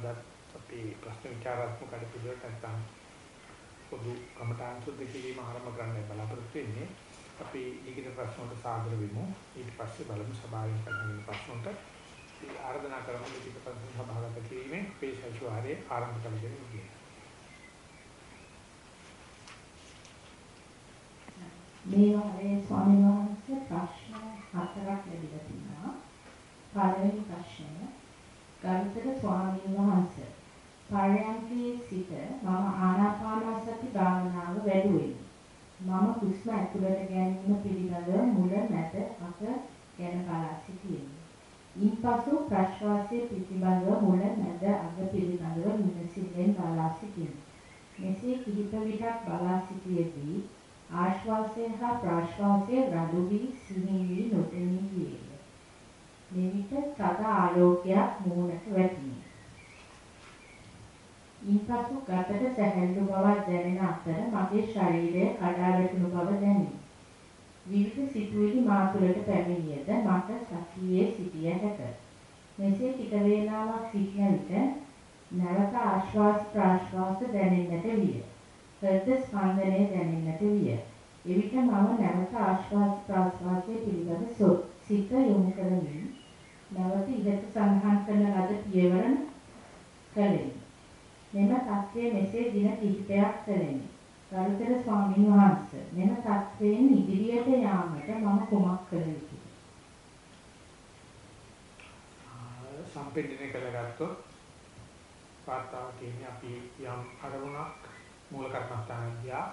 අද අපි ප්‍රශ්න විචාරාත්මක කටයුතු නැත්නම් පොදු කමඨාන් සුද්ධ කිරීම ආරම්භ කරන්න බලාපොරොත්තු වෙන්නේ. අපි ලිඛිත ප්‍රශ්න වලට සාදර වෙමු. ඊට පස්සේ බලමු සභාවෙන් කරන ප්‍රශ්න වලට ආරාධනා කරමු ලිඛිත ප්‍රශ්න සභාගත කිරීමෙන් අපේ සැසිවාරයේ ආරම්භ කරන්න විදිය. මේ වාරයේ ස්වාමීන් වහන්සේ ප්‍රශ්න හතරක් ලැබිලා තිනවා. පළවෙනි ප්‍රශ්නය ගරුතර ස්වාමීන් වහන්සේ පරයන්කේ සිට මම ආනාපානසති භාවනාව වැඩුවෙමි. මම හුස්ම ඇතුළට ගැනීම පිළිබඳව මුල මැද අග ගැන බලා සිටියෙමි. ඉන්පසු ප්‍රශ්වාසයේ පිළිබඳව මුල මැද අග පිළිබඳව විමසිල්ලෙන් බලා සිටියෙමි. මෙසේ කිහිප විටක් බලා සිටියේදී ආශ්වාසය හා ප්‍රාශ්වාසය රළු වී සිහින් වී නොදෙනී ගියේය. මෙවිට තද ආලෝකයක් මූණට වැටිණි. ඉන්පසු ගතට සැහැල්ලු බවක් දැනෙන අතර මගේ ශරීරය කඩා වැටුණු බව දැනේ. විවිධ සිතුවිලි මා තුළට පැමිණියද මට සතියේ සිටිය හැක. මෙසේ ටික වේලාවක් සිටින විට නැවත ආශ්වාස ප්‍රාශ්වාස දැනෙන්නට විය. හෘද ස්පන්දනය දැනෙන්නට විය. එවිට මම නැවත ආශ්වාස ප්‍රාශ්වාසයේ පිළිබඳ සිත යොමු කරමින් නැවත ඉහත සඳහන් කරන ලද පියවරන කළෙමි. මෙම தත්ත්වය මෙසේ දින කිහිපයක් කළෙමි. ගරුතර ස්වාමීන් වහන්සේ මෙම தත්ත්වයෙන් ඉදිරියට යාමට මම කුමක් කළ යුතුද? සම්පෙන්නන කළගත්තොත් වාතාව කියන්නේ අපි යම් අරමුණක් මූල කර්මස්ථාන දිහා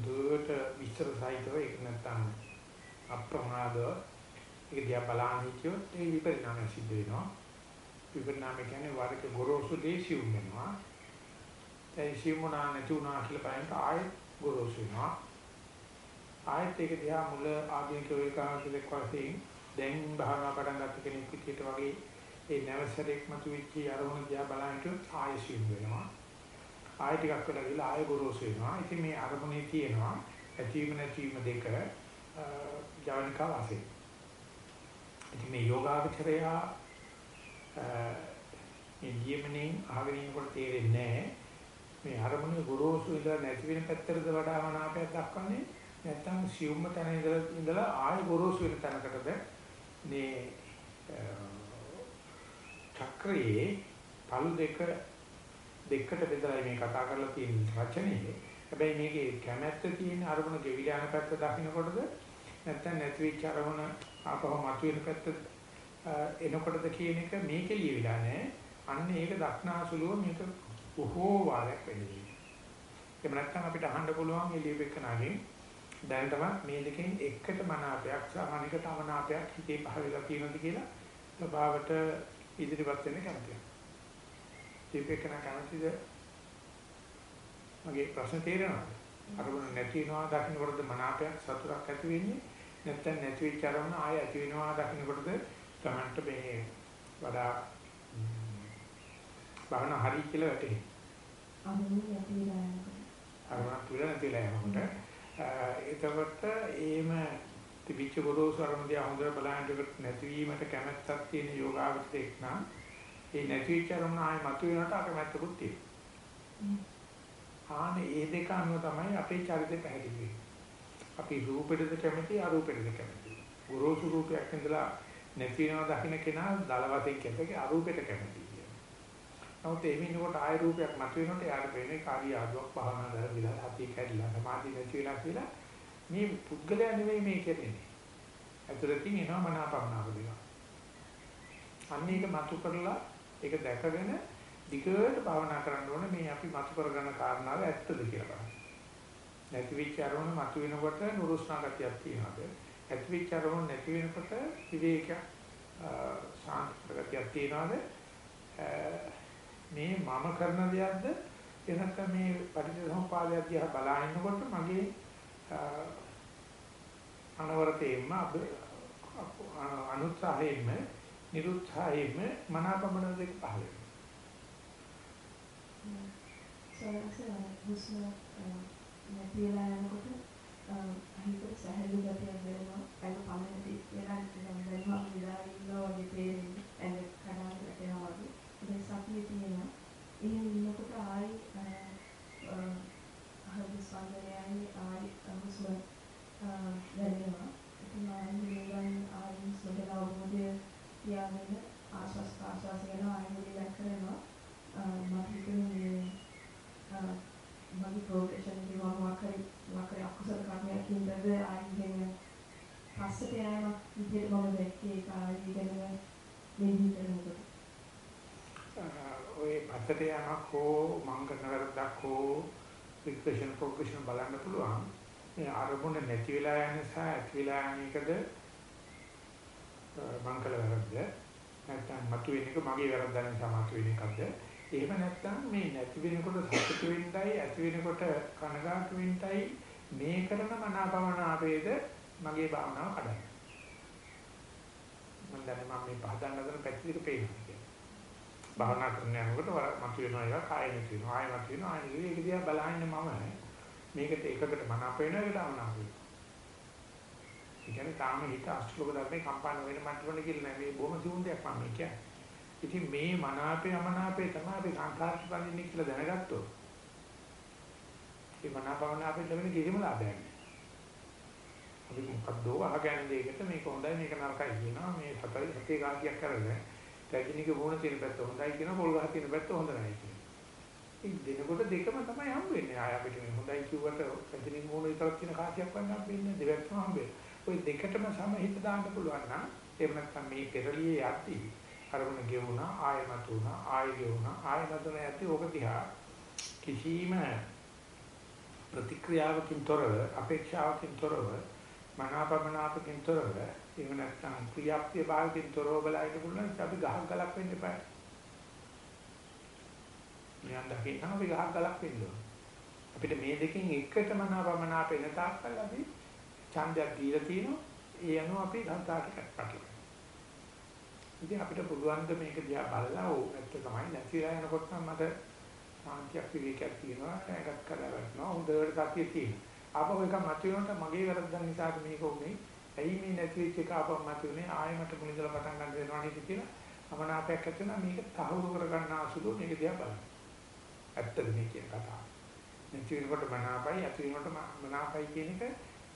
දුරට විස්තර සහිතව ඒක නැත්තම් අප්‍රමාද ඒක දිහා බලන හිතියොත් ඒ විපරිණාමය සිද්ධ වෙනවා. විපරිණාමය කියන්නේ වරක ගොරෝසු දේශියුම් වෙනවා. ඒ සිමුණා නැති වුණා කියලා බලනට ආයෙත් ගොරෝසු වෙනවා. ආයෙත් ඒක දිහා මුල ආධුනික වේකාන්තලෙක් වශයෙන් දැන් භාවනා පටන් ගත්ත කෙනෙක් විදිහට වගේ ඒ නැවසරෙක් මතු වෙච්ච අරමුණ දිහා බලනට ආයෙ සිම් වෙනවා. ආයෙ ටිකක් වෙලා ගිහලා ආයෙ ගොරෝසු වෙනවා. ඉතින් මේ අරමුණේ තියෙනවා ඇතිවීම නැතිවීම දෙක ජවනිකා වාසේ. ඉතින් මේ යෝගාවචරයා මේ නියමනේ අහගෙන ඉන්නකොට තේරෙන්නේ නැහැ මේ අරමුණේ ගොරෝසු ඉඳලා නැති වෙන පැත්තටද වඩා මනාපයක් දක්වන්නේ? නැත්නම් සියුම්ම තැන ඉඳලා ඉඳලා ආයෙ ගොරෝසු වෙන තැනකටද මේ චක්‍රයේ පළු දෙක දෙකට බෙදලා මේ කතා කරලා තියෙන රචනයේ. හැබැයි මේකේ කැමැත්ත තියෙන අරමුණ ගෙවිලා යන පැත්ත දකින්නකොටද නැත්නම් නැති වෙච්ච අරමුණ ආපහු මතුවෙන පැත්ත එනකොටද කියන එක මේකේ ලියවිලා නැහැ. අන්න ඒක දක්නාසුලුව මේක බොහෝ වාරයක් වෙන්නේ. එහෙම නැත්නම් අපිට අහන්න පුළුවන් මේ ලියවෙකනාගෙන් දැනටම මේ දෙකෙන් එකට මනාපයක් සහ අනිකට අමනාපයක් හිතේ පහළලා තියෙනවද කියලා ස්වභාවට ඉදිරිපත් වෙන්න කැමතියි. ලියවෙකන කැමතිද? මගේ ප්‍රශ්න තේරෙනවද? අරමුණ නැති වෙනවා දකින්නකොටද මනාපයක් සතුටක් ඇති වෙන්නේ? නැත්නම් නැති වෙච්ච අරමුණ ආය ඇති වෙනවා දකින්නකොටද තමන්ට මේ වඩා බහන හරි කියලා වැටේ. අරමුණ නැති වෙලා යනකොට. අරමුණ තුල නැතිලා යනකොට එතකොට ඒම තිබිච්ච ගොරෝසු අරමුණ දිහා හොඳට බලනකොට නැතිවීමට කැමැත්තක් තියෙන යෝගාවචරයක් නම් ඒ නැතිවෙච්ච අරමුණ ආයෙ මතුවෙනට අකමැත්තකුත් තියෙනවා. ආනේ ඒ දෙක අනුව තමයි අපේ චරිතය පැහැදිලි වෙන්නේ. අපි රූපෙටද කැමති අරූපෙටද කැමති. ගොරෝසු රූපයක් ඉඳලා නැති වෙනවා දකින්න කෙනා දල වශයෙන් කැතගේ අරූපෙට කැමති. නමුත් එහෙම ඉන්නකොට ආය රූපයක් මතුවෙනකොට යාට වෙන්නේ කාර්ය ආදුවක් භාවනා කරලා හතිය කැඩිලා සමාධිය නැති වෙලා කියලා මේ පුද්ගලයා නෙවෙයි මේ කියන්නේ. ඇතුළතින් එනවා මනාපමනාව දෙනවා. අන්න ඒක මතු කරලා ඒක දැකගෙන දිගට භාවනා කරන්න ඕනේ මේ අපි මතු කරගන්න කාරණාව ඇත්තද කියලා බලන්න. නැති වෙච්ච අරමුණ මතු වෙනකොට නුරුස්නා ගතියක් තියෙනවාද? ඇති වෙච්ච අරමුණ නැති වෙනකොට විවේකයක් සාන්ත ගතියක් තියෙනවාද? මේ මම කරන දෙයක්ද එනක මේ පටිච්චසමුපාදය දිහා බලනකොට මගේ අනවරතේම අනුත්සාහයෙන්ම නිරුත්සාහයෙන්ම මනාපමන දෙක පහළ වෙනවා. හුස්ම නැති වෙලා යනකොට හිතට සැහැල්ලු ගතියක් දැනෙනවා. ඒක පමණ දැනෙනවා. ඉතින් ආයෙත් නිවන් ආයෙත් සුදල අවබෝධය තියාගෙන ආශස් ආශස් කරන ආයෙත් ඉලක්ක කරනවා. මට හිතෙනවා මගේ ප්‍රොග්‍රෙෂන් එකේ මම වාකරේ වාකරේ අකුසල කර්මයක් ඉඳද ආයෙත් පස්සට යෑමක් විදිහට මම දැක්කේ ඒක ආයෙත් ගැන මෙහි කරනකොට. ඔය පස්සට යෑමක් හෝ මං කරන වැරද්දක් හෝ රික්ෂන් ප්‍රොග්‍රෙෂන් බලන්න පුළුවන්. මේ අරමුණ නැති වෙලා යන සහ ඇති වෙලා යන එකද මං කළ වැරද්ද? නැත්නම් මතුවෙන එක මගේ වැරද්ද නිසා මතුවෙන එකද එහෙම නැත්නම් මේ නැති වෙනකොට සතුට වෙන්නයි ඇති වෙනකොට කනගාටු වෙන්නයි මේ කරන මනාපමන ආවේද මගේ භාවනාව කඩන්නේ. මම දැන් මම මේ පහදන්න හදන පැති දෙක පේනවා භාවනා කරන යනකොට මතුවෙනවා එක කාය නැති වෙනවා ආය මත වෙනවා ආය නෙවෙයි. ඒක දිහා බලහින්න මම මේකට එකකට මනාප වෙනවා ඒකට අමනාප වෙනවා. ඒ කියන්නේ තාම හිත අශ්ලෝක ධර්මේ කම්පන වෙන මට්ටමන කියලා නෑ මේ බොහොම සිවුම් දෙයක් මම කියන්නේ. ඉතින් මේ මනාපේ අමනාපේ තමයි අපි සංඛාරට බඳින්නේ කියලා දැනගත්තොත් ඒ මනාපමනාපේ ලැබෙන කිසිම ලාභයක් නෑ අපි මොකද්ද අහගෙන දෙයකට මේක හොඳයි මේක නරකයි කියනවා. මේ සතරයි සතේ කාර්යයක් කරලා රජිනික වුණ තියෙන පැත්ත හොඳයි කියන පොල් ගහ තියෙන පැත්ත හොඳ නැහැ කියන. ඒ දෙනකොට දෙකම තමයි හම්බ වෙන්නේ. ආය අපිට මේ හොඳයි කිව්වට රජිනික වුණ විතරක් තියෙන කාසියක් වන්න හම්බෙන්නේ දෙවැත්තම හම්බ වෙනවා. ওই දෙකටම සමහිත දාන්න පුළුවන් නම් එහෙම නැත්නම් මේ පෙරළියේ යද්දී අරමුණ ගෙවුණා ආයමත් වුණා ආය ගෙවුණා ආයමත් වුණා යද්දී ඕක දිහා කිසිම ප්‍රතික්‍රියාවකින් තොරව අපේක්ෂාවකින් තොරව මනාපමනාපකින් තොරව එහෙම නැත්නම් ක්‍රියාප්තිය භාගකින් තොරව බලයිද පුළුවන් අපි ගහක් ගලක් වෙන්න එපා. නියන් දකින්න අපි ගහක් ගලක් වෙන්න ඕන. අපිට මේ දෙකෙන් එකට මනාපමනාප එන තාක්කල් අපි ඡන්දයක් දීලා තියෙනවා. ඒ අනුව අපි ගන්තාට කටපාඩම්. ඉතින් අපිට පුළුවන් ද මේක දිහා බලලා ඕ ඇත්ත තමයි නැතිලා යනකොට නම් මට සාන්තියක් විවේකයක් තියෙනවා. ඒකත් කරලා ගන්නවා. හොඳට සතිය තියෙනවා. ආපහු එක මතුවෙනකොට මගේ වැරද්දක් නිසා මේක උනේ ඇයි මේ නැති වෙච්ච එක ආපහු මතුනේ ආයෙ මට මුලින්දලා පටන් ගන්න වෙනවා නේද කියලා අමනාපයක් ඇති වෙනවා මේක තහවුරු කරගන්න ආසුදු මේක දිහා බලන්න ඇත්තද මේ කියන කතාව? නැති වෙනකොට මනාපයි ඇති වෙනකොට මනාපයි කියන එක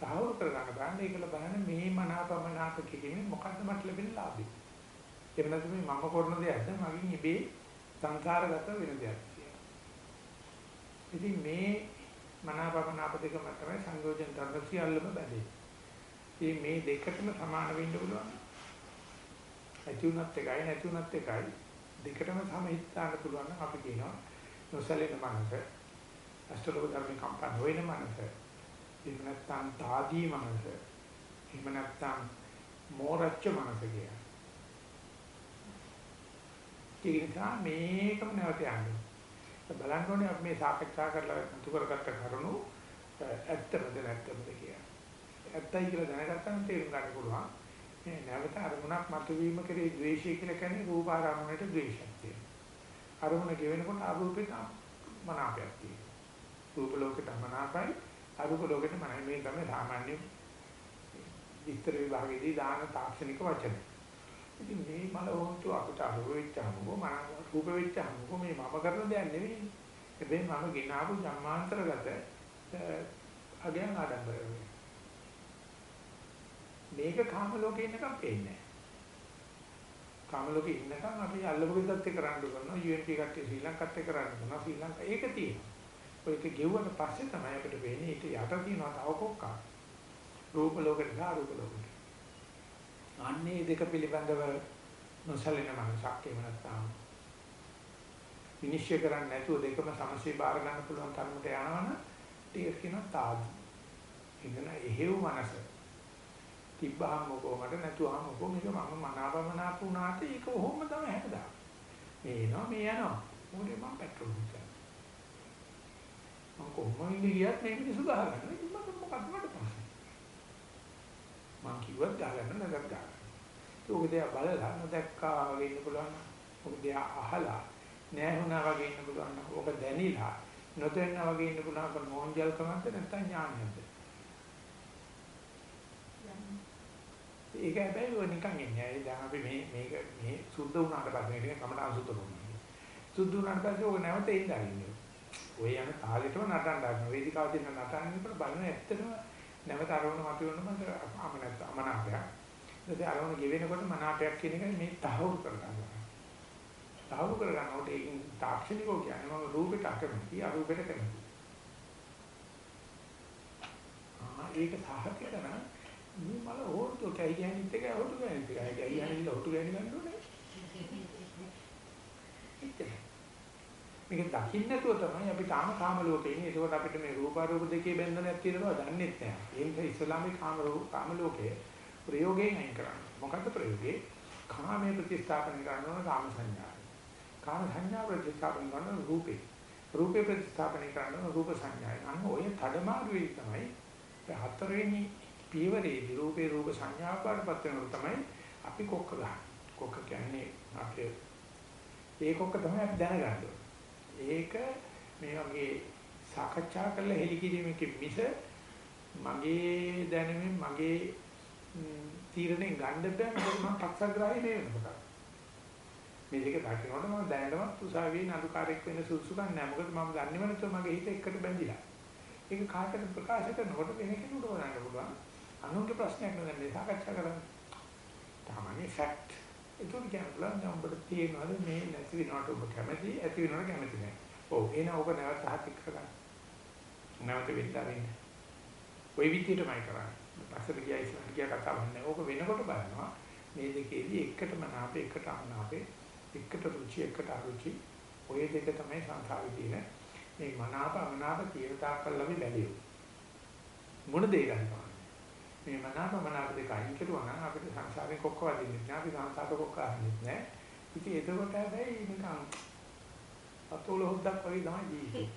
තහවුරු කරගන්න ගන්න ඒකල බලන්න මේ මනාපමනාප කිරීමෙන් මොකද්ද මට ලැබෙන ලාභය? එහෙම නැත්නම් මේ මම කරන දෙයක්ද? මගින් ඉබේ සංසාරගත වෙන දෙයක් ඉතින් මේ මනාපමනාප දෙකම තමයි සංයෝජන ධර්ම සියල්ලම බැඳේ. ඉතින් මේ දෙකටම සමාන වෙන්න පුළුවන්. ඇති උනත් එකයි නැති උනත් එකයි. දෙකටම සමහිතාන්න පුළුවන් නම් අපි කියනවා නොසලෙන මනස අෂ්ටලෝක ධර්ම කම්පන වෙන මනස එහෙම නැත්නම් තාදී මනස එහෙම නැත්නම් මෝරච්ච මනස කියලා. ඒ නිසා මේකම නැවත යන්නේ. බලන්න ඕනේ අපි මේ සාකච්ඡා කරලා අතු කරගත්ත කරුණු ඇත්තමද නැත්තමද කියලා. ඇත්තයි කියලා දැනගත්තාම තේරුම් ගන්න පුළුවන්. මේ නැවත අරමුණක් මතුවීම කෙරේ ද්වේෂය කියලා කියන්නේ රූපාරමුණට ද්වේෂයක් තියෙනවා. අරමුණ ගෙවෙනකොට අරූපෙට මනාපයක් තියෙනවා. රූප ලෝකෙට මනාපයි අරූප ලෝකෙට මනාපයි මේ තමයි සාමාන්‍ය විස්තර විභාගයේදී දාන තාක්ෂණික වචන. ඉතින් මේ මල වොන්තු අපිට අරූප වෙච්චාම මනාප රූප වෙච්චාම මේ මම කරන දෙයක් නෙවෙයි. හැබැයි මම ගෙනාවු ජන්මාන්තරගත අගයන් ආඩම්බර වෙනවා. මේක කාම ලෝකේ ඉන්නකම් පේන්නේ නැහැ. කාම ලෝකේ ඉන්නකම් අපි අල්ලපු ගෙදරත් එක්ක රණ්ඩු කරනවා UNP කට්ටිය ශ්‍රී ලංකාවත් එක්ක රණ්ඩු කරනවා ශ්‍රී ලංකාව ඒක තියෙනවා. ඔයක ගෙවුවට පස්සේ තමයි අපිට වෙන්නේ ඊට යට තියෙනවා තව කොක්කා. රූප ලෝකෙට සහ රූප ලෝකෙට. අන්නේ දෙක පිළිබඳව නොසලින මනසක් එහෙම නැත්නම් විනිශ්චය කරන්නේ නැතුව දෙකම සමසේ බාර ගන්න පුළුවන් තරමට යනවනම් ඒක කියනවා තාදි. ඉතන එහෙව් මනස. තිබ්බහම කොහමද නැතුවම කොහොම මේක මම මනාවමනාප වුණාට ඒක ඔහොම තමයි හැදලා. මේ එනවා මේ යනවා. මොකද මම පෙට්‍රල් දුන්නා. මම කොහොම ඉන්නේ ගියත් මේ මිනිස්සු ගහගන්න. මම මොකක්ද මට පස්සේ. මම කිව්වත් ගහගන්න නැගත් ගහගන්න. ඒක දිහා බලලා නොදැක්කා වගේ ඉන්න පුළුවන්. ඔක දිහා අහලා නෑ වුණා වගේ ඉන්න පුළුවන්. ඔක දැනිලා නොදැන්නා වගේ ඉන්න පුළුවන්. මොහොන්ජල්කමක්ද නැත්නම් ඥානයක්ද? ඒක හැබැයි ඔය නිකන් එන්නේ. ඒ දැන් අපි මේ මේක මේ සුද්ධ වුණාට පස්සේ මේක කමට අසුද්ධ වුණා. සුද්ධ වුණාට පස්සේ ඔය නැවත එන්න ආරින්නේ. ඔය යන තාලෙටම නටන්න ගන්න. වේදිකාව දින නටන්න ඉන්නකොට බලන ඇත්තටම නැවත අරවන මතුවෙන මත අම නැත්නම් අමනාපයක්. ඊට අරමුණ ගෙවෙනකොට මනාපයක් කියන එක මේ තහවුරු කරගන්නවා. තහවුරු කරගන්නකොට ඒකෙන් තාක්ෂණිකෝ කියන්නේ මම රූපෙට අකමැති අරූපෙට කැමති. ආ ඒක සාහකය කරන මේ මල හොටු කයි කියන්නේ එක හොටු කියන්නේ එක. කයි කියන්නේ හොටු කියන්නේ ගන්න ඕනේ. මේක දකින්න නැතුව තමයි අපි තාම කාම ලෝකේ ඉන්නේ. ඒකෝට අපිට මේ රූපාරූප දෙකේ බැඳනක් තියෙනවා දන්නේ නැහැ. ඒ නිසා ඉස්ලාමයේ කාම කාම ලෝකයේ ප්‍රයෝගයෙන් අයින් කරන්නේ. මොකද්ද ප්‍රයෝගේ? කාමයේ ප්‍රතිස්ථාපන කරනවා කාම සංඥා. කාම සංඥා ප්‍රතිස්ථාපන කරනවා රූපේ. රූපේ ප්‍රතිස්ථාපන කරනවා රූප සංඥායි. අන්න ඔය තඩමාරුවේ තමයි හතරවෙනි පියවරේදී රූපේ රූප සංඥාව පාඩපත් වෙනකොට තමයි අපි කොක්ක ගන්න. කොක්ක කියන්නේ අපේ ඒ කොක්ක තමයි අපි දැනගන්නේ. ඒක මේ වගේ සාකච්ඡා කරලා හෙලිකිරීමකින් මිස මගේ දැනුමින් මගේ තීරණේ ගන්න බෑ මොකද මම පක්ෂග්‍රාහී නේ වෙනකොට. මේ දෙක දකින්නකොට මම දැනනවත් උසාවියේ නඩුකාරයෙක් වෙන්න සුසුකම් නැහැ. මොකද මම දන්නේම නැතුව මගේ හිත එකට බැඳිලා. ඒක කාටද ප්‍රකාශ කරනකොට වෙන කෙනෙකුට හොයන්න පුළුවන්. අනුන්ගේ ප්‍රශ්නයක් නෙවෙයි සාකච්ඡා කරන්නේ. තමයි ෆැක්ට්. ඒක කියන්නේ නම් ඔබට තියෙනවද මේ නැති වෙනවට ඔබ කැමති ඇති වෙනවට කැමති නැහැ. ඔව් එහෙනම් ඔබ නැවත හතික් කරගන්න. නැවත වෙන්න වෙන්න. ওই විදිහටමයි කරන්නේ. පස්සට ගියා ඉස්සරහට ගියා කතාවක් නැහැ. ඕක වෙනකොට බලනවා මේ දෙකේදී එකටම නාපේ එකට අනාපේ එකට රුචි එකට අරුචි ඔය දෙක තමයි සංසාරේ තියෙන මේ මනාප අමනාප තීරතා කළා අපි බැලියු. මොන දේ ගන්නවා? මේ මනාප මනාප දෙක අයින් කරුවා නම් අපිට සංසාරේ කොක්ක වදින්නේ නැහැ. අපි සංසාරේ කොක්ක අහන්නේ නැහැ. ඉතින් එතකොට හැබැයි නිකන් අතෝල හොද්දක් වගේ තමයි ජීවිතේ.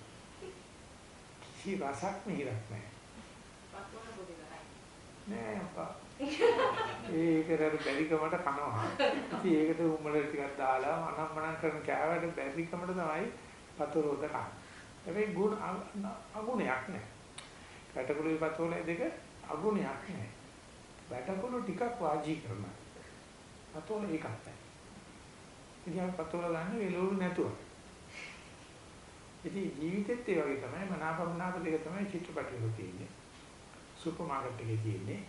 කිසි රසක් මිහිරක් නැහැ. නෑ අප්පා. ඒකට බැරිකමට කනවා. ඉතින් ඒකට උඹල ටිකක් දාලා අනම්මනම් කරන කෑවට බැරිකමට තමයි පතෝරෝද කන්නේ. හැබැයි ගුණ අගුණයක් නෑ. කටකුළුයි පතෝලේ දෙක අගුණයක් නෑ. වැටකුළු ටිකක් වාජී කරනවා. පතෝල එකක් නැහැ. ඉතින් පතෝල ගන්න වෙලෝරු නැතුව. ඉතින් ජීවිතෙත් ඒ වගේ තමයි මනාපමනාප දෙක තමයි චිත්‍රපටිවල තියෙන්නේ. සුපර් මාකට් එකේ තියෙන්නේ.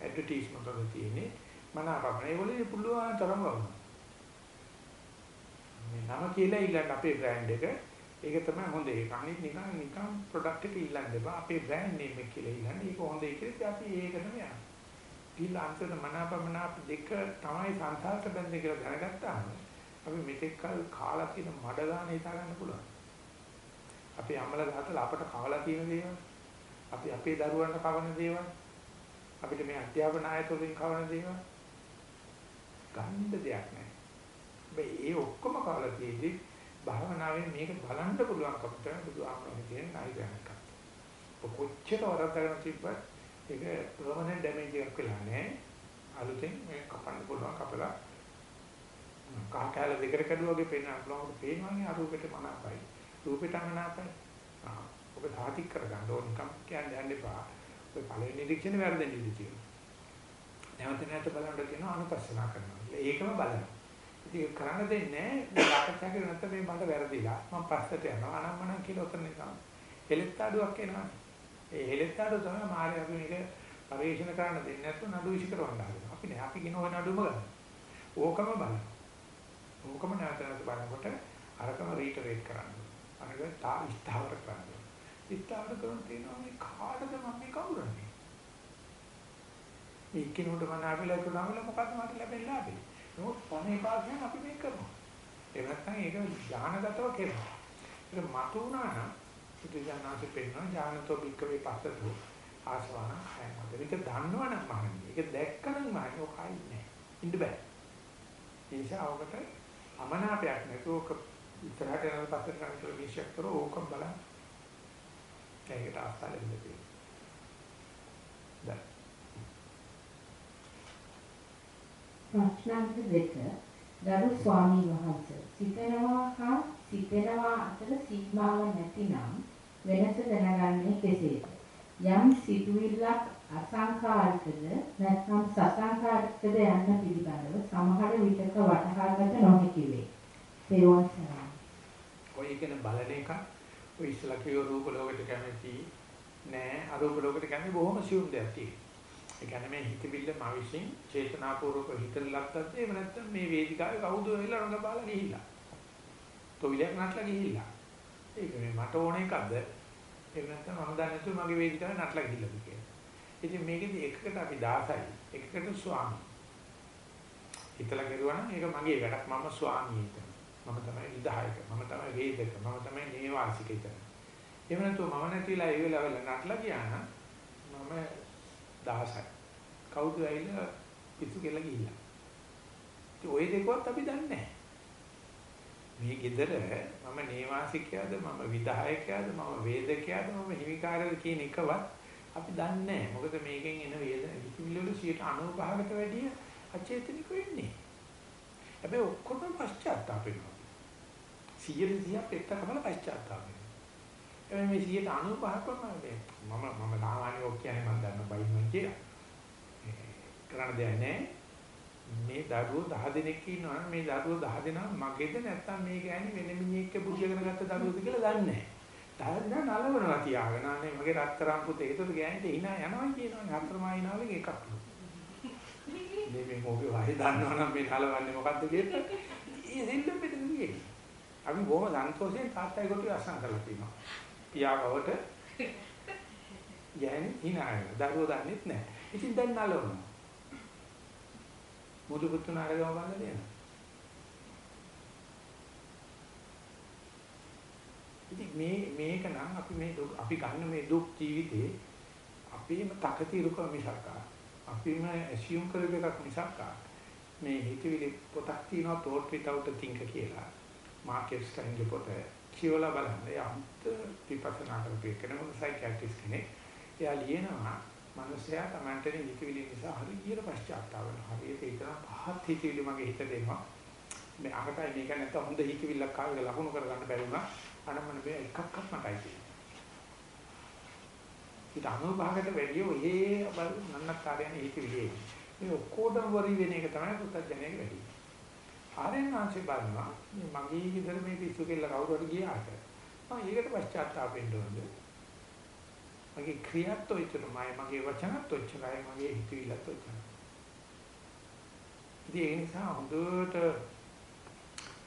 ඇඩ්වර්ටයිස්මන්ට් වල තියෙන්නේ. මනාපමන ඒවලේ පුළුවන් තරම් වුණා. මේ නම කියලා ඊළඟ අපේ බ්‍රෑන්ඩ් එක ඒක තමයි හොඳ ඒක. අනිත් නිකන් නිකන් ප්‍රොඩක්ට් එක ඉල්ලන්න එපා. අපේ බ්‍රෑන්ඩ් නේම් එක කියලා ඉල්ලන්න. ඒක හොඳ ඒක කියලා අපි ඒකටම යනවා. ඊළඟ අන්තර මනාපමනාප දෙක තමයි සංසාරට බැඳෙන්නේ කියලා දැනගත්තාම අපි මෙතෙක් කල් කාලා තියෙන මඩ ගන්න හිතා ගන්න පුළුවන්. අපේ අම්මලා තාත්තලා අපට කවලා තියෙන දේවල් අපි අපේ දරුවන්ට කවන දේවල් අපිට මේ අධ්‍යාපන ආයතනවලින් කවන දේවල් ගන්න දෙයක් නැහැ. හැබැයි ඒ ඔක්කොම කවලා තියෙද්දි භාවනාවෙන් මේක බලන්න පුළුවන්කම තමයි බුදුආමරණ කියන නායිකයක්. කොච්චර වරද්දාගෙන තිබ්බත් ඒක පර්මනන්ට් ඩැමේජ් එකක් වෙලා නැහැ. අලුතෙන් මේක කපන්න පුළුවන් කපලා කහ කැල දෙකට කැඩුවාගේ පේන අපලෝක පේනවනේ අරූපෙට මනාපයි. රූපෙට අමනාපයි. ආ ඔබ සාතික් කරගන්න ඕන නිකම් කියන්නේ යන්න එපා. ඔය පළවෙනි නිරීක්ෂණ වැරදෙන්න ඉඩ තියෙනවා. නැවත නැවත බලන්න කියනවා අනුපස්සනා කරනවා. ඒකම බලනවා. ඉතින් කරන්න දෙන්නේ නැහැ. සාකච්ඡා කරේ නැත්නම් මේ මට වැරදිලා. මම පස්සට යනවා. අනම්මනම් කියලා උතන නිසා. හෙලෙත් ආඩුවක් එනවා. ඒ හෙලෙත් ආඩුව තමයි මාරේ අපි මේක පරිශන කරන්න දෙන්නේ නැත්නම් නඩු විසි කරවන්න හදනවා. අපි නෑ අපි කියන ඔය නඩුම ගන්න. ඕකම බලන්න. ඕකම නැවත නැවත බලනකොට අරකම රීටරේට් කරන්න. අරක තා ස්ථාවර කරන්න. ස්ථාවර කරන තේනවා මේ කාටද මම මේ කවුරුන්නේ? මේ කිනුට මම ආවිලා කරනවල මොකක්ද මට ලැබෙන්නේ ලාභේ? නමුත් පණේ පාසෙන් අපි මේක කරනවා. ඒ නැත්නම් ඒක ඥානගතව කරනවා. ඒක මතු වුණා නම් බුදුජානනාංශ පෙන්වන ඥානතෝ බික්කවේ පස්සතු ආසවන හයමද. මේක දන්නවනම් මහන්නේ. ඒක දැක්කනම් මහන්නේ ඔකයි නෑ. ඉන්න බෑ. ඒ නිසා ඔකට අමනාපයක් නැතුව ඉස්සරහට යන පස්සට යන කියලා විශ්යක් කරෝ ඕකම බලන්න. ඒකට ආස්තලෙ දෙන්නේ. දැන් ප්‍රශ්නාන්ත දෙක ගරු ස්වාමීන් වහන්සේ සිතනවා හා සිතනවා අතර සීමාව නැතිනම් වෙනස දැනගන්නේ කෙසේද? යම් සිතුවිල්ලක් අසංකාරිකද නැත්නම් සසංකාරිකද යන්න පිළිබඳව සමහර විටක වටහාගත නොහැකි වේ. තේරුවන් සරණයි. ඔය කියන බලන එක ඔය ඉස්සලා කියෝ රූප ලෝකෙට කැමති නෑ අරූප ලෝකෙට කැමති බොහොම සියුම් දෙයක් තියෙනවා. ඒ කියන්නේ මේ හිතවිල්ල මා විශ්ින් චේතනාපූර්වක හිතලා ලක්තත් එහෙම නැත්නම් මේ වේදිකාවේ කවුද වෙලා රඟ බාලා ගිහිල්ලා. තොවිලක් නටලා ගිහිල්ලා. ඒක මේ මට ඕන එකක්ද? එහෙම නැත්නම් මම දන්නේ නැතුව මගේ වේදිකාවේ නටලා ගිහිල්ලාද කියලා. ඉතින් මේකෙදි එකකට අපි 16යි. එකකට ස්වාමී. හිතලා කරුවා නම් ඒක මගේ වැඩක්. මම ස්වාමී හිතන. මම තමයි විධායක. මම තමයි වේදක. මම තමයි නේවාසික හිතන. එහෙම නැතුව මම නැතිලා ඒ වෙලාවල නටලා ගියා නම් මම 16යි. කවුද ඇවිල්ලා පිස්සු කෙල්ල ගිහිල්ලා. ඉතින් ওই දෙකවත් අපි දන්නේ නැහැ. මේ ගෙදර මම නේවාසිකයාද මම විධායකයාද මම වේදකයාද මම හිමිකාරද කියන එකවත් අපි දන්නේ නැහැ. මොකද මේකෙන් එන වේදන විකිවිල වල 95කට වැඩිය අචේතනික වෙන්නේ. හැබැයි ඔක්කොම පශ්චාත්තාප වෙනවා. 100 100ක් එක්කම පශ්චාත්තාප වෙනවා. හැබැයි මේ 95ක්ම මම මම සාමාන්‍ය ඔක් කියන්නේ මම දන්න බයිමන් කියලා. කරන්න දෙයක් නැහැ. මේ දරුවෝ 10 දෙනෙක් ඉන්නවා නම් මේ දරුවෝ 10 දෙනා මගේද නැත්නම් මේ ගෑණි වෙන මිනිහෙක්ගේ බුදියගෙන ගත්ත දරුවෝද කියලා දන්නේ නැහැ. 10 දෙනා නලවනවා තියාගෙන අනේ මගේ රත්තරන් පුතේ ඒතර ගෑණිට hina යනවා කියනවනේ හතරමා hinaවලින් එකක්. මේ මේ මොකේ වහේ දන්නවනම් මේ නලවන්නේ මොකද්ද කියලා. ඒ දෙල්ලම් පිටින් ගියේ. අපි බොහොම සන්තෝෂයෙන් තාත්තයි කොටුවේ අසන කරලා තියෙනවා. පියාවවට ගෑණි hina වෙනවා. දරුවෝ දන්නෙත් නැහැ. ඉතින් දැන් නලවනවා. මුදු පුතුන අරගම බලන්න දෙනවා. ඉතින් මේ මේක නම් අපි මේ අපි ගන්න මේ දුක් ජීවිතේ අපේම තකතිරුකම මිසක් අපිම ඇසියුම් කරපු එකක් මිසක් මේ හිතවිලි පොතක් තියෙනවා thought without a thinker කියලා. මාකට් ස්ටයින්ගේ පොත කියවලා බලන්න. යම්ත විපස්සනා කරපු කෙනෙක් සයිකියාට්‍රිස්ට් කෙනෙක්. එයා ලියනවා මනුස්සයා Tamanටනේ හිතවිලි නිසා හරියට පශ්චාත්තාප වෙනවා. හරියට හිතන පහත් හිතවිලි මගේ හිතට එනවා. මේ අහකටයි මේක නැත්නම් හොඳ හිතවිල්ලක් ආවද ලකුණු කරගන්න බැරි වුණා. අනම්මන මේ එකක්වත් මටයි තියෙන්නේ. ඊට අනුභවකට වැඩි ඔයේ බල නන්නතරයන් හිතවිලි මේ ඔක්කොටම වරි වෙන එක තමයි පුත්තජනයේ වැඩි. ආරෙන්නාංශේ බලනවා මේ මගේ ගෙදර මේ පිස්සු කෙල්ල කවුරු හරි ගියාට මම ඒකට පශ්චාත්තාප වෙන්න ඕනද? මගේ ක්‍රියාත් ඔච්චරමයි මගේ වචනත් ඔච්චරයි මගේ හිතවිල්ලත් ඔච්චරයි. ඉතින් ඒ නිසා හොඳට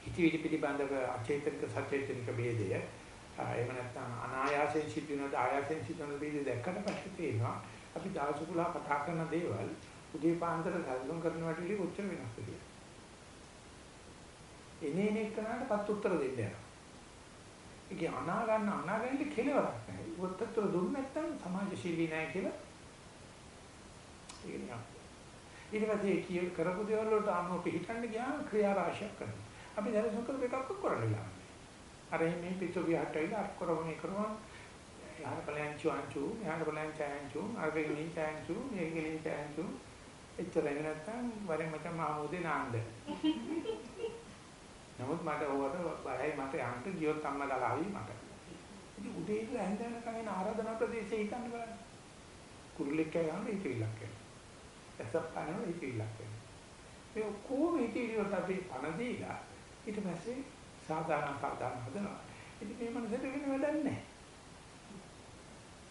හිතවිලි පිළිබඳව අචේතනික සචේතනික ભેදය එහෙම නැත්නම් අනායාසයෙන් සිදුවෙනද ආයාසයෙන් සිදුවෙන ભેදය දැක්කට පස්සේ තේරෙනවා අපි දවස පුරා කතා කරන දේවල් උදේ පාන්දර සැලසුම් කරන වටේ කොච්චර වෙනස්ද කියලා. එනේ එනේ කරාටපත් උත්තර දෙන්න යනවා. ඒක අනා ගන්න අනා ගන්න කෙලවරක් නැහැ. උත්තර දුන්න නැත්නම් සමාජශීලී නැහැ කියලා. ඒක නෑ. ඊට පස්සේ කිය කරපු දේවල් වලට අනුව පිළිටන්න ගියාම ක්‍රියා රාශියක් කරනවා. අපි දැන සුකර එකක් කරන්නේ අර මේ පිටු විහට ඇවිල්ලා අර කරව මේ කරනවා. යාර බලයන් චුංචු, යාර බලයන් චයන්චු, අර ගෙලින් චයන්චු, මේ ගෙලින් චයන්චු. එච්චර නැත්නම් වරෙන් මචං මාමෝදේ නාන්ද. නමුත් මට ඕවට බයයි මට යන්න ගියොත් අම්මා ගලාවි මට. ඉතින් උදේ ඉඳලා හැන්ද වෙනකන් එන ආරාධනා ප්‍රදේශයේ හිටන්න බලන්න. කුරුල්ලෙක් කෑවම ඒක ඉල්ලක් වෙනවා. ඇසප් පනන ඒක ඉල්ලක් වෙනවා. මේ ඔක්කොම හිතේලියට අපි පණ දීලා ඊට පස්සේ සාධාරණ සාධාරණ හදනවා. ඉතින් මේ මනසට වෙන වැඩක් නැහැ.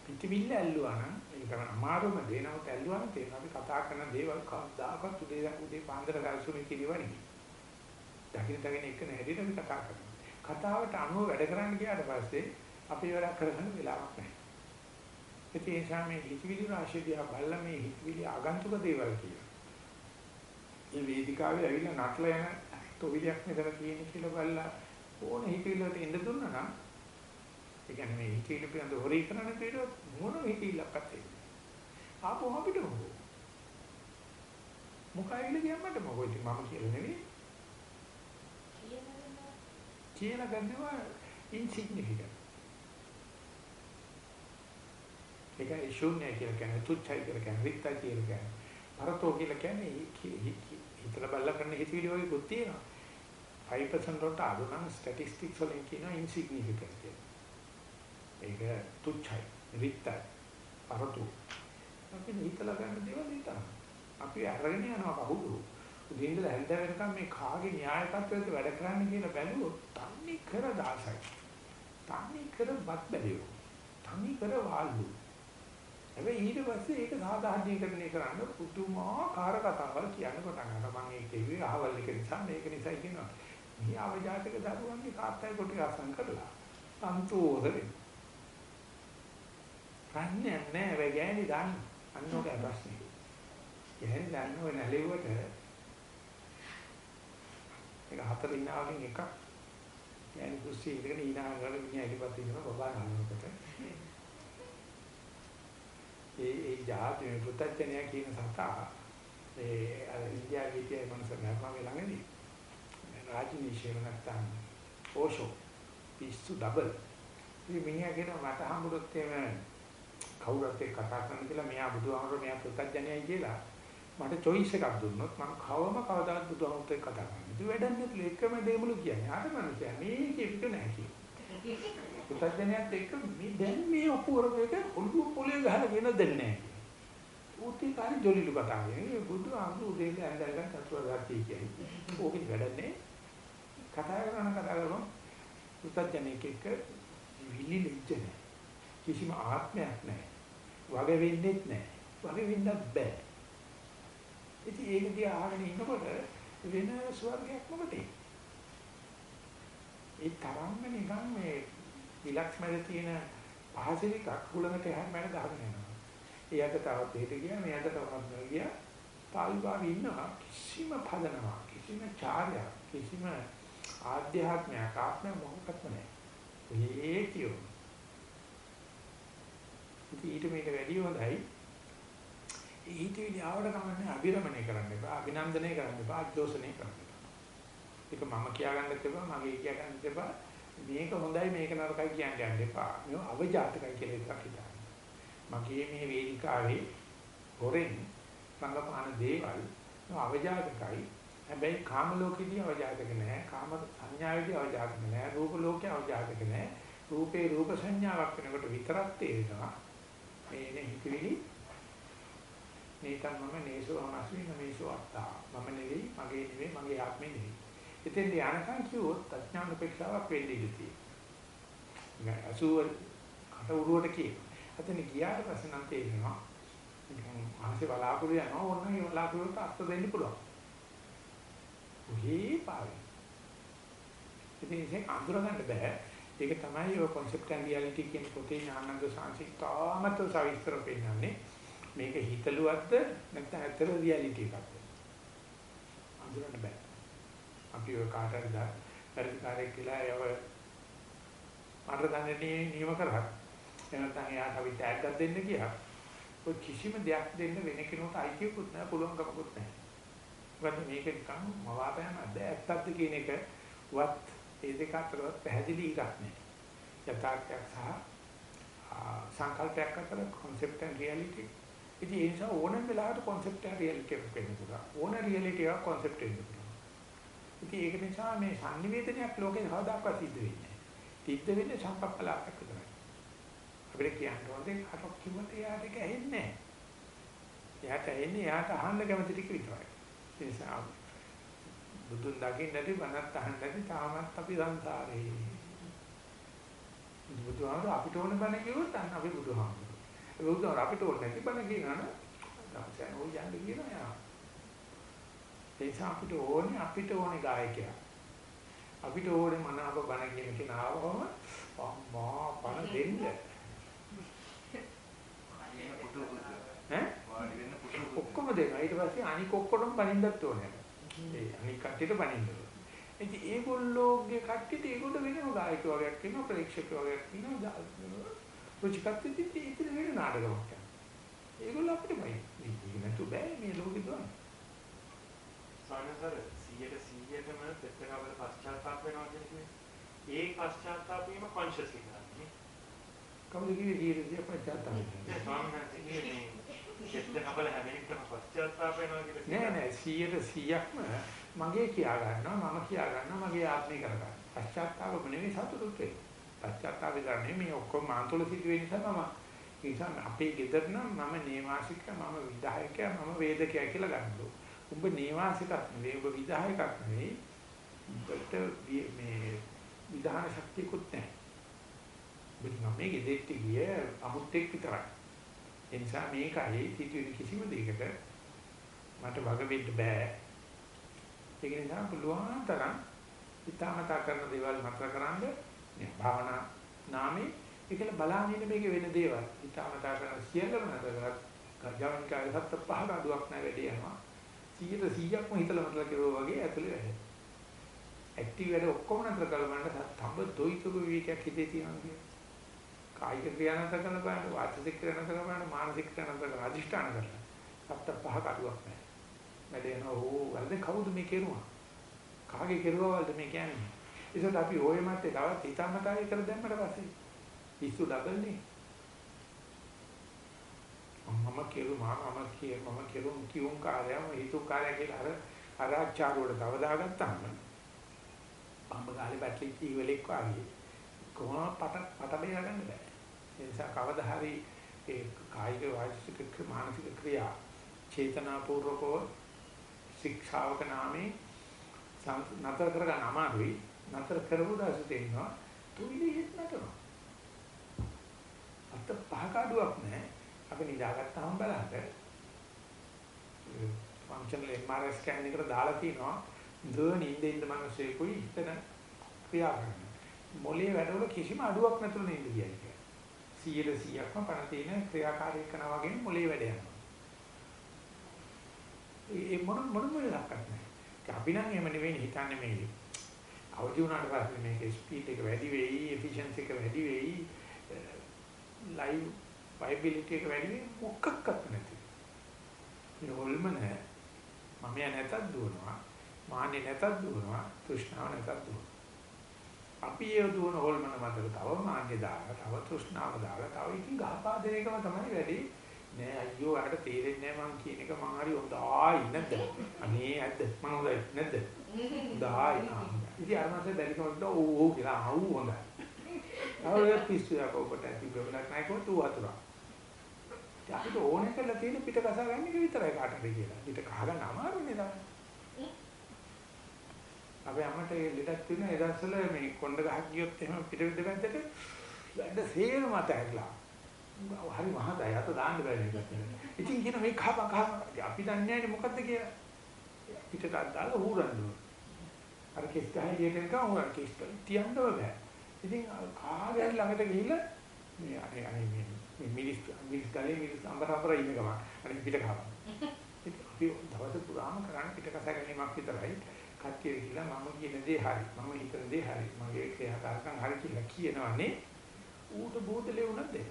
පිටිවිල්ල ඇල්ලුවා නම් ඒක තමයි අමාරුම දේ නමුත් ඇල්ලුවා නම් තේරෙනවා අපි කතා කරන දේවල් කවදාකවත් උදේ උදේ පාන්දර ගල්සුනේ කිරිවන්නේ. දකින්න දකින්න එක නැහැදිට අපි කතා කරනවා. කතාවට අනුව වැඩ කරන්න ගියාට පස්සේ අපි වැඩ කරගන්න වෙලාවක් නැහැ. ඒ නිසා මේ හිතවිලි රාශිය දිහා බලලා මේ හිතවිලි ආගන්තුක දේවල් කියලා. මේ වේදිකාවේ ඇවිල්ලා නටලා යන තොවිලියක් මෙතන තියෙන කියලා බලලා ඕන හිතවිලි වලට එන්න දුන්නා නම් ඒ කියන්නේ මේ හිතවිලි පිළිබඳ හොරි කරන දෙයට මොන හිතවිල්ලක්වත් එන්නේ. ආපහු අපිට මොකෝ. මොකයිල කියන්නට මොකෝ ඉතින් මම කියලා නෙවෙයි. කියලා ගන්නවා ඉන්සිග්නිෆිකන්ට්. ඒක ශූන්‍ය කියලා කියන්නේ තුච්චයි කියලා කියන්නේ රික්තයි කියලා කියන්නේ. පරතෝ කියලා කියන්නේ හිතලා බලලා කරන හිතවිලි වගේ කුත් තියෙනවා. 5% වලට අඩු නම් ස්ටැටිස්ටික්ස් වලින් කියනවා ඉන්සිග්නිෆිකන්ට් කියලා. ඒක තුච්චයි රික්තයි පරතෝ. අපි හිතලා ගන්න දේවල් හිතනවා. අපි අරගෙන යනවා කවුරු උදේින්ද හැන්ද වෙනකම් මේ කාගේ න්‍යාය තත්ත්වයට වැඩ කරන්න කියලා බැලුවොත් තන්නේ කර දාසයි. තන්නේ කර බත් බැලියෝ. තන්නේ කර වාල්ලු. හැබැයි ඊට පස්සේ ඒක සාධාරණීකරණය කරන්න පුදුමාකාර කතාවල් කියන්න පටන් ගන්නවා. මම ඒක කිව්වේ අහවල් එක නිසා මේක නිසා කියනවා. මේ අවජාතක දරුවන්ගේ තාත්තයි කොට අසං කරලා සන්තෝෂ වෙනවා. කන්නේ නැහැ වේ ගෑණි දාන්න. අන්නෝක ප්‍රශ්නේ. ගෑණි දාන්න ඕන නැලෙවට ඒක හතර ඉන්නාවකින් එකක් ගෑණි කුස්සිය ඉඳගෙන ඊනා ගාන මිනිහා එලිපත් ඉන්නවා බබා නන්නකොට. ඒ ඒ ජාති මේ පුතත්ජනයා කියන සතා ඒ අර ඉන්දියා ගීතයේ මනස මම ළඟදී රාජනීෂේ නැත්තම් ඕෂෝ පිස්සු ඩබල් මේ මිනිහා කියනවා මට හම්බුනොත් එහෙම කවුරුත් එක්ක කතා කරන්න කියලා මෙයා බුදුහාමර මෙයා පුතත්ජනයයි කියලා මට choice එකක් දුන්නොත් මම කවම කවදාවත් බුදුහාමරත් එක්ක කතා කරන්නේ. ඉතින් වැඩක් නැතුළු එකම දේමලු කියන්නේ. අර මනුස්සයා මේක පිට නැහැ කියන්නේ. පුතත්ජනයත් එක්ක මේ දැන් මේ අපුරක එක ඔළුව පොලේ ගහලා කියන දෙන්නේ නැහැ. උටි කාරි ජොලිලු කතා කරන්නේ. බුදුහාමර උදේට ඇඳගෙන චතුරාර්ය සත්‍ය කියන්නේ. ඕකේ වැඩක් නැහැ. කතා කරන කතා කරනවා පුතත්ජනෙක් එක්ක විලි ලෙච්ච නැහැ. කිසිම ආත්මයක් නැහැ. වග වෙන්නෙත් නැහැ. වග වෙන්නත් බෑ. ඉතින් ඒක දිහා අහගෙන ඉන්නකොට වෙන ස්වර්ගයක් මොකටද? ඒ තරම්ම නිකන් මේ රිලැක්ස් මැද තියෙන පහසලිකක් හුලඟට හැම මැද ගහගෙන යනවා. එයාට තවත් දෙහෙට ගියා, මෙයාට තවත් ගියා. පාල්වාවි ඉන්නවා කිසිම පදනමක්, කිසිම චාරයක්, කිසිම ආධ්‍යාත්මයක් ආත්මය මොකක්වත් නැහැ. ඒ කියෝ. ඉතින් ඊට මේක වැඩි හොඳයි. ඊට විදි ආවට කමන්නේ අභිරමණය කරන්න එපා, අභිනන්දනය කරන්න එපා, අද්දෝෂණය කරන්න එපා. ඒක මම කියා ගන්නත් එපා, මගේ කියා ගන්නත් එපා. මේක හොඳයි මේක නරකයි කියන්න යන්න එපා. මේක අවජාතකයි කියලා එකක් හිතන්න. මගේ මේ වේදිකාවේ හොරෙන් සංගපාන දේවල් අවජාතකයි. හැබැයි කාම ලෝකෙදී අවජාතක නැහැ. කාම සංඥාවේදී අවජාතක නැහැ. රූප ලෝකේ අවජාතක නැහැ. රූපේ රූප සංඥාවක් වෙනකොට විතරක් තේරෙනවා. මේ හිතවිලි නේතන් මම නේසෝ අමස්මි නමේසෝ අත්තා මම නෙවෙයි මගේ නෙවෙයි මගේ ආත්මේ නෙවෙයි එතෙන් ධානකම් කිව්වොත් අඥාන උපේක්ෂාවක් වෙන්නේ ඉඳී නෑ අසුවල් කට උරුවට කිය. අතන ගියාට පස්සේ නම් තේරෙනවා නිකන් ආසේ බලාකුළු යනවා ඕන්න ඒ බලාකුළුට අර්ථ දෙන්න පුළුවන්. ඔහේ පාවි. ඉතින් ඒක අඳුර ගන්න බෑ. ඒක තමයි ඔය concept and reality කියන පොතේ ඥානන්ද සංසිතාමත සවිස්තර පෙන්නන්නේ. මේක හිතලුවක්ද නැත්නම් ඇත්තට රියැලිටි එකක්ද? අඳුරන්න බෑ. අපි ඔය කාට හරි දා පරිකාරයක් කියලා යව මට දැනන්නේ නියම කරා. එනනම් එයාට අපි ටැග්ගක් දෙන්න ගියා. ඔය කිසිම දෙයක් දෙන්න වෙන කෙනෙකුට අයිතියකුත් නැහැ පුළුවන්කමකුත් නැහැ. මොකද මේක නිකන් මවාපෑම ඇත්තක්ද කියන එක වත් ඒ දෙක අතරවත් පැහැදිලි එකක් නෑ. යථාර්ථයක් සහ සංකල්පයක් අතර concept and reality. ඉතින් ඒ නිසා ඕනම වෙලාවට concept and reality එක වෙන්න පුළුවන්. ඕන reality එකක් concept වෙන්න පුළුවන්. ඉතින් ඒක නිසා මේ sannivedanayak ලෝකේ කවදාකවත් සිද්ධ වෙන්නේ නැහැ. සිද්ධ වෙන්නේ සංකප්පලාපයක් විතරයි. අපිට කියන්න ඕනේ කාටවත් කිව්වොත් එයාට ඒක ඇහෙන්නේ නැහැ. එයාට ඇහෙන්නේ එයාට අහන්න කැමති ටික විතරයි. ඒ නිසා බුදුන් දකින්න නැති බණත් අහන්න නැති තාමත් අපි සංසාරේ. බුදුහාමුදුර අපිට ඕන බණ කිව්වොත් අන්න අපි බුදුහාමුදුර. ඒ බුදුහාමුදුර අපිට ඕන නැති බණ කියනවනම් දැන් ඔය යන්නේ කියනවා යා. ඒ නිසා අපිට ඕනේ අපිට ඕනේ ගායකයා. අපිට ඕනේ මනාප බණ කියන කෙනාවම අම්මා බණ දෙන්න. ඈ? ඔක්කොම දෙනවා. ඊට පස්සේ අනික ඔක්කොටම බනින්නත් ඕනේ. ඒ අනික කට්ටියට බනින්න ඕනේ. ඉතින් ඒගොල්ලෝගේ කට්ටියට ඒගොල්ලෝ වෙනම ගායකයෝ වගේක් ඉන්නවා ප්‍රේක්ෂකයෝ වගේක් ඉන්නවා රුචිකත්වෙදි ඉතින් වෙන නාටකයක් යනවා. ඒගොල්ලෝ අපිට බයි. මේක නතු බෑ මේ ලෝකෙ දුවන්නේ. සානසර 100ට 100ටම පෙත්තකවල පශ්චාත්තාප වෙනවා කියන්නේ ඒ පශ්චාත්තාපීම කොන්ෂස්ලි කරන්නේ. කවුද කිව්වේ ජීවිතය පශ්චාත්තාප වෙනවා? ඒ ස්වාමීන් වහන්සේ කියන්නේ පෙත්තකවල හැම එකම පශ්චාත්තාප වෙනවා කියලා. නෑ නෑ 100ට 100ක්ම මගේ කියා ගන්නවා මම කියා ගන්නවා මගේ ආත්මය කර ගන්නවා. පශ්චාත්තාප නෙවෙයි සතුටුත් වෙයි. පශ්චාත්තාප කරන්නේ මේ ඔක්කොම මාන්තොල සිදු වෙන නිසා තමයි. ඒ නිසා අපේ ගෙදර නම් මම නේවාසික මම විධායකයා මම වේදකයා කියලා ගන්නවා. උඹ නේවාසිකක් නෙවෙයි උඹ විධායකක් නෙවෙයි. උඹට මේ විධාන ශක්තියකුත් නැහැ. බුදුන් මේ ගෙදෙට්ට ගිය අමුත්තෙක් විතරයි. ඒ නිසා මේකයි සිදුවෙන කිසිම දෙයකට මට වග වෙන්න බෑ. ඒක නිසා පුළුවන් තරම් හිතාමතා කරන දේවල් මතර කරන්ද මේ භාවනා නාමේ ඒකල බලාගෙන මේක වෙන දේවල් හිතාමතා කරන සියල්ලම නතර කරලා ගජාවනිකාගේ සත්ත පහක අඩුවක් නැහැ වැඩි යනවා 100ට 100ක්ම හිතලා මතලා කෙරුවා වගේ ඇතුලේ වැඩ. ඇක්ටිව් වැඩ ඔක්කොම නතර කරලා බලන්න තඹ දොයිතුරු විවේකයක් හිතේ තියෙනවා කියන්නේ. කායික ක්‍රියා නතර කරන බලන්න වාචික ක්‍රියා නතර කරන මානසික ක්‍රියා නතර කරන අදිෂ්ඨාන කරලා සත්ත පහක අඩුවක් නැහැ. වැඩ යනවා ඕ වලද කවුද මේ කෙරුවා? කාගේ කෙරුවාවල්ද මේ කියන්නේ? ඒසත් අපි ඕයෙ මැත්තේ තවත් හිතාමතාගේ කර දැම්මට පස්සේ පිස්සු ඩබල්නේ. මම කෙරුවා මම කිය මම කෙරුම් කියුම් කාර්යම හිතු කාර්ය කියලා අර අරාචාරුවට තව දාගත්තාම බම්බ ගාලේ බැටලි කීවලෙක් වගේ කොහොම පට පට බේර ගන්න බෑ. ඒ නිසා කවදා හරි ඒ කායික වාචික මානසික ක්‍රියා චේතනාපූර්වකව ශික්ෂාවක නාමේ නතර කරගන්න අමාරුයි. නතර කරපු දවසේ තේිනවා තුයිලි හිට නටනවා. අත පහක අඩුවක් නැහැ. අපි නිදාගත්තාම බලන්න ෆන්ක්ෂනල් MRI ස්කෑන් එකට දාලා තිනවා දුවන ඉඳින් ඉඳ මිනිස්සෙකුයි හිතන ක්‍රියා කරන. මොලේ වැඩවල කිසිම අඩුවක් නැතුව නේද කියන්නේ. 100 100ක්ම පණ තියෙන ක්‍රියාකාරී කරනවා වගේ මොලේ වැඩ යනවා. ඒ මොන මොන මොලේ ලක්කත් නැහැ. අපි නම් එහෙම නෙවෙයි හිතන්නේ මේ අවදි වුණාට පස්සේ මේකේ ස්පීඩ් එක වැඩි වෙයි, එෆිෂියන්සි එක වැඩි වෙයි, ලයිව් වයිබිලිටි එක වැඩි වෙයි මොකක්වත් නැති. මේ හොල්ම නැහැ. මම ය නැතත් දුවනවා. මාන්නේ නැතත් දුවනවා. තෘෂ්ණාව නැතත් දුවනවා. අපි ඒ දුවන හොල්මන මතක තව මාන්නේ දාලා, තව තෘෂ්ණාව දාලා, තව ඉතින් ගහපා දෙන එකම තමයි වැඩි. නෑ අයියෝ අරට තේරෙන්නේ නෑ මං කියන එක මං හරි හොඳයි නැද්ද? අනේ ඇද්ද? මං හොඳයි නැද්ද? හොඳයි නා. ඉතින් අර මාසේ බැරි කමකට ඕ ඕ කියලා ආවු හොඳයි. අවුල පිස්සු යකෝකට ඇති ගමනක් නැහැ කොහොමද උවතුරා. අපිට ඕනේ කරලා තියෙන පිට කසා ගන්න එක විතරයි කාටද කියලා. පිට කහ ගන්න අමාරුනේ තමයි. අපි අම්මට ඒ ලෙඩක් තියෙන ඒ දවස්වල මේ කොණ්ඩ ගහක් ගියොත් එහෙම පිට විද පැත්තට වැඩ සේර මත ඇරිලා. හරි මහතයි අත දාන්න බැරි එකක්. ඉතින් කියන මේ කහ කහ අපි දන්නේ නැහැ මොකද්ද කියලා. පිටට දාලා හුරන්න. අර කෙස් ගහේ ගියට නිකන් හුරන්න කෙස් තියන්න බෑ. ඉතින් කාගේ හරි ළඟට ගිහිල්ලා මේ අනේ අනේ මේ මේ මිනිස් මිනිස් ගලේ මිනිස් අඹර අඹර ඉන්න ගම අනේ පිට කහනවා. ඉතින් අපි දවස් පුරාම කරන්නේ පිට කස ගැනීමක් විතරයි. කට්ටිය කියලා මම කියන දේ හරි. මම හිතන දේ හරි. මගේ ක්‍රියාකාරකම් හරි කියලා කියනවනේ. ඌට බෝතලේ උනත් දෙන්න.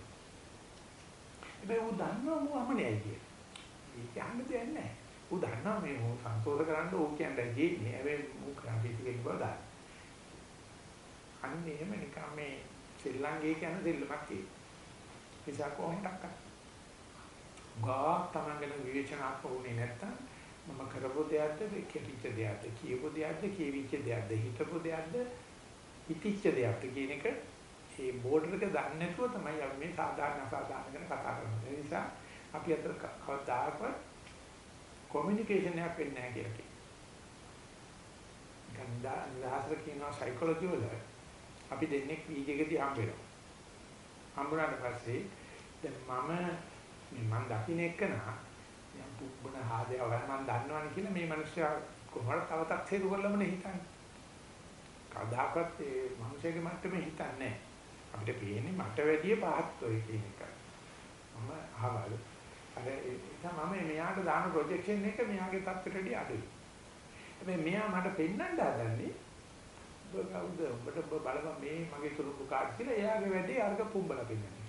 හැබැයි ඌ දන්නවා ඌ අමනේයි කියලා. ඒක අහන්න දෙයක් නැහැ. ඌ දන්නවා මේ ඌ සන්තෝෂ කරන්න ඌ කියන්නේ ගියේ. හැබැයි ඌ කරන්නේ කියලා බව දන්නවා. අන්න එහෙම නිකන් මේ ශ්‍රී ලංකේ කියන දෙල්ලමක් තියෙනවා. නිසා කොහොමද අක්කා? ගා තමංගල විවේචනාත්මක වුණේ නැත්තම් මම කරපු දෙයක්ද කෙටිච්ච දෙයක්ද කියපු දෙයක්ද කියවිච්ච දෙයක්ද හිතපු දෙයක්ද හිතිච්ච දෙයක්ද කියන එක මේ බෝඩර් එක දන්නේ නැතුව තමයි අපි මේ සාධාරණ අසාධාරණ ගැන කතා කරන්නේ. ඒ නිසා අපි අතර කවදාකවත් කොමියුනිකේෂන් එකක් වෙන්නේ නැහැ කියලා කියනවා. ගන්දා නිදහසට කියනවා සයිකොලොජි වල අපි දෙන්නේ වීජයකදී හම්බ වෙනවා. හම්බුනාට පස්සේ දැන් මම මේ මන් දකින්න එකනා යම් පුබ්බන හාදේව මම දන්නවනේ කියලා මේ මිනිස්සයා කොහොමද තව තක්සේරු කරලමනේ හිතන්නේ. කවදාකවත් ඒ මිනිස්සගේ මට්ටමේ හිතන්නේ නැහැ. අපිට පේන්නේ මට වැඩිය පහත් ඔය කියන එක. මම අහවල. අර ඒක මම මෙයාට දාන ප්‍රොජෙක්ෂන් එක මෙයාගේ තත්ත්වයට වැඩිය අඩුයි. හැබැයි මෙයා මට පෙන්වන්න හදන්නේ ඔබ කවුද? ඔබට බලපන් මේ මගේ තුරුපු කාඩ් කියලා එයාගේ වැඩේ අර්ග පුම්බලා පෙන්නන්නේ.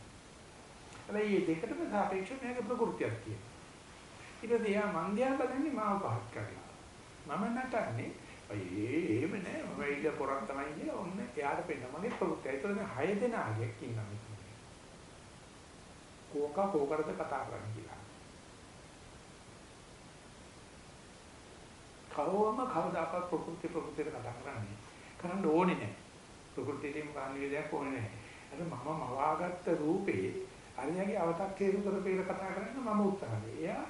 හැබැයි මේ දෙකටම සාපේක්ෂව මෙයාගේ ප්‍රകൃතියක් තියෙනවා. ඊට පස්සේ එයා මං දිහා බලන්නේ මාව පහත් කරලා. මම නටන්නේ අය එහෙම නෑ මම ඉල පොරක් තමයි කියලා ඔන්න එයාට පෙන්න මගේ ප්‍රകൃතිය. ඒතර දැන් හය දෙනාගේ ඉන්නවා මෙතන. කෝක කෝකටද කතා කරන්නේ කියලා. කවම කවදාකවත් ප්‍රകൃති ප්‍රകൃතියට කතා කරන්නේ කරන්න ඕනේ නැහැ. ප්‍රകൃතියෙන් කාණ්ඩයක් ඕනේ නැහැ. අර මම මවාගත්ත රූපේ අරයාගේ අවතක් තේරුම් කරපේල කතා කරන්න මම උත්සාහනේ. එයා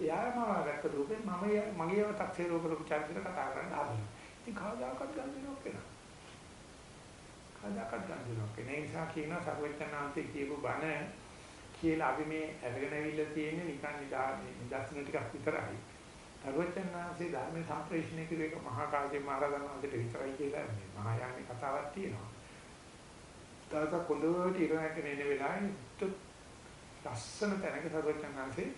එයා මවාගත්ත රූපේ මම මගේ අවතක් තේරුම් කරපු චරිතය කතා කරන්න ආදිනවා. ඉතින් කවදාකවත් ගන්න දෙනවක් වෙනවා. කවදාකවත් ගන්න දෙනවක්. ඒ නිසා කියනවා සර්වඥාන්තේ කියපු බණ කියලා අපි මේ අරගෙන ඇවිල්ලා තියෙන්නේ නිකන් නිදර්ශන ටිකක් විතරයි. සර්වචන්නාංශේ ධර්ම සම්ප්‍රේෂණය කිරීම මහා කාර්ය මහරගන්නාන්ට විතරයි කියලා මේ මහායාන කතාවක් තියෙනවා. තාත කොඳුරට ඉරණට එන වෙලාවේ ලස්සන තැනක සර්වචන්නාංශේ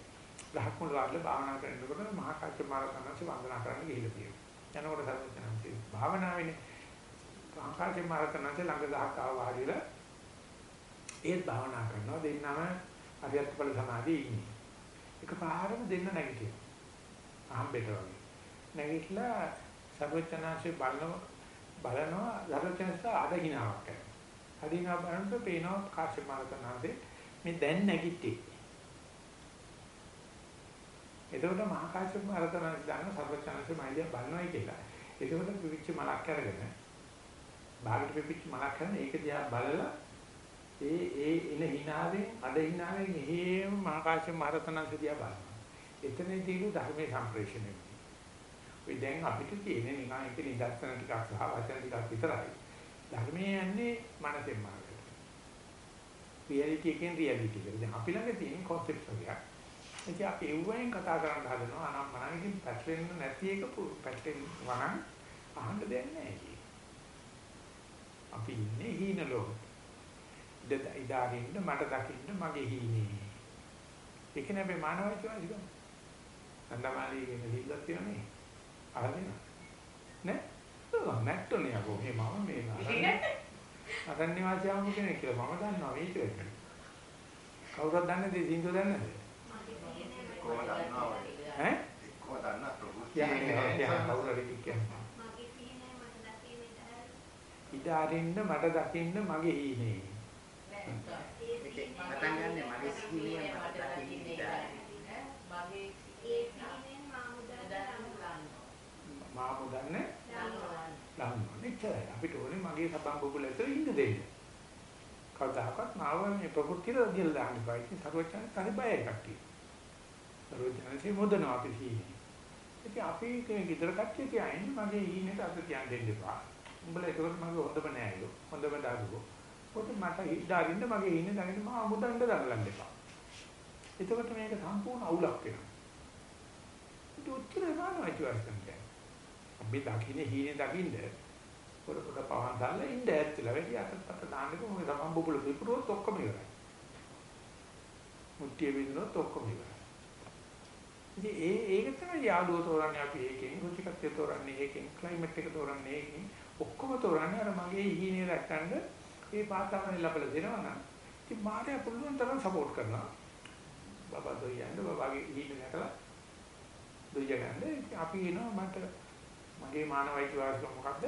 ගහක් මුල වල භාවනා කරනකොට මහා කාර්ය මහරගන්නාන්ට වන්දනා කරන්න ගිහිල්ලා තියෙනවා. යනකොට සර්වචන්නාංශේ භාවනාවේනේ මහා කාර්ය මහරගන්නාන්ට ළඟ ගහක් ආව වාඩිලා ඒත් භාවනා කරනවා දෙන්නම අරියත් ඵල සමාධියේ ඉන්නේ. එකපාරම දෙන්න නැගිටිනවා. අහම්බෙට වගේ. නැගිටලා සර්වචනාංශේ බලනවා බලනවා සර්වචනස්ස අදහිනාවක් කරනවා. අදහිනාව බලනකොට පේනවා කාශ්‍යප මහරතනාගේ මේ දැන් නැගිට්ටි. එතකොට මහා කාශ්‍යප මහරතනාගේ දාන සර්වචනංශේ මයිලිය බලනවායි කියලා. එතකොට පිවිච්ච මලක් අරගෙන බාගට පිවිච්ච මලක් කරන ඒක දිහා බලලා ඒ ඒ එන හිනාවෙන් අද හිනාවෙන් එහෙම මහා කාශ්‍යප මහරතනාගේ දිහා බලනවා. එතනදීලු ධර්මයේ සම්ප්‍රේෂණය වෙනවා. ඔය දැන් අපිට තියෙන නිකන් එක නිදර්ශන ටිකක් සහ වචන ටිකක් විතරයි. ධර්මයේ යන්නේ මනසෙන් මාර්ගයට. රියැලිටි එකෙන් රියැලිටි එකට. දැන් අපි ළඟ තියෙන concepts වගේ. ඉතින් අපි එව්වෙන් කතා කරන්න හදනවා අනම් මනම් ඉතින් පැටලෙන්න නැති එක පැටලෙන්න වනම් අහන්න දෙයක් නැහැ අපි ඉන්නේ හීන ලෝකෙ. ඉඳ ඉදාරින්න මට දකින්න මගේ හීනේ. ඒක නෙමෙයි මානවයිකවාදිකම. අන්දමාලි කියන ලිල්ලක් තියෙනනේ. අහගෙන නේ? ඔව් නැට්ටෝනේ යකෝ මේ මම මේ අරන්නේ වාසියාම කෙනෙක් කියලා මම දන්නවා මේක. කවුරුත් දන්නේ දෙ සින්දු දන්නේද? කොහොමද දන්නවද? ඈ? කොහොමද දන්නා ප්‍රභු කියන්නේ කියන්නේ කවුරු හරි කියන්නේ. ඉඩ අරින්න මට දකින්න මගේ හීනේ. පටන් ගන්න මගේ සිහිනේ මට දකින්න මගේ මා මුදන්නේ ලම්මා නිතරයි අපිට ඕනේ මගේ සබම් බුබුල ඇතුළේ ඉන්න දෙන්න. කවදාකවත් මාව මේ ප්‍රകൃතිය දිල් දාන්න බෑ. ඉතින් සර්වචන හරි බය එකක් තියෙනවා. සර්වචනසේ මොදනවා අපි සීනේ. ඉතින් අපි කියන ගෙදර කට්ටිය කියන්නේ මගේ ඊනේට අත තියන් දෙන්න එපා. උඹලා ඒකවත් මගේ හොඳම නෑලු. හොඳම දාරුවෝ. පොත මට ඉඩාරින්න මගේ ඊනේ දගෙන මම අමුදන්න දඟලන්න එපා. එතකොට මේක සම්පූර්ණ අවුලක් වෙනවා. ඒක උත්තර ගන්නවා කියන්නේ. අපි දකින්නේ හීනේ දකින්න පොඩ පොඩ පවන් දාලා ඉන්න ඇත්තලා වැඩි අතට දාන්නකො මොකද තමන් බබුල පිපුරුවොත් ඔක්කොම ඉවරයි. මුට්ටිය වින්නොත් ඔක්කොම ඉවරයි. ඉතින් ඒ ඒක තමයි යාළුවෝ තෝරන්නේ අපි ඒකෙන් රුචිකත්වය තෝරන්නේ ඒකෙන් ක්ලයිමේට් එක තෝරන්නේ ඒකෙන් ඔක්කොම තෝරන්නේ අර මගේ හීනේ දැක්කඳ ඒ පාතාවනේ ලබලා දෙනවා නම් ඉතින් මාතේ පුළුවන් තරම් සපෝට් කරනවා. බබා දොයියන්ද බබාගේ හීනේ නැකලා දොයිය ගන්න අපි එනවා මට මගේ මානවයික වාසිකම මොකද්ද?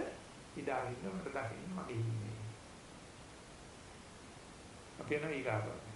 ඉදාරින්න මට දකින්න මගේ ඉන්නේ. අපි යනවා ඊගාවට.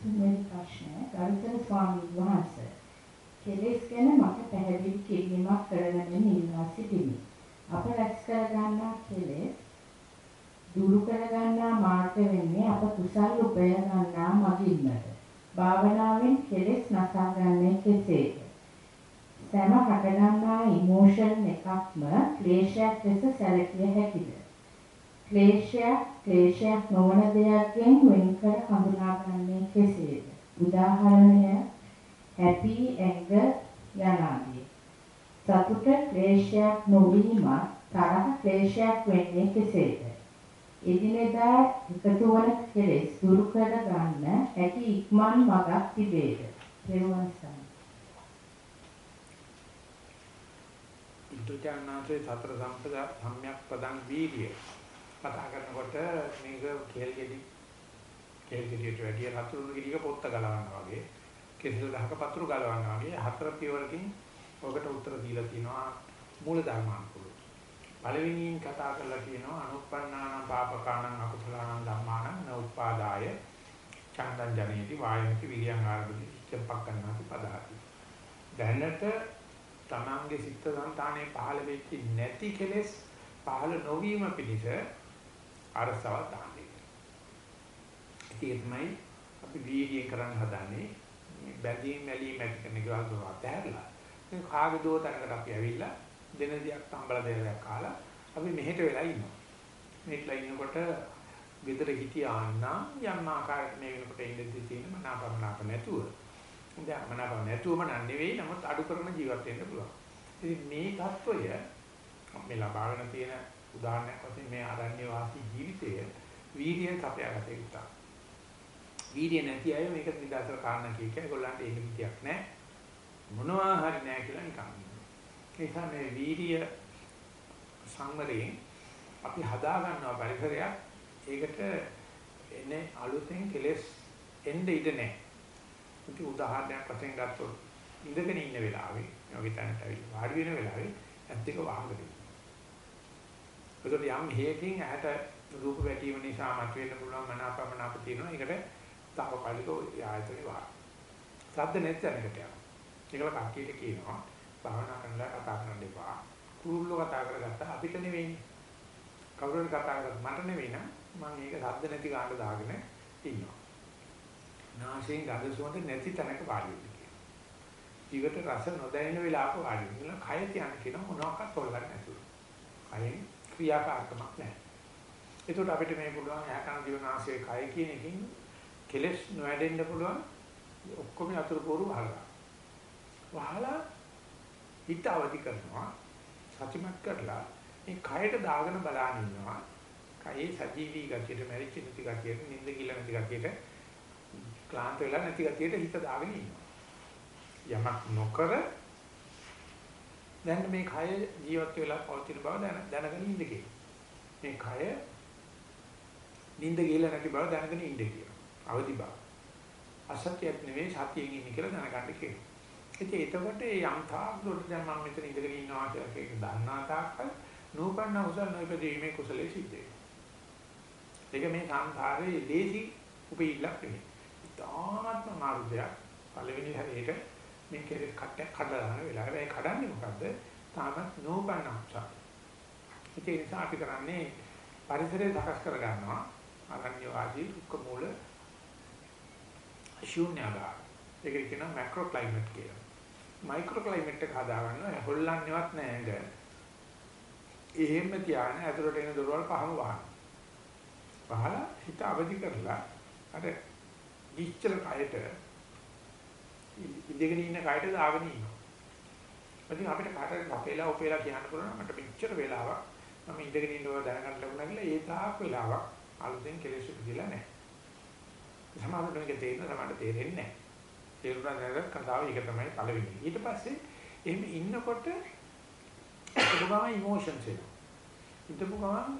තුන්වෙනි ප්‍රශ්නය ගරුතර ස්වාමීන් වහන්සේ කෙලෙස් ගැන මට පැහැදිලි කිරීමක් කරගන්න ඉල්ලා සිටිමි. අප රැස් කරගන්නා කෙලෙස් දුරු කරගන්නා මාර්ග වෙන්නේ අප කුසල් උපය ගන්නා මගින්මද. භාවනාවෙන් කෙලෙස් නසාගන්නේ කෙසේද? සෑම හටගන්නා ඉමෝෂන් එකක්ම ක්ලේශයක් ලෙස සැලකිය හැකිද? ක්ලේශයක් ක්ලේශයක් නොවන දෙයක්ගෙන් වෙන්කර හඳුනාගන්නේ කෙසේද? උදාහරණය happy anger යනාදී. සතුට ක්ලේශයක් නොවීම තරහ ක්ලේශයක් වෙන්නේ කෙසේද? එදිනෙදා එකතු වන කෙලෙස් දුරු කර ගන්න හැකි ඉක්මන් මඟක් තිබේද? පෙරවන් සම්. බුද්ධජානනාථේ සතර සම්පදා සම්‍යක් පදං වීර්ය කතා කරනකොට මේක කේල් ගෙඩි කේල් ගෙඩියට වැඩිය හතුරු ගෙඩියක පොත්ත ගලවනවා වගේ කෙසෙල් ගහක පතුරු ගලවනවා වගේ හතර පියවරකින් ඔකට උත්තර දීලා තිනවා මූල ධර්මානුකූලව. පළවෙනියෙන් කතා කරලා කියනවා අනුප්පන්නාන පාපකාණං අකුසලාණං ධම්මාණං න උපාදාය චන්දං ජනේති වායමති විරියං ආරම්භති චම්පක්කන්නාති පදාති. දැනට තමන්ගේ සිත් සංතානයේ පහළ වෙච්ච නැති කෙලෙස් පහළ නොවීම පිණිස අරසව දාන්නේ. තීරණයි අපි වීර්යය කරන් හදන්නේ. මේ බැඳීම් මැලීම් ඇති කරන ගාන අතහැරලා. මේ කාගේ දෝ තැනකට අපි ඇවිල්ලා දෙන දියක් සම්බල දෙයක් කාලා අපි මෙහෙට වෙලා ඉන්නවා. මෙහෙట్లా ඉන්නකොට ගෙදර හිටියානම් යම් ආකාරයකට මේ වෙනකොට ඉඳී තියෙන මනාපමනාප නැතුව. දැන් මනාප නැතුවම නෙවෙයි නමුත් අඩු කරන ජීවත් වෙන්න පුළුවන්. ඉතින් මේ தত্ত্বය මේ ලබාගෙන තියෙන උදාහරණයක් වශයෙන් මේ ආරණ්‍ය වාසී ජීවිතය වීර්යයෙන් කපයාගත යුතුයි. වීර්ය නැති අය මේක නිදාසල කාරණා කිය එක ඒගොල්ලන්ට ඒක විදියක් නැහැ. මොනවා හරි නැහැ කියලා නිකන්. ඒ නිසා මේ වීර්ය සංවරයෙන් අපි හදා ගන්නවා පරිසරයක් ඒකට එන්නේ අලුතෙන් කෙලස් එන්න ඉඩ නැහැ. ඉතින් උදාහරණයක් වශයෙන් ගත්තොත් ඉඳගෙන ඉන්න වෙලාවේ යෝගී තැනට ඇවිල්ලා වාඩි වෙන වෙලාවේ ඇත්ත එක වහගෙන ඒකට යම් හේකින් ඇහැට රූප වැටීම නිසා මතුවෙන්න පුළුවන් මනාපමනාප තියෙනවා. ඒකට తాවකාලිකව ආයතනේ වහ. සද්ද නැත්නම් එකට යනවා. ඒකල කට්ටියට කියනවා භාවනා කරනලා කතා කරන්න එපා. කුරුල්ලෝ කතා කරගත්තා අපිට නෙවෙයිනේ. කවුරුන් කතා කරත් මට නෙවෙයි නම් මම මේක සද්ද නැති ගානට දාගෙන ඉන්නවා. නාසයෙන් ගඳ සුවඳ නැති තැනක වාඩි වෙන්න කියනවා. ජීවිත රස නොදැනෙන වෙලාවක වාඩි වෙන්න. කය තියන්න කියන මොනවාක්වත් තෝරගන්න නැතුව. කයෙන් ක්‍රියාකාරකමක් නැහැ. ඒකට අපිට මේ පුළුවන් ඇහැකන දිවනාසයේ කය කියන එකකින් කෙලස් නොවැඩෙන්න පුළුවන් ඔක්කොම අතුරු පොරු වහලා. වහලා හිත අවදි කරනවා සතිමත් කරලා මේ කයට දාගෙන බලන ඉන්නවා. කයේ සජීවී ගතියට මැරිච්ච නැති ගතියට නිින්ද කියලා නැති ගතියට ක්ලාන්ත වෙලා නැති ගතියට හිත දාගෙන ඉන්නවා. යමක් නොකර දැන් මේ කය ජීවත් වෙලා පවතින බව දැනගෙන ඉන්න කියලා. මේ කය නිින්ද ගිහලා නැති බව දැනගෙන ඉන්න කියලා. අවදි බව. අසත්‍යයක් නෙවෙයි සතියෙන් ඉන්නේ කියලා දැනගන්න කියනවා. ඉතින් එතකොට ඒ යම් තාක් දුරට දැන් මම මෙතන ඉඳගෙන ඉන්නවා කියලා ඒක දන්නා තාක්කල් නූපන්න කුසල නොයිපදීමේ කුසලයේ සිද්ධ වෙනවා. ඒක මේ සංසාරයේ ලේසි උපෙILLක් නෙවෙයි. තාමත්ම මාර්ගයක් පළවෙනි හැරේට මේ කෙරේ කට්ටක් කඩලා යන වෙලාව. ඒ කඩන්නේ මොකද්ද? තාමත් නූපන්න කුසල. ඒ නිසා අපි කරන්නේ පරිසරය සකස් කර ගන්නවා. අරණ්‍ය වාසී දුක්ඛ මූල ශූන්‍යගා. ඒක කියනවා මැක්‍රෝ ක්ලයිමේට් කියලා. මයික්‍රෝ ක්ලයිමේට් එක හදා ගන්නවා හොල්ලන්නේවත් නැහැ නේද? එහෙම තියාගෙන ඇතුළට එන දොරවල් පහම වහන. වහලා හිත අවදි කරලා අර ඉච්චල කයට ඉඳගෙන ඉන්න කයට දාගෙන ඉන්නවා. ඉතින් අපිට කාටද අපේලා ඔපේලා කියන්න පුළුවන් මට මෙච්චර වෙලාවක් මම ඉඳගෙන ඉන්නවා දැනගන්න ලැබුණා කියලා ඒ තාක් වෙලාවක් අලුතෙන් කෙලෙස් උපදිලා නැහැ. සමහරවිට මේක තේරෙන සමහරට තේරෙන්නේ නැහැ. තේරුණා නේද කතාව ඒක තමයි පළවෙනි. ඊට පස්සේ එහෙම ඉන්නකොට ඒක ගම ඉමෝෂන්ස් එනවා. හිතපු ගමන්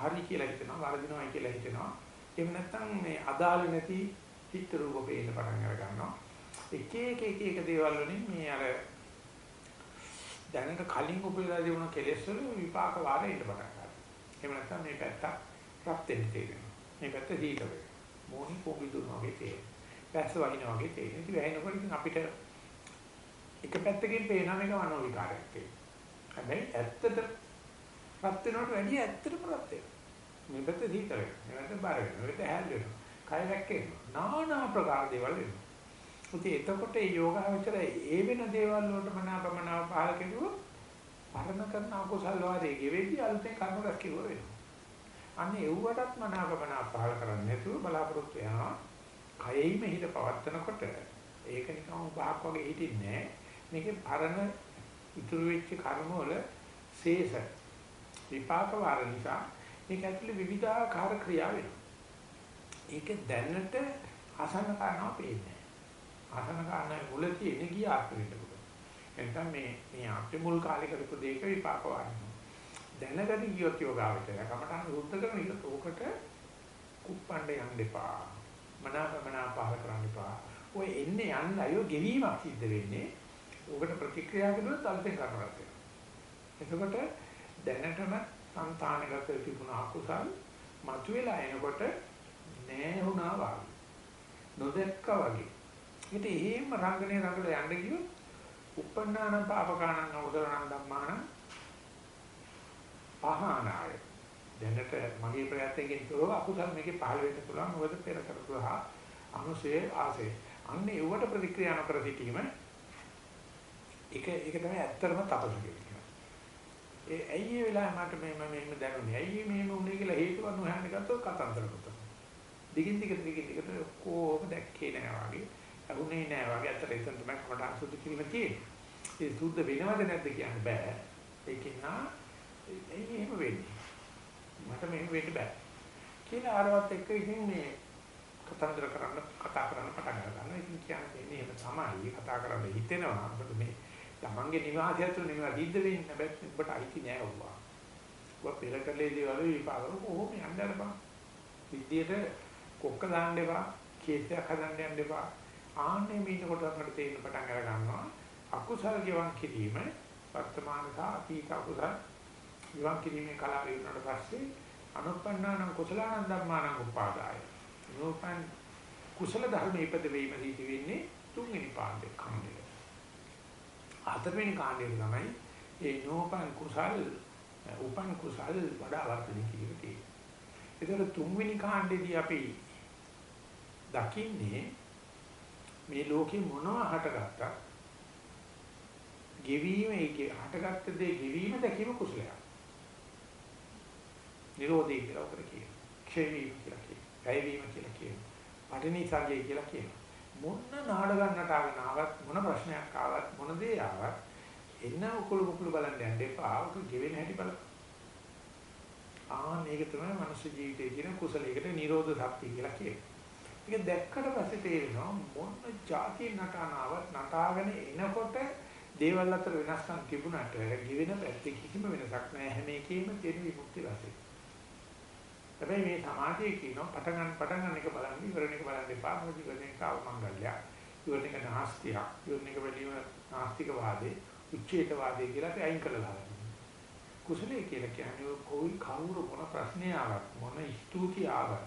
හරි කියලා හිතනවා, වරදිනවා කියලා හිතනවා. එහෙම නැත්නම් මේ අදාළ නැති චිත්ත රූප පේන්න පටන් අර ගන්නවා. එක එක එක එක දේවල් වලින් මේ අර දැනට කලින් උපයලා තිබුණ කෙලෙස් වල විපාක වාරෙන්න පටන් ගන්නවා. එහෙම නැත්නම් මේ පැත්ත රත් වෙන්න තියෙනවා. මේ පැත්ත දීක වෙනවා. මොහි පොබිදුන වගේ තේරෙනවා. පැස්ස වහින වගේ තේරෙනවා. ඉතින් වැහෙනකොට ඉතින් අපිට එක පැත්තකින් පේනවා මේක මනෝ විකාරයක් කියලා. හැබැයි ඇත්තට රත් වෙනවට වැඩිය ඇත්තටම රත් වෙනවා. මේ පැත්ත දීතර වෙනවා. මේ පැත්ත බර වෙනවා. මේ පැත්ත හැල් වෙනවා. කය වැක්කෙනවා. নানা ප්‍රකාර දේවල් වෙනවා. ඉතින් එතකොට මේ යෝගාවචර ඒ වෙන දේවල් වලට මනාපමනාව පහල කෙරුවොත් පරණ කරන අකුසල් වාරයේ ගෙවෙද්දී අලුතෙන් කර්ම රැස් කෙරුවා වෙනවා. අන්න එව්වටත් මනාවමන පහල කරන්නේ නැතුව බලාපොරොත්තු වෙනවා. කයෙයිම හිත පවත්නකොට ඒක නිකන් බාහක් වගේ හිටින්නේ නැහැ. මේකේ පරණ ඉතුරු වෙච්ච කර්ම වල ශේෂ විපාක වාර නිසා ඒක ඇතුළේ විවිධාකාර ක්‍රියා වෙනවා. ඒක දැනට අසන කරනවා පේන්නේ. අසන කරන මුල තියෙන ගියාක් වෙන්න පුළුවන්. එතන මේ මේ අපේ මුල් කාලේ කරපු දෙයක විපාක වාරනවා. දැනගට ගියොත් යෝගාවචරය කමටහන් උද්ද කරන ඉතත් ඕකට කුප්පණ්ඩ යන්න එපා. මනාපමනා පහල කරන්න එපා. ඔය එන්නේ යන්න අයෝ ගෙවීමක් සිද්ධ වෙන්නේ. ඕකට ප්‍රතික්‍රියා කළොත් අලුතෙන් කරනවා කියලා. එතකොට දැනටම సంతානගත තිබුණ අකුසල් මතුවලා එනකොට නෑ වුණා වගේ. නොදැක්කා වගේ. ඉතින් එහෙම රංගනේ රඟල යන්න ගියොත් උපන්නාන පාපකාණං අවසරණං ධම්මාණං පහනාය. දැනට මගේ ප්‍රයත්නයෙන් තොරව අකුසල් මේකේ පහළ වෙන්න පුළුවන් මොකද පෙර කරපුවා අනුසේ ආසේ. අන්න ඒවට ප්‍රතික්‍රියා නොකර සිටීම ඒක ඒක තමයි ඇත්තම තපස කියන්නේ. ඒ ඇයි ඒ වෙලාවේ මට මේ මෙහෙම දැනුනේ? ඇයි මෙහෙම වුනේ කියලා හේතුවක් නොහන්න ගත්තොත් කතන්දර පුතන. දිගින් දිගට දිගින් දිගට කොහොම දැක්කේ නෑ වගේ. අහුනේ නෑ වගේ අතට එතන තමයි කොට අසුද්ධ කිරීම තියෙන්නේ. ඒ සුද්ධ වෙනවද නැද්ද කියන්න බෑ. ඒකෙන් නා එයි එහෙම වෙන්නේ. මට මෙහෙම වෙන්න බෑ. කියලා ආරවත් එක්ක ඉතින් මේ කතන්දර කරන්න කතා කරන්න පටන් ගන්නවා. ඉතින් කියන්නේ එහෙම තමයි කතා කරන්න හිතෙනවා. මොකද මේ තමන්ගේ නිවාසය තුළ නෙමෙයි සිද්ධ වෙන්නේ. හැබැයි ඔබට අයිති නෑ ඔබ. ඔබ පෙර කළේ දේවල් විපාක කොහොම යන්න බෑ. විද්‍යට කොක්ක දාන්න එපා. කේසයක් හදන්න යන්න එපා. ආන්නේ මේක කොට අපිට තේරෙන පටන් අර ගන්නවා. අකුසල ගෙවන් කිරීම වර්තමාන සහ අතීත අකුසල විවාහ කිරීමේ කලාව ඉවරනට පස්සේ අනුප්පන්නාන කුසලානන් ධම්මානං උපාදාය. නෝපන් කුසල ධර්ම ඉපද වීම දීති වෙන්නේ තුන්වෙනි පාඩේ කණ්ඩේ. හතරවෙනි කාණ්ඩේ තමයි ඒ නෝපන් කුසල් උපන් කුසල් වඩා වර්ධනය කිරීම තියෙන්නේ. ඒතර තුන්වෙනි කාණ්ඩේදී අපි දකින්නේ මේ ලෝකේ මොනවා හටගත්තා ගෙවීම ඒකේ හටගත්ත දේ ගෙවීම දැකීම කුසලයක්. නිරෝධය කියලා උතර කියනවා. ක්ෂය වීම කියලා කියනවා. වැය වීම කියලා කියනවා. පටිනිසග්ගය කියලා කියනවා. මොන නාඩගන්නට ආගෙන ආවත් මොන ප්‍රශ්නයක් ආවත් මොන දේ ආවත් එන්න උකුළු මුකුළු බලන්න යන්න එපා. උක ගෙවෙන හැටි බලන්න. ආ මේක තමයි මනුෂ්‍ය ජීවිතයේ තියෙන කුසලයකට නිරෝධ ශක්තිය කියලා කියන්නේ. ඒක දැක්කට පස්සේ තේරෙනවා මොන જાති නටනාවක් නටාගෙන එනකොට දේවල් අතර වෙනස්කම් තිබුණාට ගෙවෙන පැත්තේ කිසිම වෙනසක් නැහැ හැම එකෙම තියෙන විමුක්ති රසය. හැබැයි මේ සමාධිය කියනවා පටන් ගන්න පටන් ගන්න එක බලන්න ඉවරණ එක බලන්න එපා මොකද ඉවරණ එක අවමංගල්‍ය. ඉවරණ එක නාස්තිය. ඉවරණ එක වැඩිම නාස්තික වාදේ, උච්චේත වාදේ කියලා අපි අයින් කළා දානවා. කුසලයේ කියලා කියන්නේ කොයි කවුරු මොන ප්‍රශ්නේ ආවත් මොන ස්තුති ආවත්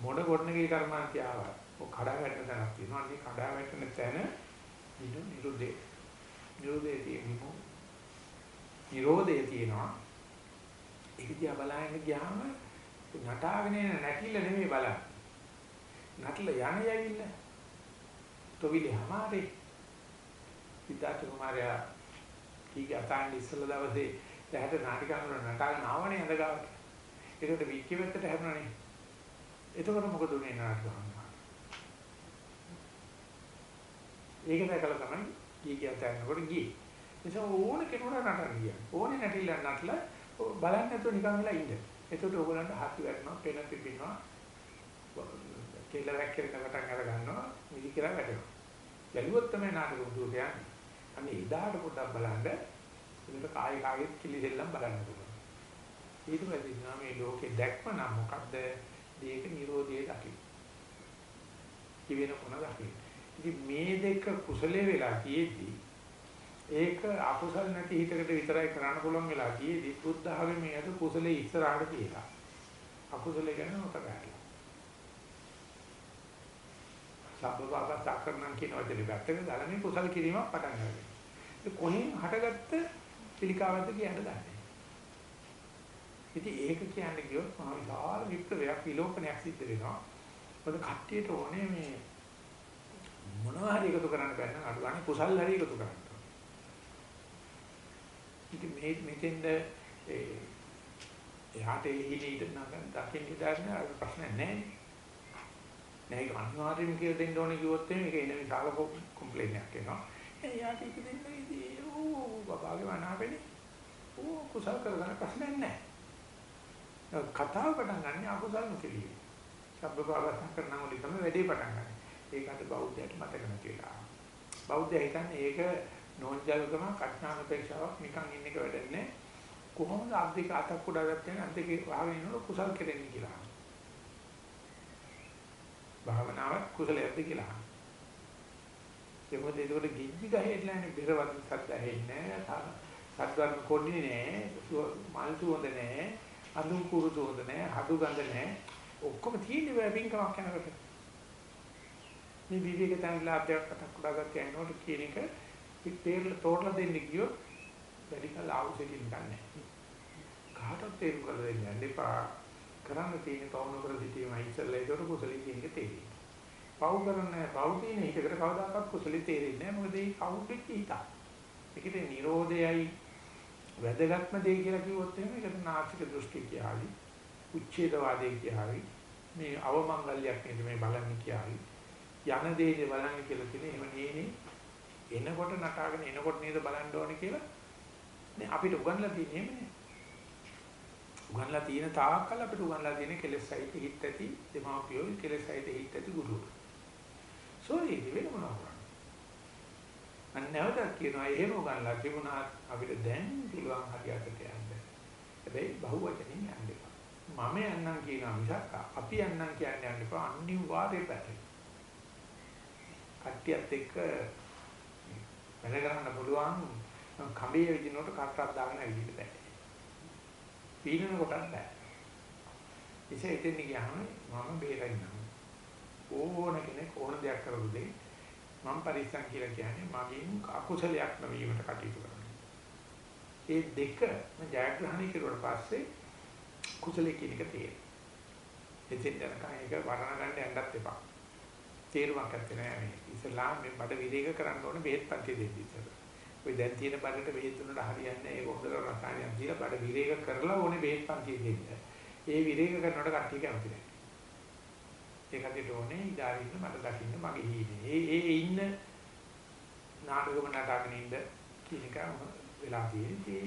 මොන ගොඩනගේ කර්මාන්තය ආවත් ඔය කඩා වැටෙන තැනක් තියෙනවා. අනිත් කඩා වැටෙන තැන නිරු නිරුදේ. නිරෝධයේ තියෙනවා. නිරෝධයේ තියෙනවා. ඒක දිහා බලන්න ගියාම නටාගෙන එන නැකිල්ල නෙමෙයි බලන්නේ. නටල යණ යවිල්ල. තොවිලි හැමාරේ. සිද්ධාර්ථ කුමාරයා කීගේ අතාන් ඉස්සල දවසේ දැහැට නාටිකාවල නටාගෙන ආවනේ අඳගාවට. ඒකට වික්කි වෙත්තට හැරුණානේ. එතකොට මොකද උනේ නාටිකාව? ඒක දැකලා තමයි කීගේ අතානකොට ගියේ. නිසා ඕන කෙනෙකුට නටන්න ගියා. ඕනේ නැටිල්ල නටලා බලන්නේ නැතුව නිකන් වෙලා ඉන්න. එතකොට ඕගොල්ලන්ට හති වැටෙනවා, පෙන පිපිනවා. කෙල වැක්කිරක පටන් අර ගන්නවා, මිදි කියලා වැටෙනවා. බැලුවොත් තමයි නාටක උදුර කියන්නේ. අනේ එදාට පොඩ්ඩක් බලන්න එතකොට කාය කාගෙත් කිලිසෙල්ලම් බලන්න පුළුවන්. ඊට පස්සේ මේ ලෝකේ දැක්ම නම් මොකද්ද? මේක Nirodhe දකි. කිවෙන කොන දකි. ඉතින් මේ දෙක කුසලයේ වෙලා තියෙද්දි ඒක අකුසල නැති හිතකට විතරයි කරන්න පුළුවන් වෙලා තියෙදි බුද්ධ ආගමේ අද කුසලයේ ඉස්සරහට තියලා අකුසල ගැන මතකයි. සබ්බපාප සාකරණම් කියන වචනේ පැත්තක දාලා මේ කුසල කිරීමක් පටන් ගන්නවා. ඒ කොහෙන් හටගත්ත පිළිකාවක්ද කියන්න දන්නේ. ඉතින් ඒක කියන්නේ කියොත් මහා විශාල විප්ලවයක් විලෝපනයක් සිද්ධ වෙනවා. මොකද කට්ටියට ඕනේ මේ මොනවා හරි එකතු කරන්න බැන්න අඩු ගන්න කුසල් හරි එකතු කරන්න. ඉතින් මේ මෙතෙන්ද ඒ එහාට එහිලි ඉඳන් දකින්න ඉඳන් අර ප්‍රශ්න නැහැ. නෑ ඒක අනිවාර්යයෙන්ම කියලා දෙන්න ඕනේ කිව්වොත් මේක එන විශාල කම්ප්ලේන්ට් එකක් එනවා. එයාට ඒක දෙන්න ඉතින් ඕ බබාගේ වනාපෙනේ. ඕ කුසල් කරගන්න ප්‍රශ්නයක් නැහැ. කතාව පටන් ගන්න අකුසල නොකෙලිය. ශබ්ද ප්‍රවස්තන කරනවා වලින් තමයි වැඩේ පටන් ගන්න. ඒකට බෞද්ධයට මතක නැතිලා. බෞද්ධය හිතන්නේ ඒක නෝන්ජල්කම කඥානපේක්ෂාවක් නිකන් ඉන්න එක වැඩන්නේ. කොහොමද අද්දික අතක් උඩ ගත්තේ අද්දික වහගෙන ඉන්නකොට කුසල් කෙරෙන්නේ කියලා. භාවනාවක් කුසලයක්ද කියලා. ඒ මොකද ඒකට ගිජ්ජි ගහේట్లాනේ බෙරවත් සද්ද ඇහෙන්නේ නැහැ. සද්දන් කොන්නේ නැහැ. මල් සුවඳ නැහැ. අඳුන් කුරු සුවඳ නැහැ. හඩු ගඳ නැහැ. ඔක්කොම තියෙන්නේ වෙපින්කමක් යනකොට. මේ විවේක තනලාභයක් අතක් උඩගත් යනකොට කියන එක ඒක තේරලා තෝරලා දෙන්න ගියොත් වැඩි කල ආවුසෙකින් ගන්නෑ. කාටවත් තේරුම් කරලා දෙන්න යන්න එපා. කරන්න තියෙන පවුන කර සිටීමයි ඉස්සල්ලා ඒක කුසලී කියන එක තේරෙන්නේ. පවු කරන පවු තියෙන එකකට කවදාකවත් කුසලී තේරෙන්නේ නැහැ. මොකද ඒ කවුද කීතා. ඒකේ නිරෝධයයි වැදගත්ම දේ කියලා කිව්වොත් එහෙම ඒකට නාස්තික දෘෂ්ටි කියලායි, උච්ඡේදවාදී කියලායි, මේ අවමංගල්‍යයක් නේද මේ බලන්නේ කියලායි. යන දේනේ බලන්නේ කියලා කියන එහෙම නෙන්නේ එනකොට නටාගෙන එනකොට නේද බලන්න ඕනේ කියලා නේ අපිට උගන්ලා තියෙන්නේ එහෙමනේ උගන්ලා තියෙන තාක්කල් අපිට උගන්ලා තියෙන කෙලෙස් සහිත හිත් ඇති දෙමාපියෝ කෙලෙස් සහිත හිත් ඇති ගුරුවරු. සෝයි වෙන මොනවා කරන්නේ? අන්නවද කියනවා එහෙම උගන්ලා තිබුණා අපිට දැන් පුළුවන් හරියට යන්න. හැබැයි බහුවචනින් යන්න එපා. මම යන්නම් කියනවා මිසක් අපි යන්නම් කියන්නේ යන්න එපා අනිවාර්යයෙන් පැටලෙන්න. කට්ටියත් එක්ක වැඩ කරන්න පුළුවන් කඹේ විදිනකොට කට්ටක් දාගෙන ඇවිදින්න බෑ. පීනන කොටත් බෑ. ඉතින් එතෙන් ගියාම මම බේරෙන්නම්. ඕන කෙනෙක් ඕන දෙයක් කරපු දෙයි මම පරිස්සම් කියලා කියන්නේ මගෙන් අකුසලයක් නොවීමට කටයුතු කරනවා. ඒ දෙක මම ජයග්‍රහණය කරුවාට පස්සේ කුසලයේ කියන එක තේරෙනවා. එතෙන් යනකම් ඒක වර්ණන ගන්න යන්නත් එපා. තේරුමක් නැත්තේ නෑ මේ. ඉස්ලාම් මේ බඩ විරේක කරන්න ඕනේ බෙහෙත් පන්ති දෙන්න ඉස්සර. ඔය දැන් තියෙන බඩට බෙහෙත් දුන්නට හරියන්නේ නැහැ. ඒක හොඳට රසායනයක් දීලා බඩ විරේක කරලා ඕනේ බෙහෙත් පන්ති දෙන්න. ඒ විරේක කරනකොට කට්ටිය කැමති නැහැ. ඒකට ඕනේ ඉදාරින්න මට දකින්න මගේ හීනේ. ඒ ඒ ඉන්න නාටකම නටාගෙන ඉන්න කියන එක වෙලා තියෙන්නේ.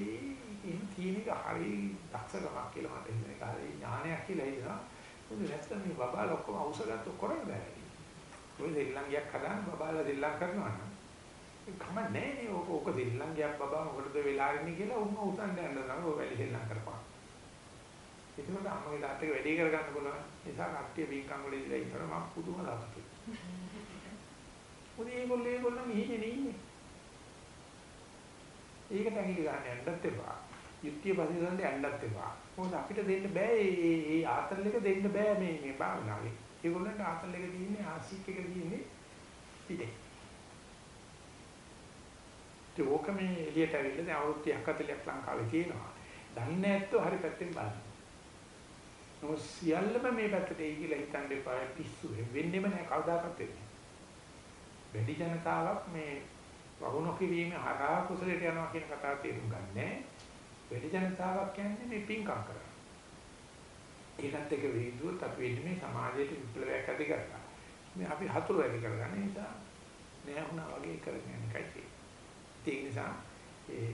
ඒ තියෙන එක හරි දක්ෂකමක් කියලා මට හිතෙනවා. ඒක හරි ඥානයක් කියලා හිතනවා. මොකද නැත්නම් මේ බබා ලොක්කම අවශ්‍යගත කරන්න බෑ. ඔය දෙල්ලංගියක් හදාන බබාලා දෙල්ලම් කරනවා නම් ඒ කම නැහැ නේ ඕක ඕක දෙල්ලංගියක් බබා මොකටද වෙලා ඉන්නේ කියලා උන්ව උසන්න යන්න තමයි ඔය වැඩි දෙල්ලම් කරපන්. ඒකම අම්මගේ තාත්තගේ වැඩි කරගන්න පුළුවන්. නිසා කට්ටිය බින්කම් වල ඉඳලා ඉතන මම පුදුම ලාභකේ. මොකද ඒගොල්ලෝ ඒගොල්ලෝ මෙහෙ ඉන්නේ. ඒකට ඇඟිලි ගන්න යන්නත් එපා. යුක්තිය පරිසරෙන් යන්නත් එපා. මොකද අපිට දෙන්න බෑ මේ මේ ආතල් එක දෙන්න බෑ මේ මේ භාවනාවේ. ඒගොල්ලන්ට ආතල් එක තියෙන්නේ ආසික් එක තියෙන්නේ පිටේ. ඒ ඕක මේ එළියට ඇවිල්ලා දැන් අවුරුදු 30ක් 40ක් ලංකාවේ තියෙනවා. දන්නේ නැත්තෝ හරි පැත්තෙන් බලන්න. නමුත් සියල්ලම මේ පැත්තට එයි කියලා හිතන්න එපා පිස්සු වෙන්නෙම නැහැ කවදාකවත් වෙන්නේ. වැඩි ජනතාවක් මේ වහුණු කිරීමේ හරහා කුසලයට යනවා කියන කතාව තේරුම් ගන්නෑ. වැඩි ජනතාවක් කියන්නේ මේ පින්කම් කරනවා. ඒකත් එක වේදුවත් අපි වෙන්නේ මේ සමාජයේ විප්ලවයක් ඇති කරගන්න. මේ අපි හතුරු වැඩි කරගන්න නිසා නෑ වුණා වගේ කරගෙන යන එකයි තියෙන්නේ. ඒ නිසා ඒ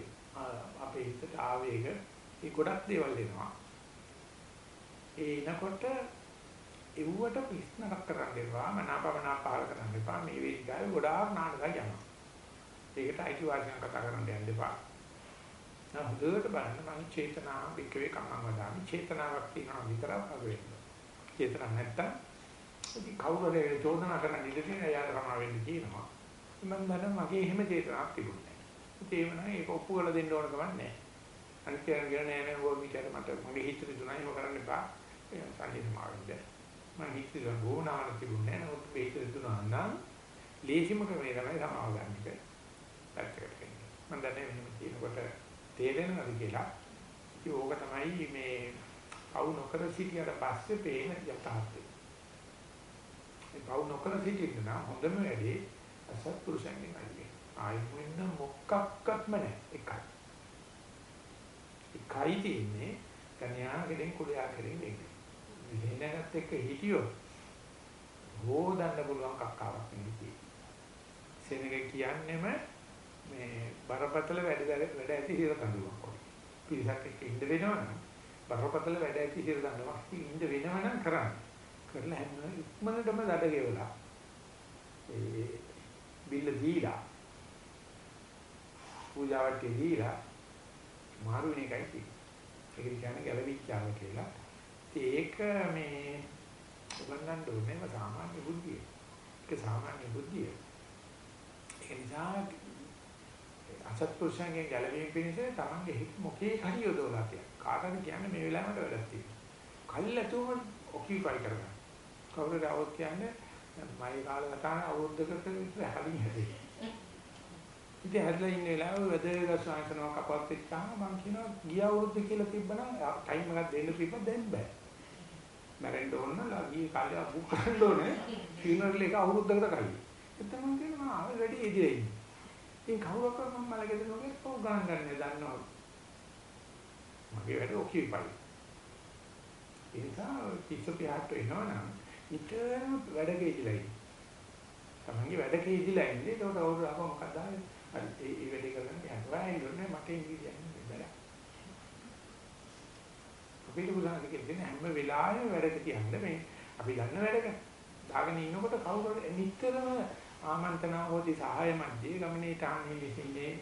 අපේ හිතට ආවේග ඒ ගොඩක් දේවල් එනවා. ඒ එනකොට එව්වට පිස්නක් කරන්න එපා මනාපමනා පහල කරන්න එපා මේ වේදිකාවේ ගොඩාක් නාටක යනවා. ඒකට අයිතිවාසිකම් කතා කරන්න යන්න එපා. හොඳට බලන්න මම චේතනා විකවේ කම්මං වදාමි චේතනාවක් තියෙනවා විතරක් අගවෙන්න. චේතනාවක් නැත්තම් ඉතින් කවුරු හරි චෝදනා කරන්න ඉඳ තියෙන එයාට කමා වෙන්න කියනවා. මම දන්නවා මගේ එහෙම චේතනාවක් තිබුණේ නැහැ. ඒ වුණා ඒක ඔප්පු කරලා දෙන්න ඕන කමක් නැහැ. අනිත් කෙනා කියන නෑ නෑ ඕක විතර මට මගේ හිතේ දුනා එහෙම කරන්න එපා. ඒ සංජය සමාවෙන්න. මම හිතේ දුන බෝනාන තිබුණේ නැහැ. නමුත් මේ හිතේ දුනා නම් ලේසිම ක්‍රමය තමයි සමාව ගන්න එක. පැත්තකට වෙන්නේ. මම දන්නේ මෙහෙම කියනකොට තේරෙනවද කියලා. ඉතින් ඕක තමයි මේ පවු නොකර සිටියට පස්සේ පේන යථාර්ථය. ඒ පවු නොකර සිටින්න නම් හොඳම වැඩේ අසත්පුරුෂයන්ගෙන් අයිති. ආයි වෙන මොකක්වත්ම නැහැ එකයි. එකයි තියෙන්නේ කන්‍යා කෙරෙන් කුලයා කෙරෙන් වෙන්නේ. විහෙනගත් එක්ක හිටියොත් හොදන්න පුළුවන් කක්කාවක් නෙවෙයි. සෙනග කියන්නේම මේ බරපතල වැඩ වැඩ ඇති හිර කඳුවක් වගේ. පිරිසක් එක්ක ඉඳ වෙනවනම් බරපතල වැඩ ඇති සිර ගන්නවා. ඉන්න වෙනවනම් කරන්න. කරලා හැම ඉක්මනටම දඩ ගෙවලා ඒ බිල්ල දීලා පූජාවට දීලා මාරු වෙන එකයි තියෙන්නේ. ඒක කියන්නේ ගැලවිච්චාව කියලා. ඒක මේ උගන්වන්න ඕනේ සාමාන්‍ය බුද්ධිය. ඒක සාමාන්‍ය බුද්ධිය. ඒ නිසා අසත්පුරුෂයන්ගෙන් ගැලවීම පිණිස තමන්ගේ හිත මොකේ හරි යොදවලා තියෙනවා. කාටද කියන්නේ මේ වෙලාවට වැඩක් තියෙනවා. කල්ලාතුම ඔකියුපයි කරගන්න. කවුරුද આવොත් කියන්නේ මගේ කාලගතාන අවුරුද්දකට විතර හැලින් හැදේ. ඉතින් හැදලා ඉන්න වෙලාව වැදගත් සායතනයක් අපවත් වෙච්චාම මම කියනවා ගිය අවුරුද්ද කියලා තිබ්බනම් ටයිම් එකක් දෙන්න තිබ්බ දැන් බෑ. මැරෙන්න ඕන නම් ගිය කාලේ බුක් කරන්න ඕනේ. ෆිනරල් එක අවුරුද්දකට කලින්. එතන මම කියනවා ආව වැඩි ඉදිරියේ ඉන්නේ. ඉතින් කවුරක්වත් මම මල ගෙදර නොගෙත් පො ගණන් ගන්න දන්නවා. මගේ වැඩ ඔකියුපයි. ඒ නිසා කිසු පියාට එනවනම් නිතරම වැඩ කෙයිලා ඉන්නේ. තමන්ගේ වැඩ කෙයිලා ඉන්නේ. ඒකට අවුරුදු අප මොකක්ද ආවේ? හරි ඒ ඒ වැඩේ කරගෙන යනවා. ඒන්නේ මට ඉංග්‍රීසි යන්නේ බැලුවා. අපිට උදාහරණ දෙන්න හැම වෙලාවෙම වැඩක තියන්න මේ අපි ගන්න වැඩක දාගෙන ඉන්නකොට කවුරුද නිතරම ආමන්ත්‍රණ හොති සහාය මැදේ ගමනේ තාන්නේ විසින්නේ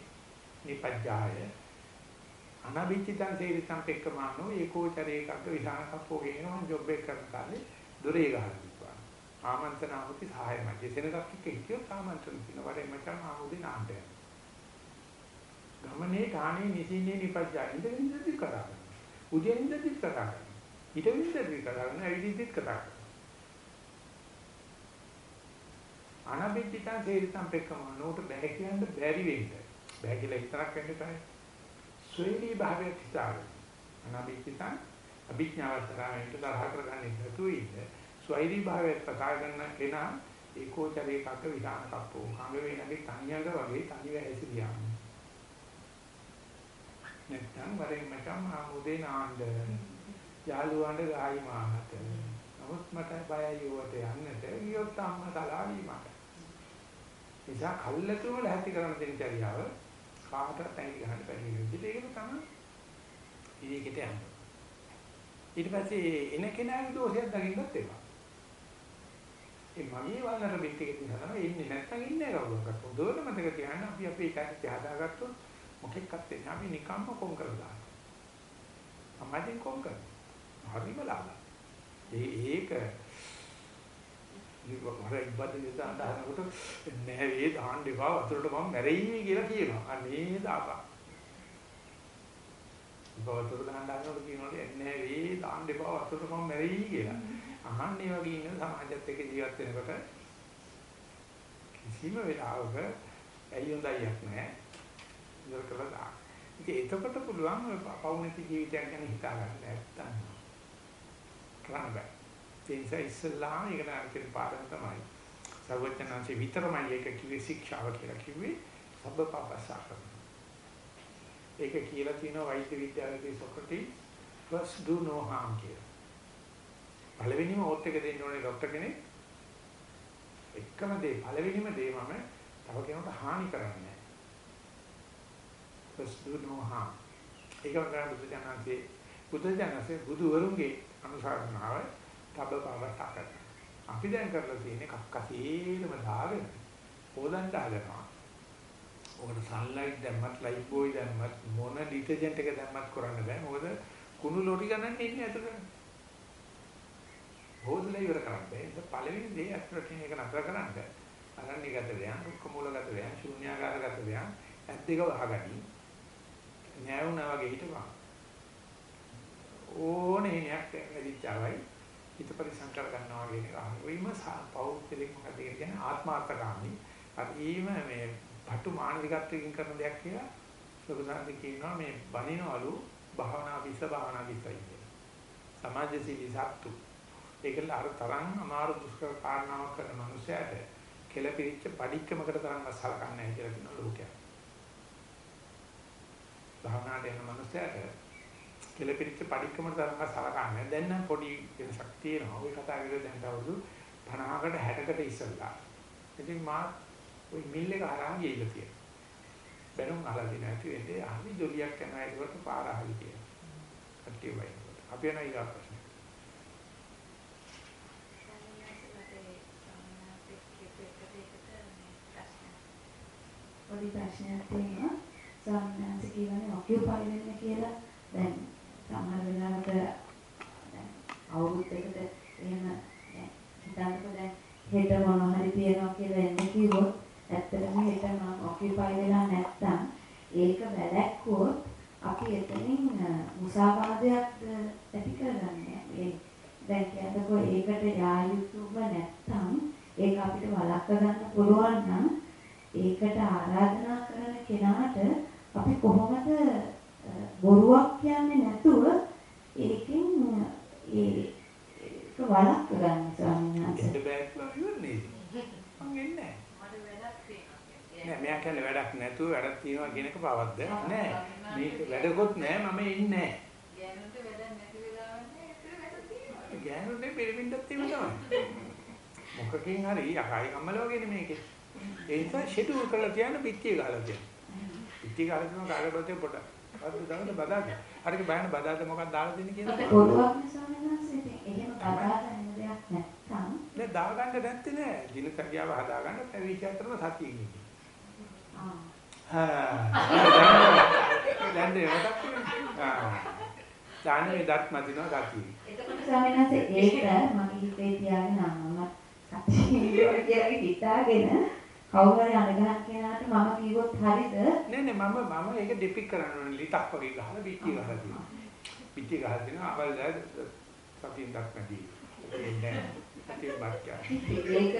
නිපජ්ජාය. අනබිචිතං සේරිතං පෙක්කමානෝ ඒකෝචරේ කක්ක විධාන කප්පෝ ගේනවා ජොබ් එක කරන කාලේ දොරේ ගහලා තිබ්බා. ආමන්ත්‍රණ හොති සහාය මැදේ සෙනගක් එක්ක හිටියොත් ආමන්ත්‍රණ කියන වරේ මචං ආමුදේ නාන්ට ගමනේ තාන්නේ නිසින්නේ නිපජ්ජාය ඉඳගෙන ඉඳි කරා උදේ ඉඳි කරා ඊට විස්තරි කරා නෑ ඇවිදින්දිත් කතා කරා අනබිච්චිතං සේරිතං පෙක්කම නෝට බෑ කියන්න බැරි වෙන්න. බෑ කියලා විතරක් වෙන්න බෑ. ස්වේදී භාවයට හිතාගෙන අනබිච්චිතං අභිඥාවතරයෙන් තරහ කරගන්නේ නැතුව ඉන්න. ස්වෛරී භාවයට කතා කරන කෙනා ඒකෝචරේ කක විධාන කප්පෝ කංග වේනගේ තනියඟ වගේ තනිව ඇසිරියා. නැත්නම් වරෙන් මචං ආමුදේ නාන්ද යාළුවන්ට ගායි මාහත. නමුත් මට බයයි යුවට යන්නට ගියොත් අම්මා සලාවි මට. නිසා කල්ලාතුම ලැහැත්ති කරන දෙන්චරියාව කාටවත් ඇඟි ගන්න බැරි වෙන්නේ. ඒක තමයි ඒකට යන්නේ. ඊට පස්සේ එන කෙනාගේ දෝෂයක් දකින්නත් එපා. ඒ මගේ වල්නර බෙත් එකේ තියෙනවා එන්නේ නැත්තම් ඉන්නේ කවුරුන්කට. හොඳට මතක තියාගන්න අපි අපේ කාර්යය හදාගත්තොත් මොකෙක්වත් එන්නේ. අපි නිකම්ම කොම් කරලා. අම්මෙන් කොම් කරනවා. හරිම ලාභයි. ඒ ඒක මර ඉබ්බද නිසා අදහනකොට නෑ වේ දාන්න එපා වතුරට මම මැරෙයි කියලා කියනවා. අනේ දාපා. වතුර දාන්න හදනකොට කියනවාට නෑ වේ දාන්න එපා වතුරට මම මැරෙයි කියලා. අහන්නේ වගේ ඉන්න සමාජයත් එක්ක ජීවත් වෙනකොට කිසිම වෙලාවක ඇයි හොඳයියක් නෑ. ඉවර කළා දාන්න. ඉතින් එතකොට පුළුවන් පවුනති ජීවිතයක් ගැන හිතා ගන්න නැත්තම්. කරන්න බෑ. ඒ නිසා ඉස්සල්ලාම ඉගෙන ගන්න පාඩම තමයි. සර්වඥාන්සේ විතරමයි ඒක කිව්වේ ශික්ෂාව කියලා කිව්වේ සබ්බපපසා කරන. ඒක කියලා තියෙනවා වෛද්‍ය විද්‍යාවේ Socrates first do no harm කියලා. පළවෙනිම ඕත් එක දෙන්න ඕනේ ડોක්ටර් කෙනෙක්. එකම දේ පළවෙනිම දේ මම තව කෙනෙකුට හානි කරන්නේ නැහැ. first do no harm. ඒක වගේම බුදු දනන්සේ බුදු දනන්සේ බුදුවරුන්ගේ අනුශාසනාව තබපවතා කරනවා. අපි දැන් කරලා තියෙන්නේ කක්කසේලම දාගෙන හොදන්න හදනවා. ඔකට සන්ලයිට් දැම්මත් ලයිට් බෝයි දැම්මත් මොන ඩිටර්ජන්ට් එක දැම්මත් කරන්න බෑ. මොකද කුණු ලොරි ගණන් ඉන්නේ ඇතුළේ. හොදලා ඉවර කරන්න බෑ. ඒක පළවෙනි දේ ඇස්ට්‍රටින් එක නතර කරන්න. අරණිගත වේයන්, කුමූලගත වේයන්, ශුන්‍යාකාරගත වේයන්, ඇස් දෙක වහගනි. නෑවුනා වගේ හිටපන්. ඕනේ නයක් වැඩිචාවයි හිත පරිසම් කර ගන්නවා කියන එක අහුවීම පෞද්ගලික මොකද කියන්නේ ආත්මාර්ථකාමී. හරිම මේ පටු මානසිකත්වයෙන් කරන දෙයක් කියලා සුබසාන්ති කියනවා මේ බණිනවලු භාවනා විස භාවනා විසයි කියලා. සමාජශීලී සත්තු. ඒකල අර තරම් අමාරු දුෂ්කර කාරණාවක් කරන මනුස්සයාට කෙලපිරිච්ච padikkamakata තරම් සලකන්නේ නැහැ කියලා කියන ලෝකයක්. භාවනාට යන මනුස්සයාට කෙලපිරිච්ච padikkaමට තරම සලකන්නේ. දැන් නම් පොඩි වෙනසක් තියෙනවා. ඔය කතා කරලා දැන් තවදු 50කට 60කට ඉස්සෙල්ලා. ඉතින් මා ওই මිල් එක හරහා ගිහිල්ලා තියෙනවා. බැනුම් අහලා දින ඇති වෙන්නේ ආවි ජොලියක් යනවා ඒකට පාර ආවි කියලා. කට්ටිය වයින්කොට. අපි යන ඊගා ප්‍රශ්න. පොඩි ප්‍රශ්නයක් තියෙනවා. ස්වාමීන් වහන්සේ කියවනේ ඔකියුපයි වෙන්න කියලා දැන් සමහර වෙලාවට දැන් අවුරුද්දකට එහෙම දැන් හිතන්නකෝ දැන් හෙට මොනවා හරි තියනවා කියලා එන්න කිව්වොත් ඇත්තටම හෙට මම ඔකියුපයි වෙලා නැත්තම් ඒක වැළැක්වුවොත් අපි එතනින් මුසාවාදයක් ඇති කරගන්නේ. ඒ දැන් කියන්නකෝ ඒකට යා යුතුව නැත්තම් ඒක අපිට වළක්ව ගන්න පුළුවන් නම් ඒකට ආරාධනා කරන කෙනාට අපි කොහොමද බොරුවක් කියන්නේ නැතුව ඒකෙන් ඒ ඒක වළක්ව ගන්න ස්වාමීන් වහන්සේ. එන්න බෑ කියලා ඉවරනේ. මං එන්නේ නැහැ. නෑ මෙයා කියන්නේ වැඩක් නැතුව වැඩක් තියනවා කියන එක පවද්ද නෑ. මේක වැඩකොත් නෑ මම ඉන්නේ නෑ. ගෑනුනේ පිළිමින්දත් එහෙම තමයි. මොකකින් හරි යකයි කම්මල වගේනේ මේකේ. ඒ නිසා ෂෙඩියුල් කරලා තියන්න පිටිය ගහලා තියන්න. පිටිය ගහලා තියෙනවා කාගබතේ පොඩ. අද දවල්ට බදාගන්න. හරියට බයන බදාද මොකක්ද දාලා දෙන්නේ කියලා. ඒක බොරුවක් නේ ස්වාමීන් වහන්සේ. ඉතින් එහෙම කරන දෙයක් නැත්තම් නෑ දාගන්න නැත්තේ නෑ. දිනචර්යාව හදාගන්න පැවිදි අතරම සතියින් ඉන්නේ. ආ හා. දැන් දෙවටක් ආ. දාන්නේ දත් මදිනවා ගතියි. එතකොට ස්වාමීන් වහන්සේ ඒක මගේ හිතේ තියාගෙන මම සත්‍යය කියලා හිතාගෙන කවුරු හරි අනගහන කෙනාට මම කිව්වොත් හරිද? නෑ නෑ මම මම ඒක ඩිපික් කරන්න ඕනේ ලිතක් වගේ ගහලා පිටිය ගහලා තියෙනවා. පිටිය ගහලා තියෙනවා අවල් දැන් සතියෙන් දත් මැදි. එන්නේ නෑ. ඒක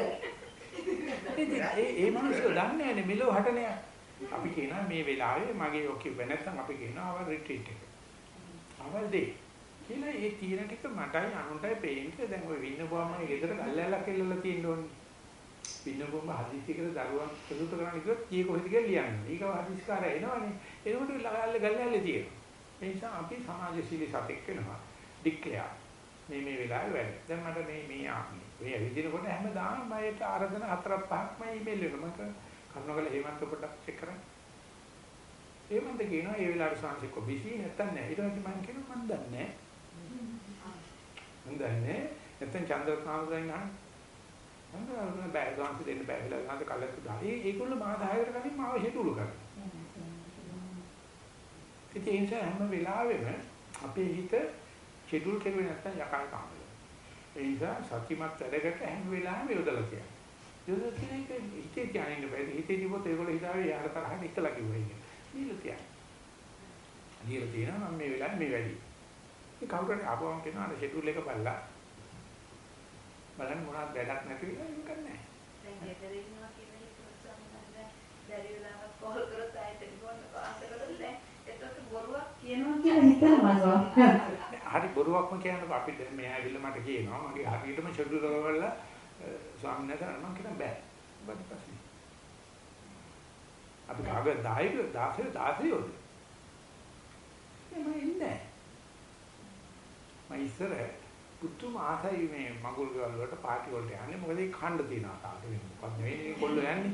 ඉතින් ඒ මිනිස්සු දන්නේ නෑනේ මෙලෝ හටනය. අපි කියනවා මේ වෙලාවේ මගේ ඔකේ වෙනත්නම් අපි කියනවා අවල් රිට්‍රීට් එක. අවල් දෙයි. කියලා ඒ තීරණ ටික මටයි අනුන්ටයි පේන්නේ දැන් ඔය වින්න බොම්ම ගෙදර ගල්ලැලක් එල්ලලා තියෙන්න ඕනේ. වින්න බොම්ම හදිස්සියකට දරුවන් ප්‍රසූත කරන්න කිව්වොත් කී කොහෙද කියලා ලියන්නේ. ඊක හදිස්කාරය එනවනේ. එනකොට ගල්ල ගල්ලැල්ලේ තියෙනවා. ඒ නිසා අපි සමාජශීලී සතෙක් වෙනවා. ඩික්ලෙයාර් මේ මේ වෙලාවේ වැඩ. දැන් මට මේ මේ ආන්නේ. මේ ඇවිදිනකොට හැමදාම මයට ආරාධන හතරක් පහක්ම ඊමේල් වෙනවා. මට කරුණාකර හේමන්ත පොඩ්ඩක් චෙක් කරන්න. හේමන්ත කියනවා ඒ වෙලාවට සංසික බිසි නැත්තම් නෑ. ඊට පස්සේ මම කියනවා මම දන්නේ නෑ. මම දන්නේ නැත්තම් චන්ද්‍රකාන්තයන් අහන්න. මම බෑ ගාන්ති දෙන්න බෑ කියලා ගාන්ති කල්ලක් දාලා. ඒ ඒගොල්ලෝ මා 10කට කලින් මාව ෂෙඩියුල් කරනවා. ඉතින් ඒ නිසා හැම වෙලාවෙම අපේ හිත ෂෙඩියුල් කරුවේ නැත්තම් යකා කාමල. ඒ නිසා සත්‍යමත් වැඩකට හැම වෙලාවෙම යොදලා තියෙනවා. යොදලා තියෙන එක හිතේ තියාගෙන බෑ. හිතේ තිබොත් ඒගොල්ලෝ හිතාවේ යාර තරහට ඉස්සලා කිව්වා ඒක. දීලා තියන්න. දීලා තියෙනවා මම මේ වෙලාවේ මේ වැඩි. ඒ කවුරු හරි ආපුවම කියනවා අර ෂෙඩියුල් එක බලලා බලන්න මොනවද වැඩක් නැති වෙලා ඒක කරන්නේ දැන් ගෙදර ඉන්නවා කියලා හිතුවත් සමහරවිට බැරි වෙලාවක් කෝල් කරොත් ආයෙත් ටෙලිෆෝන් එක පාස් කරලා දැන් එතකොට බොරුවක් කියනවා කියලා හිතනවා. හරි බොරුවක්ම කියනකොට අපි මෙයා ඇවිල්ලා මට කියනවා. මගේ හරියටම ෂෙඩියුල් කරවලා ස්වාමීන් වහන්සේ මම කියන බෑ. බඩ ප්‍රශ්නේ අපි කාග 10 16 16 යෝද මම ඉන්නේ මම ඉස්සර පුතුම ආසයි මේ මගුල් ගෙවල් වලට පාටි වලට යන්නේ. මොකද ඒ ඛණ්ඩ තියෙනවා තාට වෙන මොකද නෙවෙයි කොල්ලෝ යන්නේ.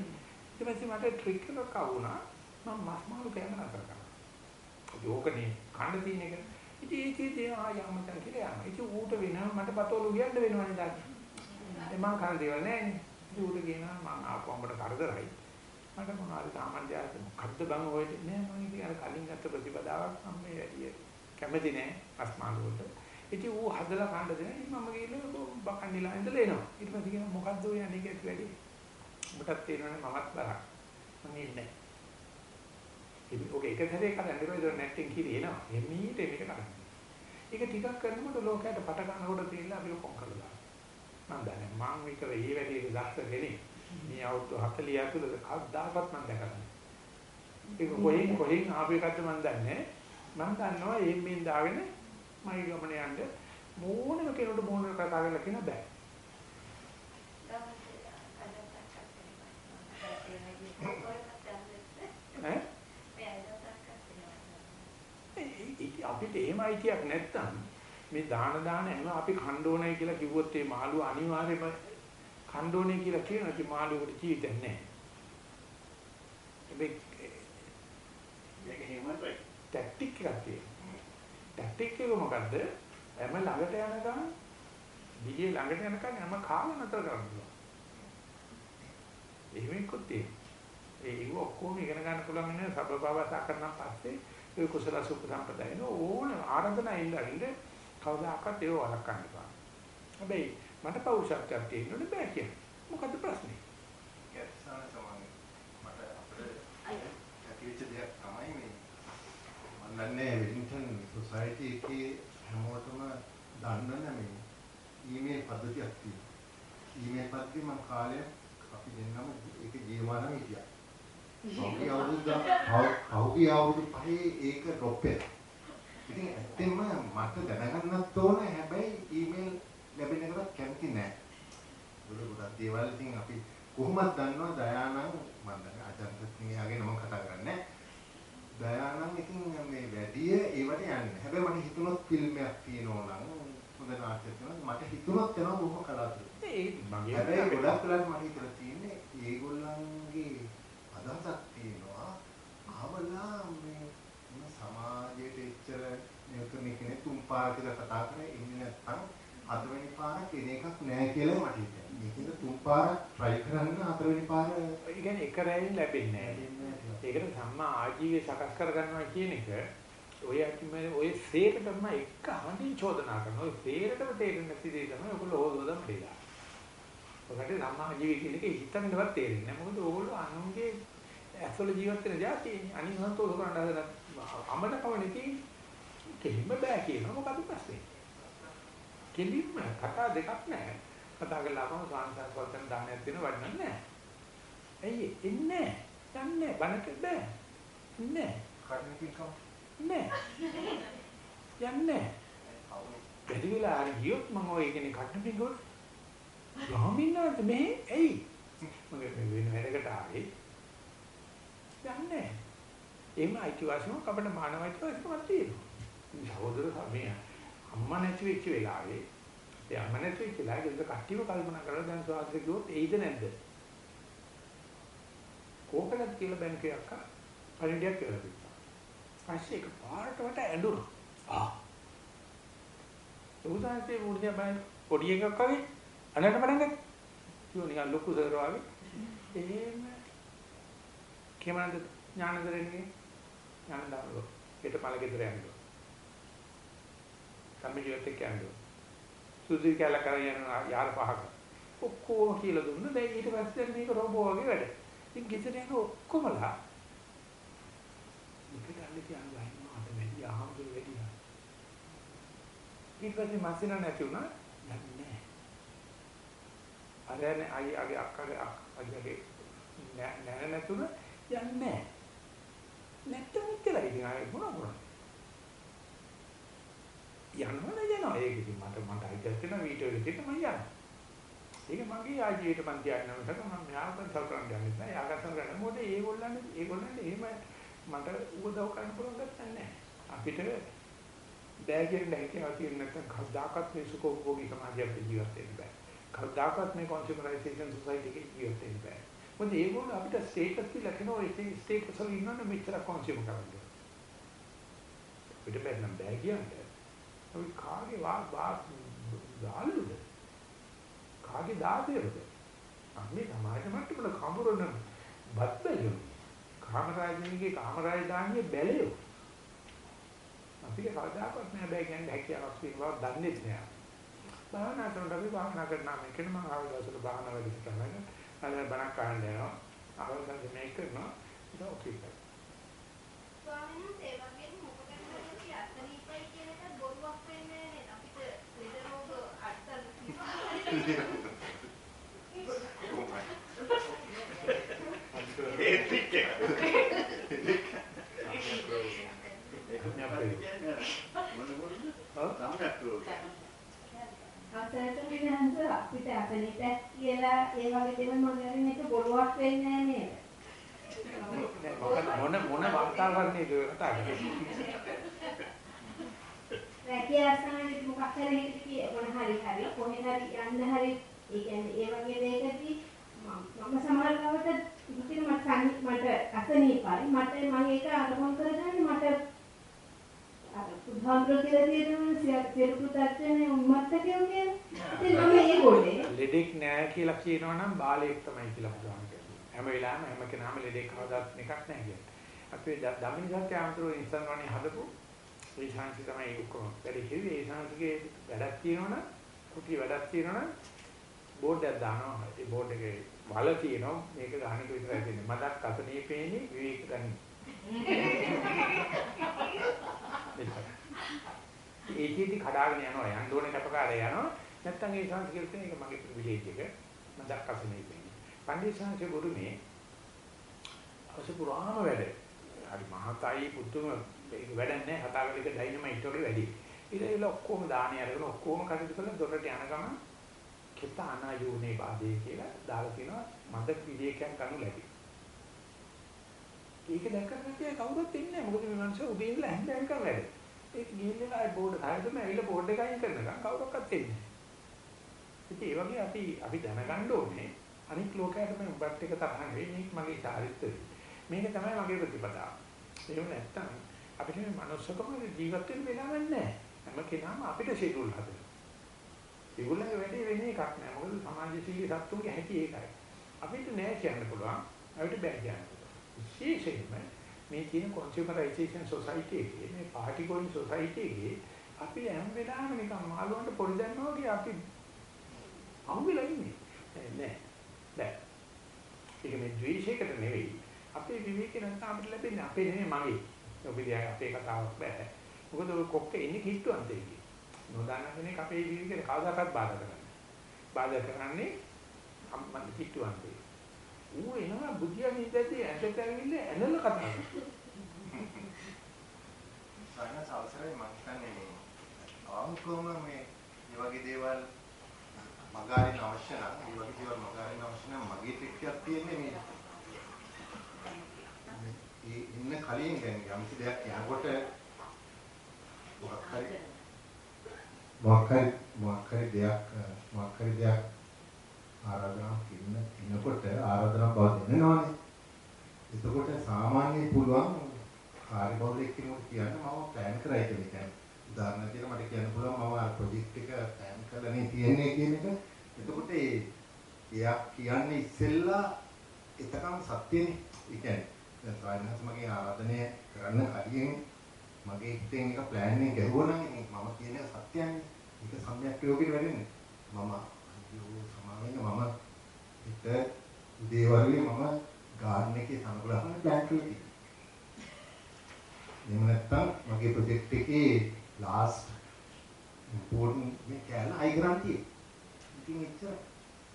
ඊට පස්සේ මට ට්‍රික් එකක් ආවුණා මම මස් මාළු කෑම නතර කරා. යෝකනේ ඛණ්ඩ තියෙන එක. ඉතින් ඒකේ ආ යමතන් කියලා යනවා. ඉතින් ඌට වෙනවා මට පතෝලු කියන්න වෙනවනේ දැන් ඒ මං කරන දේවල් නෑනේ ඉතින් ඌට කියනවා මං ආපුවම්බට කරදරයි. මට මොනවාරි සාමාන්‍ය දෙයක් මොකද්ද බං ඔය? නෑ මම ඉතින් අර කලින් ගත්ත ප්‍රතිපදාවක් මම මේ වැඩි කැමති නෑ අස්මාළු වලට. ඉතින් ඌ හදලා කන්න දෙන ඉතින් මම ගිහලා බකන්නිලා ඉඳලා එනවා. ඊට පස්සේ කියනවා මොකද්ද ඔය යන්නේ? කියලා වැඩි. ඔබටත් තේරෙනවනේ මමත් බරක්. මම ඉන්නේ ඉතින් ඔක එක සැරේ කරන්නේ ඒක නැට්ටෙන් කිරි එනවා. එමීට මේක කරන්නේ ඒක ටිකක් කරනකොට ලෝකයට පට ගන්නකොට තේරෙලා අපි කොම් කරලා මම දන්නේ මම විතර ඒ වැඩේ දක්ෂ කෙනෙක් මේ අවුරුදු 40 ඇතුළත කවදාකවත් මම දැකලා නැහැ. ඒක කොහෙන් කොහෙන් ආපු එකක්ද මම දන්නේ මම දන්නවා එහෙන් මෙන් දාගෙන මයි ගමන යන්න මොනම කෙනෙකුට මොන කතා කරලා කියන බෑ. අපිට එහෙම අයිතියක් නැත්තම් මේ දාන දාන හැම අපි ඛණ්ඩෝණයි කියලා කිව්වොත් ඒ මාළු අනිවාර්යයෙන්ම ඛණ්ඩෝණේ කියලා කියනවා ඉතින් මාළුවෙකුට ජීවිතයක් නැහැ. හැබැයි මේක හේමන්තයි. ටැක්ටික් එකක් තියෙනවා. ටැක්ටික් එක මොකද්ද? හැම ළඟට යන ගමන් දිගේ ළඟට යනකන් හැම කාම නතර කරන්න පුළුවන්. එහෙම එක්කත්. ඒ ඉව ඔක්කොම ඉගෙන ගන්න පුළුවන් ඉන්නේ සබ්බපාවසා කරන පස්සේ ඒ කුසල සුඛ සම්පදායන ඕන ආරම්භන ඉල්ලන්නේ කවදාකවත් ඒව වළක්වන්න බෑ. හැබැයි මට පෞරුෂත්වයක් තියෙනවනේ බෑ කියන්නේ. මොකද්ද ප්‍රශ්නේ? ගැස්සන සමාන මට අපිට ඇතිවෙච්ච දෙයක් තමයි මේ මම දන්නේ වෙලින්ටන් සොසයිටි එකේ හැමෝටම දන්න මේ ඊමේල් පද්ධතියක් තියෙනවා. ඊමේල් පද්ධතිය මම කාලයක් අපි දෙන්නම ඒක ජීවමානව හිටියා. පහුගිය අවුරුද්ද පහුගිය අවුරුදු පහේ ඒක ඩ්‍රොප් වෙනවා. ඉතින් ඇත්තෙන්ම මට දැනගන්නත් ඕන හැබැයි ඊමේල් ලැබෙන එකවත් කැමති නැහැ. ඒක ගොඩක් දේවල් ඉතින් අපි කොහොමද දන්නවා දයානං මම දන්නේ අජන්තත් නියාගේ නම කතා කරන්නේ. දයානං ඉතින් මේ වැඩි ඒවට යන්නේ. හැබැයි මට හිතුනොත් ෆිල්ම් එකක් තියෙනවා නම් හොඳ නාට්‍යයක් තියෙනවා මට හිතුනොත් එනවා බොහොම කලාතුරකින්. ඒ මගේ හැබැයි ගොඩක් වෙලාවට මට හිතලා තියෙන්නේ ඒගොල්ලන්ගේ අදහසක් තියෙනවා ආවලා මේ සමාජයට එච්චර නියුටන් කෙනෙක් තුන් පාර කියලා කතා කරේ ඉන්නේ නැත්නම් හතරවෙනි පාර කෙන එකක් නෑ කියලා මට හිතෙනවා. මේකෙන් තුන් පාරක් try කරන්න හතරවෙනි පාර ඒ කියන්නේ එක රැයෙන් ලැබෙන්නේ නැහැ. ඒකට සම්මා ආජීවය සකස් කරගන්නවා කියන එක ඔය අකිම ඔය සේරටම එක හඳින් චෝදනා කරනවා. ඔය සේරටම තේරෙන්නේ නැති දේ තමයි ඔයගොල්ලෝ හොදවදම දෙලා. ඔකට සම්මා ආජීවය කියන එක හිතන්නවත් තේරෙන්නේ නැහැ. මොකද ඕගොල්ලෝ අනුන්ගේ ඇස්වල ජීවත් වෙන જાතිය. අනිත් සන්තෝෂ කරන්න හදන අමතකව නැති කෙලින්ම බෑ කියනවා. මොකද ප්‍රශ්නේ? කෙලින්ම කතා දෙකක් නැහැ. කතා කළාම සාංශාස් වලට දානයක් දෙන වඩන්න නැහැ. ඇයි එන්නේ නැහැ. බනක බෑ. නෑ. කර්ණිකම් නෑ. යන්නේ. වැඩි වෙලා හරි ගියොත් මම ඔය කියන්නේ කට්ටු පිටුත් ගාමින්නාට මේ ඇයි මගේ වෙන වැඩකට ආවේ යන්නේ. එimhe අයිතිවාසිකම කපට මානව අයිතිවාසිකමක් තියෙනවා. සහෝදර සමය අම්මා නැති වෙච්ච වෙලාවේ ඒ අම්මා නැති වෙච්ච වෙලාවේ කට්ටියම කල්පනා කරලා දැන් කිව්වොත් එයිද නැද්ද? කෝකලත් කියලා බැංකුවක් අක්කා පරිණියක් කියලා තිබ්බා. පස්සේ ඒක පාරට වට ඇඬුණා. ආ. උදාහරණයක් මුර්ධිය බයි පොඩි එකක් වගේ අනකට ගත්තා. කියෝ නිකන් ලොකු සර් වගේ. එහෙම කේමනන්ද ඥානදරණියේ ඥානදානෝ ඊට පළගෙදර යනවා. සම්මිජියත් එක්ක යනවා. සුදුයි කියලා කරගෙන යාර පහක. ඔක්කොම කියලා දුන්න. දැන් ඊට පස්සේ මේක රොබෝ වගේ වැඩ. ඉතින් ගෙදර යන ඔක්කොමලා මේකට අල්ලේ කියනවා අත වැඩි ආහම්දුර වැඩි. ඊට පස්සේ මාසිනා නැති වුණා. යන්නේ අරනේ අයි අගේ අක්කගේ අයියාගේ නෑ නැතුණ යන්නේ නැත්තම් ඉතලා ඉතින් ආයෙ මොනවා කරන්නේ? යනවනේ යනවා. ඒක ඉතින් මට මට අයිතියක් තියෙනවා වීඩියෝ එකේ තියෙන මම යනවා ඒක මගේ ආජීවයට මන් තියන්න මතක මම යාකට සල්කරන්න යන්නේ නැහැ. යාගසන් කරන්න. මොකද ඒගොල්ලන් ඒගොල්ලන් එහෙම මට උදව් කරන්න පුළුවන් ගැත්තක් නැහැ. අපිට බෑ කියන හැකියාව තියෙන නැත්නම් කවදාකවත් මේ සුඛෝපභෝගී සමාජයක ජීවත් වෙන්න බෑ. කවදාකවත් මේ කොන්සියුමරයිසේෂන් සොසයිටි එකේ ජීවත් වෙන්න බෑ. මොකද ඒගොල්ලෝ අපිට ස්ටේටස් කියලා කියනවා. ඒ ස්ටේටස් වල ඉන්නවනේ මෙච්චර කොන්සියුම් කරන්නේ. අපිට බෑ නම් බෑ කියන්නේ. අපි කාගේ වා වා දාල්ලුද කාගේ දාදේවද අපි සමාජ මට්ටමල කඹරන බත් බැලුම් කාමරාජිනීගේ කාමරාජධානියේ බැලයෝ අපිට කවදාකවත් නෑ බෑ කියන්නේ හැකියාවක් තියෙනවා දන්නේ නැහැ භාවනා කරනකොට අපි භාවනා කරනවා මේකෙන් මම ආව දවසට භාවනා වැඩි කරනවා අර බණක් අහන්න යනවා. ආවසන් මේක කරනවා. ඒක ඔකේ ස්වාමීන් වහන්සේ ඒ වගේම මොකටද කියන්නේ අත්දීපයි කියන එක බොරුවක් වෙන්නේ නේද අපිට ලෙඩ රෝග අත්තල් ඒත් එක්ක අසරට විහන්ස අපිට අපලිට කියලා ඒ වගේ දේවල් මොනවාරින් එක බොරුවක් වෙන්නේ නැහැ නේද? මොන මොන වාතාවරණයද කතා කරන්නේ රැකියා ස්ථානයේ මොකක් හරි හිටියේ මොන හරි හරි කොහෙන් හරි යන්න හරි ඒ කියන්නේ ඒ වගේ දෙයකදී මම සමහර ලාවට හිතෙන මට සනි මට අසනීපයි මට මම ඒක අරමුණු කරගන්නේ මට අර බුදුහාමුදුරුවෝ කියලා තියෙනවා සියලු පුතත්ජනේ උන්මත්තකයෝ කියලා. ඉතින් මම ඒ ගොඩේ ලෙඩෙක් නෑ කියලා කියනවනම් බාලයෙක් තමයි කියලා බුදුහාම කියනවා. හැම වෙලාවෙම හැම කෙනාම ලෙඩෙක් කවදාත් එකක් නෑ කියන්නේ. අපේ ධම්මික සත්‍ය ආමතුරු ඉන්සන් වණේ හදපු ඒ ශාන්ති තමයි ඔක්කොම වැඩි කිව්වේ ඒ ශාන්තිගේ වැඩක් තියෙනවනම් කුටි වැඩක් තියෙනවනම් බෝඩ් එකක් දානවා. ඒ බෝඩ් එකේ වල තියෙනවා මේක ගහනක විතරයි තියෙන්නේ. මදක් අතනේ පේන්නේ විවේක ගන්න. ඒකෙදි කඩාගෙන යනවා යන්න ඕනේ කපකාරය යනවා නැත්තම් ඒ ශාන්ති කියලා තියෙන එක මගේ ප්‍රිවිලේජ් එක මදක් අතනේ පේන්නේ. පණ්ඩිත ගුරුමේ අවශ්‍ය පුරාම වැඩ. හරි මහතයි පුතුම ඒක වැඩක් නැහැ. හතාවල එක ඩයිනමයිට් වගේ වැඩි. ඊට ඒල ඔක්කොම දාණේ අරගෙන ඔක්කොම කටයුතු කරලා දොරට යන ගමන් කෙත අනායෝනේ බාදේ කියලා දාලා තිනවා මද විවේකයන් කනු ලැබි. ඒක දැක්කට පස්සේ කවුරුත් ඉන්නේ නැහැ. මොකද මේ මනුස්සය උදේ ඉඳලා හැන්දෑන් කරලා වැඩ. ඒක ගිහිල්ලා ආයි බෝඩ් හරියටම ඇවිල්ලා බෝඩ් එක අයින් කරනකම් කවුරක්වත් එන්නේ නැහැ. ඉතින් ඒ වගේ අපි අපි දැනගන්න ඕනේ අනික් ලෝකයට මේ උඹත් එක තරහ නෙවෙයි මේක මගේ චාරිත්‍රය. මේක තමයි මගේ ප්‍රතිපදාව. ඒක නැත්තම් අපිට මේ මනුස්සකම ජීවත් වෙන්න වෙලාවක් නැහැ. හැම කෙනාම අපිට ෂෙඩියුල් හදනවා. ඒගොල්ලන්ගේ වැඩේ වෙන්නේ එකක් නෑ. මොකද සමාජශීලී සත්තුන්ගේ හැටි ඒකයි. අපිට නෑ කියන්න පුළුවන්. අපිට බෑ කියන්න පුළුවන්. විශේෂයෙන්ම මේ තියෙන consumerization society එකේ මේ party going society එකේ අපි හැම වෙලාවෙම නිකන් මාළුවන්ට පොඩි දැන්නවා වගේ අපි අහුවෙලා ඉන්නේ. නෑ. බෑ. ඒක මේ ද්වේෂයකට නෙවෙයි. අපේ විවේකේ නැත්නම් අපිට ලැබෙන්නේ අපේ නෙමෙයි මගේ. ඔබදී අපේ කතාවක් බෑ. මොකද ඔය කොක්ක එන්නේ කිට්ටුවන්තේ. නොදන්න කෙනෙක් අපේ විවේකේ කවදාකවත් බාධා කරන්නේ. බාධා කරන්නේ අම්මන් කිට්ටුවන්තේ. ඌ එනවා බුද්ධිය නිදැති ඇටට ඇවිල්ලා ඇනල කතා කරනවා. සයන්ස් අවසරයි මම හිතන්නේ මේ ආමුකම මේ මේ වගේ දේවල් මගාරින් අවශ්‍ය නම් මේ වගේ දේවල් මගාරින් අවශ්‍ය නම් මගේ ට්‍රික්යක් තියෙන්නේ මේ මේ ඉන්න කලින් දැන් යම්කි දෙයක් යනකොට මොකක් හරි මොකක් හරි මොකක් හරි දෙයක් මොකක් හරි දෙයක් ආරාධනාවක් ඉන්න ඉන්නකොට ආරාධනාවක් බව දැනනවානේ. එතකොට සාමාන්‍ය පුළුවන් කාර්ය බහුලෙක් කෙනෙකුට කියන්න මම ප්ලෑන් කරයි කියලා කියන්නේ. උදාහරණයක් විදිහට මට කියන්න පුළුවන් මම අර ප්‍රොජෙක්ට් එක ප්ලෑන් කරලානේ තියෙන්නේ කියන එක. එතකොට ඒ එයා කියන්නේ ඉස්සෙල්ලා එතකම සත්‍යනේ. ඒ කියන්නේ දැන් ස්වාමීන් මගේ ආරාධනය කරන්න කලින් මගේ හිතෙන් එක ප්ලෑන් එක ගැහුවා නම් මම කියන සත්‍යන්නේ. ඒක සම්‍යක් ප්‍රයෝගයෙන් වැඩෙන්නේ. මම අයියෝ සමාවෙන්න මම හිත උදේ වරුවේ මම ගාඩන් එකේ තනකොළ ප්ලෑන් කරලා තියෙනවා. එහෙම නැත්නම් මගේ ප්‍රොජෙක්ට් එකේ ලාස්ට් ඉම්පෝටන්ට් මේ කැලේ හයි කරන් තියෙන්නේ. ඉතින් එච්චර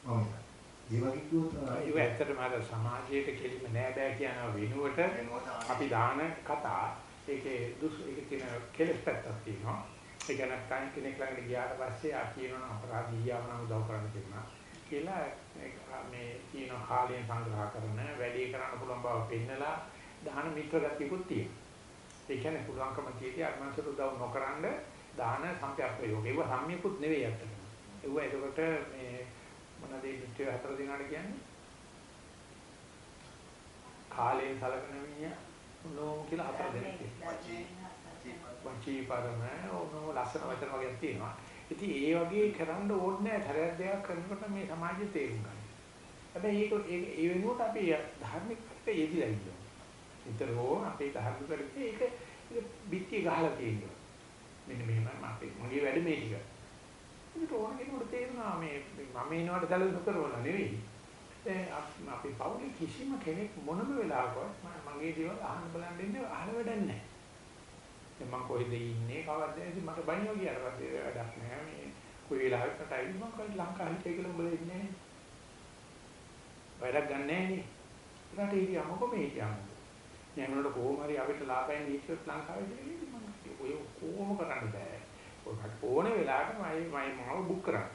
මම ඒ වගේ කිව්වොත් ඒක ඇත්තටම අර සමාජයට කෙලිම නෑ බෑ කියන වෙනුවට අපි දාන කතා ඒකේ දුස් ඒක තියෙන කෙලස් පැත්තක් තියෙනවා. ඒක නැත්නම් කෙනෙක් ළඟට ගියාට පස්සේ ආ කියනවා අපරාධීයව නම් උදව් කරන්න කියනවා. කියලා මේ කියන කාලයෙන් සංග්‍රහ කරන වැඩි කරන්න පුළුවන් බව පෙන්නලා දාන මිත්‍ර ගතියකුත් තියෙනවා. ඒ කියන්නේ පුළුවන්කම තියෙති අර්මංශට උදව් නොකරනද දාන සම්ප්‍රයෝග. ඒව සම්මියකුත් නෙවෙයි අත්තට. ඒව එතකොට මේ මොනවද මේ මිත්‍ර හතර දිනාට කියන්නේ? කාලයෙන් සලකන මිනිහ නෝ කියලා හතර දෙනෙක්. වචී පරම ඕනෝ ලස්සන වචන වගේ තියෙනවා. ඉතින් ඒ වගේ කරන්න ඕනේ නැහැ. තරයක් දෙයක් කරනකොට මේ සමාජයේ තේරුම් ගන්න. හැබැයි ඒක ඒ වෙනුවට අපි ධර්මික යෙදිලා ඉන්නවා. නිතරම අපේ ධර්ම කරේ ඒක ඒක පිටිය ගහලා තියෙනවා. මෙන්න මෙහෙම අපේ මගේ වැඩ මේ ටික. ඒකට ඕන කෙනෙකුට තේරෙනවා මේ මම එනවට සැලසුම් කරවලා නෙවෙයි. දැන් අපි පවුලේ කිසිම කෙනෙක් මොනම වෙලාවකවත් මගේ දේවල් අහන්න බලන්න ඉන්නේ අහල වැඩක් නැහැ. දැන් මම කොහෙද ඉන්නේ කවද්ද ඉතින් මට බණියෝ කියන පස්සේ වැඩක් නැහැ මේ කොයි වෙලාවකට ඇවිත් මම කොයි ලංකාවේ හිටිය කියලා උඹලා ඉන්නේ නැහැ. වැඩක් ගන්න නැහැ නේ. ඒකට ඉතින් අමකො මේ කියන්නේ. යනකොට කොහොම හරි අපිට ලාභයෙන් දීච්චොත් ලංකාවේ දෙන්නේ මම ඔය කොහොම කරන්න බෑ. ඔකට ඕනේ වෙලාවට මම මම මාව බුක් කරන්න.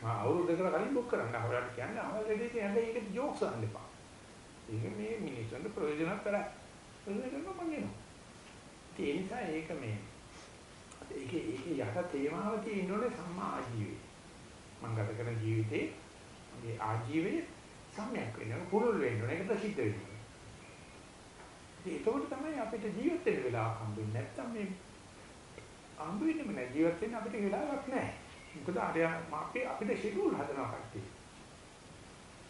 මම අවුරුද්දකට කලින් බුක් කරන්න. අපරාට කියන්නේ අවුරුද්දේ ඉතින් හැබැයි ඒක ජෝක්ස් අහන්න එපා. ඒක මේ මිනිස්සුන්ට ප්‍රයෝජනක් කරා. ප්‍රයෝජන කරනවා මම එනවා. ඒ නිසා ඒක මේ ඒකේ ඒකේ යට තේමාව තියෙන්නේ සම්මා ආජීවය. මම ගත කරන ජීවිතේ මේ ආජීවයේ සම්‍යක් වෙනවා. පුරුල් වෙනවා. ඒක ප්‍රසිද්ධ වෙනවා. ඒකෝට තමයි අපිට ජීවත් වෙන්න වෙලාවක් හම්බෙන්නේ. නැත්තම් මේ හම්බ වෙන්නේ නැහැ. ජීවත් වෙන්න අපිට වෙලාවක් නැහැ. මොකද අර අපි අපිට ෂෙඩියුල් හදනවා කට්ටිය.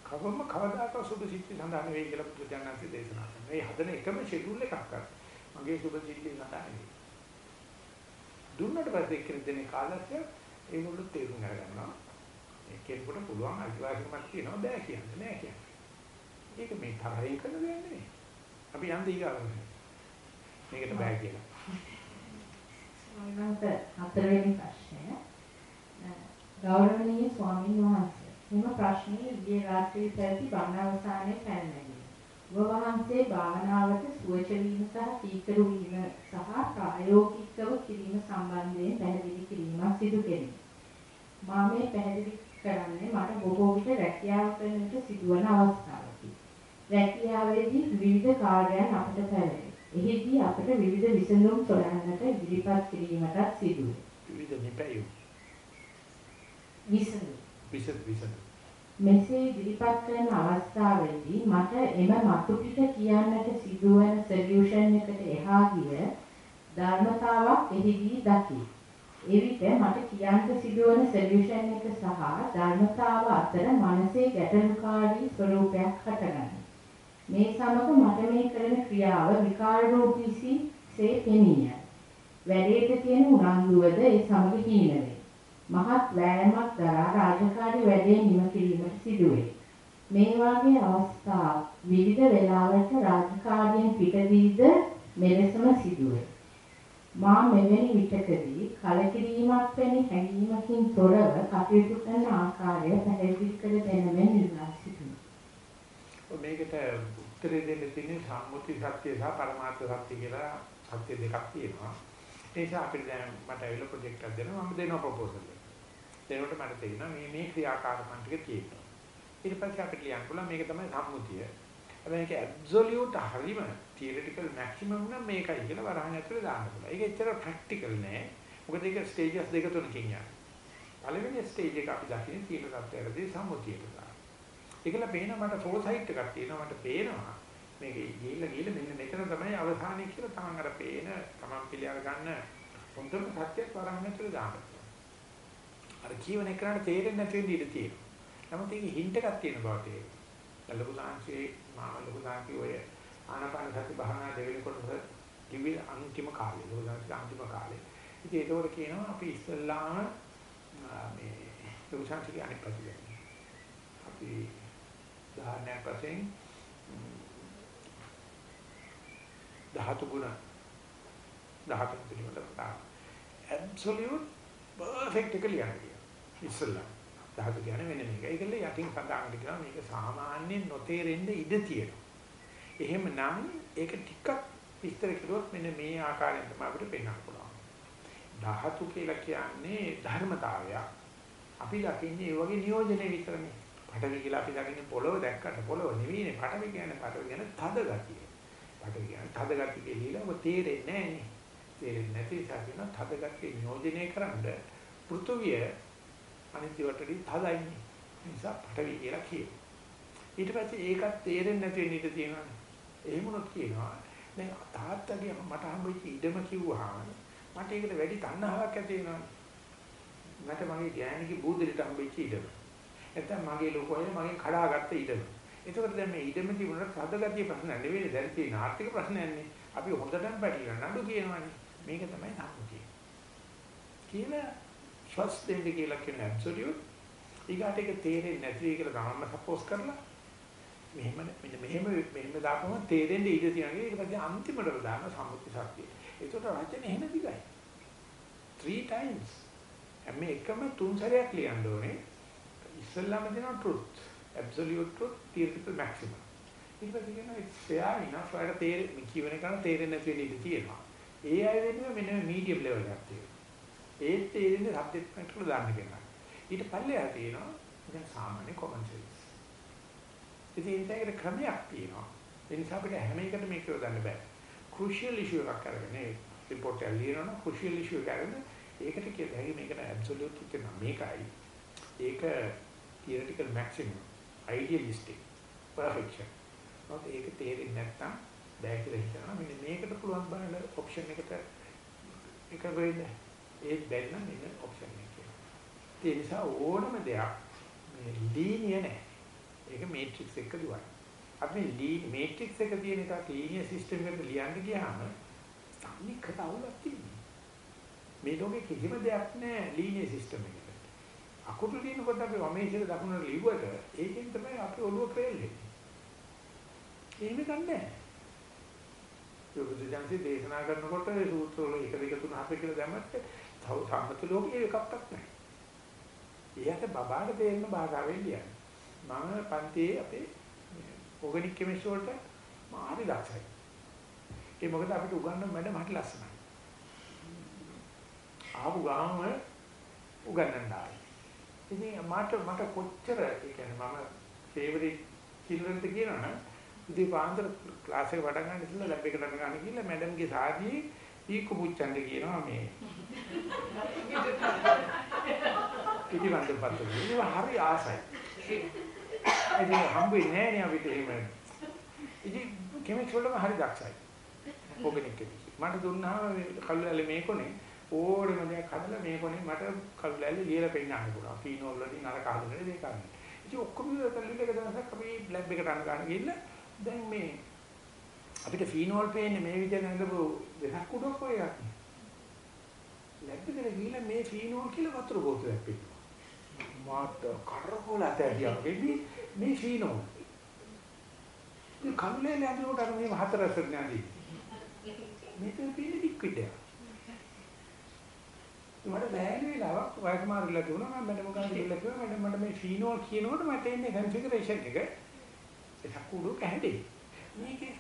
කවම කවදාකවත් සුභ සිද්ධි සඳහන් වෙයි කියලා බුදුජානනාංශය දේශනා කරනවා. මේ හදන එකම ෂෙඩියුල් එකක් අර. මගේ සුභ සිද්ධි සඳහන් වෙයි. දුන්නට පස්සේ කෙනෙක් දෙන්නේ කාලස්ය ඒගොල්ලෝ තේරුම් අරගන්නවා. ඒ කෙනෙකුට පුළුවන් අයිතිවාසිකමක් තියෙනවා බෑ කියන්නේ නෑ කියන්නේ. ඒක මේ තරහින් කරන දෙයක් නෙමෙයි. අපි යන්නේ ඊගාවට. මේකට බෑ කියලා. මමත් හතරවෙනි ප්‍රශ්නය. ගෞරවනීය ස්වාමීන් වහන්සේ මෙම ප්‍රශ්නේ ඊයේ රාත්‍රියේ පැවති බණවසානයේ පැනනගිය. ඔබ වහන්සේ භාවනාවට සුවච වීම සහ සීකරු වීම සහ ප්‍රායෝගිකව කිරීම සම්බන්ධයෙන් පැහැදිලි කිරීමක් සිදු කෙරේ. මා මේ පැහැදිලි කරන්නේ මට බොහෝ විට රැකියාව කරන්නට සිදුවන අවස්ථාවකි. රැකියාවේදී විවිධ කාර්යයන් අපට පැවරේ. එහිදී අපට විවිධ විසඳුම් සොයන්නට ඉදිරිපත් කිරීමටත් සිදුවේ. විවිධ නිපැයු. විසඳුම් විසඳ විසඳ. මෙසේ ඉදිරිපත් කරන අවස්ථාවේදී මට එම මතු පිට කියන්නට සිදුවන සොලියුෂන් එකට එහා ගිය ධර්මතාවක් එහිදී දකි. එවිට මට කියන්න සිදුවන සොලියුෂන් එක සහ ධර්මතාව අතර මනසේ ගැටලුකාරී ස්වરૂපයක් හටගනී. මේ සමග මට මේ කරන ක්‍රියාව විකාරෝපීසි සේ පෙනිය. වැඩේට තියෙන උනන්දුවද ඒ සමග හීන වේ. මහත් වෑයමක් දරා රාජකාරී වැඩේ නිම කිරීමට සිදුවේ. මේ වාගේ අවස්ථා විවිධ වේලාවක රාජකාරියෙන් පිටදීද මෙලෙසම සිදුවේ. මා මෙවැනි විටකදී කලකිරීමක් වැනි හැඟීමකින් තොරව කටයුතු කරන ආකාරය පැහැදිලි කර දෙනමෙන් ඉල්ලා සිටිනවා. මේකට උත්තරේ දෙන්න තියෙන්නේ සම්මුති සත්‍ය සහ පරමාර්ථ සත්‍ය කියලා සත්‍ය දෙකක් තියෙනවා. ඒ නිසා අපිට දැන් මට ඇවිල්ලා ප්‍රොජෙක්ට් එකක් දෙනවා මම දෙනවා ප්‍රොපෝසල් එක. දෙනකොට මට තේරෙනවා මේ මේ ක්‍රියාකාරකම් ටික තියෙනවා. ඊට පස්සේ අපිට ලියන්න පුළුවන් මේක තමයි සම්මුතිය. හැබැයි මේක ඇබ්සොලියුට් හරීම තියරිටිකල් මැක්සිමම් නම් මේකයි කියලා වරහන් ඇතුලේ දාන්න පුළුවන්. ඒක එච්චර ප්‍රැක්ටිකල් නෑ. මොකද ඒක ස්ටේජස් දෙක තුනකින් යනවා. පළවෙනි ස්ටේජ් එක අපි දකින්නේ තීන තත්ත්වයකදී සම්මුතියට දාන. ඒකල පේන මට ෆෝසයිට් එකක් තියෙනවා මට පේනවා මේක ගිහිල්ලා ගිහිල්ලා මෙන්න මෙතන තමයි අවසානයේ කියලා තමන් අර පේන තමන් පිළිඅර ගන්න හොඳම සත්‍යයක් වරහන් ඇතුලේ දාන්න. අර කියවන එකට තේරෙන්නේ නැති වෙන්න ඉඩ තියෙනවා. නමුත් ඒකේ හින්ට් එකක් තියෙන බව තේරෙනවා. ලොකු සාංශේ මා ලොකු සාංශේ ඔය ආනාපාන සති භාවනා දෙවෙනි කොටස කිවි අන්තිම කාලේ ලොකු සාංශේ අන්තිම කාලේ. ඉතින් ඒකවල කියනවා අපි ඉස්සල්ලාම මේ ලොකු සාංශේ අනිත් පැත්තට. අපි ධාර්ණයක් වශයෙන් ධාතු ගුණ ධාතු පිළිබඳව කතා. ඇබ්සොලියුට් පර්ෆෙක්ට් එක ලියන්නේ. ඉස්සල්ලා ධාතු කියන්නේ වෙන මේක. ඒකල යටින් සඳහන් කරනවා මේක සාමාන්‍යයෙන් නොතේරෙන්න ඉඩ තියෙනවා. එහෙමනම් ඒක ටිකක් විස්තර කළොත් මෙන්න මේ ආකාරයෙන් තමයි අපිට පේන්න පුළුවන්. ධාතු කියලා කියන්නේ ධර්මතාවය. අපි දකින්නේ ඒ වගේ නියෝජනේ විතරනේ. පඨවි කියලා අපි දකින්නේ පොළොව දැක්කට පොළොව නෙවෙයිනේ. පඨවි කියන්නේ පඨවි කියන්නේ තද ගතිය. පඨවි කියන්නේ තද ගතිය කියලා ඔබ තේරෙන්නේ නැහැ නේ. තේරෙන්නේ නැති නිසා කියන තද ගතිය නියෝජනය කරන්න පෘථුවිය අනිත් ඒවාටදී තදයිනේ. නිසා පටවි කියලා කියනවා. ඊට පස්සේ ඒකත් තේරෙන්නේ නැති වෙන්න ඉඩ තියෙනවානේ. එහෙම වුණොත් කියනවා දැන් තාත්තගේ මට හම්බෙච්ච ඉඩම කිව්වහම මට ඒකට වැඩි තණ්හාවක් ඇති වෙනවානේ. මට මගේ ගෑණිගේ බූදලිට හම්බෙච්ච ඉඩම. නැත්නම් මගේ ලෝකෝයේ මගෙන් කඩාගත්ත ඉඩම. එතකොට දැන් මේ ඉඩම තිබුණාට සද්දගතිය ප්‍රශ්න නෙවෙයි දැන් තියෙන ආර්ථික ප්‍රශ්නයන්නේ. අපි හොඳටම පැටලලා නඩු කියනවානේ. මේක තමයි සම්මුතිය. කියලා ෆස්ට් දෙන්න කියලා කියන ඇබ්සොලියුට් ඊගාට ඒක තේරෙන්නේ නැති වෙයි කියලා ගාමම සපෝස් කරලා මෙහෙම මෙන්න මෙහෙම මෙහෙම දාපුවම තේරෙන්නේ ඊට තියනගේ ඊට පස්සේ අන්තිමට දාන සම්මුති ශක්තිය. ඒකට රචන එහෙම දිගයි. 3 times. හැම එකම තුන් සැරයක් ලියන්න ඕනේ. ඉස්සෙල්ලාම දෙනවා truth, absolute truth, theoretical maximum. ඊට පස්සේ කියනවා it's fair enough. ඔයාලට තේරෙන්නේ කියවන එක තේරෙන්නේ නැති වෙන්න ඉඩ තියෙනවා. ඒ අය වෙනුවෙන් මෙන්න මීඩියම් ලෙවල් එකක් තියෙනවා. ඒත් තේරෙන්නේ සබ්ජෙක්ට් මැටර් දාන්න කියලා. ඊට පල්ලෙහා තියෙනවා දැන් සාමාන්‍ය common sense. ඉතින් ඒකට ක්‍රමයක් තියෙනවා. ඒ නිසා අපිට හැම එකටම මේක යොදන්න බෑ. crucial issue එකක් අරගෙන ඒ report එක ලියනවා crucial issue එක අරගෙන ඒකට කියත හැකි මේකට absolute කියනවා මේකයි. ඒක theoretical maximum idealistic perfection. මොකද ඒක තේරෙන්නේ නැත්නම් බෑ කියලා හිතනවා. මෙන්න මේකට පුළුවන් බලන්න ඔප්ෂන් එකට එක වෙන්න. ඒ බැරි නම් මෙන්න ඔප්ෂන් එක කියලා. ඒ නිසා ඕනම දෙයක් මේ ලීනිය නැහැ. ඒක මේට්‍රික්ස් එක දුවයි. අපි ලී මේට්‍රික්ස් එක තියෙන එකක් ලීනියර් සිස්ටම් එකට ලියන්න ගියාම සම්නිකට අවුලක් තියෙනවා. මේ ලෝකේ කිසිම දෙයක් නැහැ ලීනියර් සිස්ටම් එකට. අකුරු ලියනකොට අපි වමේශයට දකුණට ලිව්වට ඒකෙන් තමයි අපි ඔළුව ක්‍රේල් වෙන්නේ. එහෙම ගන්නෑ. බුදුදහමේ දේශනා කරනකොට ඒ සූත්‍ර වල 1 2 3 4 කියලා දැම්මත් තව සම්මත ලෝකේ එකක්වත් නැහැ. ඊයට බබාට තේරෙන භාෂාවෙන් ලියන්නේ. මම පන්තියේ අපේ ඕගනික් කෙමිස්ට්‍රි වලට මාරි දක්ෂයි. ඒ මොකද අපිට උගන්වන මැඩම් හරි ලස්සනයි. ආපු ගාම උගන්වන්න ආවේ. ඉතින් මට මට කොච්චර ඒ කියන්නේ මම ෆේවරිට් චිල්ඩ්‍රන්ට කියනවනම් ඉතින් පාන්දර ක්ලාස් එක පටන් ගන්න ඉස්සෙල්ලා ලැබ් එකට ගන්න ගිහිල්ලා මැඩම්ගේ සාදියේ ඊකු පුච්චන්න කියනවා මේ පිටිවන්ද පත්තු. ඒක හරි ආසයි. ඉතින් හම්බෙන්නේ නැහැ නේ අපිට එහෙම. ඉතින් කෙනෙක් වලම හරි දක්ෂයි. ඔබෙනෙක් කෙනෙක්. මට දුන්නාම කල්ලාලේ මේකොනේ ඕනෙම දෙයක් හදලා මේකොනේ මට කල්ලාලේ ලියලා පෙන්නන්න පුළුවන්. ෆීනෝල් වලින් අර කහදලා දෙක ගන්න. ඉතින් ඔක්කොම කල්ලාලේ එක දවසක් අපි ලැබ් එකට අන්න ගන්න ගිහිල්ලා දැන් මේ අපිට ෆීනෝල් පේන්නේ මේ විදිහට නේදපු දෙකක් උඩක් ඔය එකක්. ලැබ් එකට ගිහිල්ලා මේ ෆීනෝල් කියලා වතුර බෝතලයක් පෙන්නුවා. මාත් කරකෝල ඇතියා වෙන්නේ මේ ෆීනෝල්. මේ කල්ලේ ලැබුණට අර මේ හතරසට නැදී. මේක පිළි ලික්විඩ් එකක්. මට බෑලි වෙලාවක් වයස මාරුලා තිබුණා. මම මැඩම් ගාන ගිහලා කිව්වා. මැඩම් මට මේ ෆීනෝල් කියනකොට මට එන්නේ කන්ෆිගරේෂන් එක. එකක් උඩු කැහැඩේ මේකේ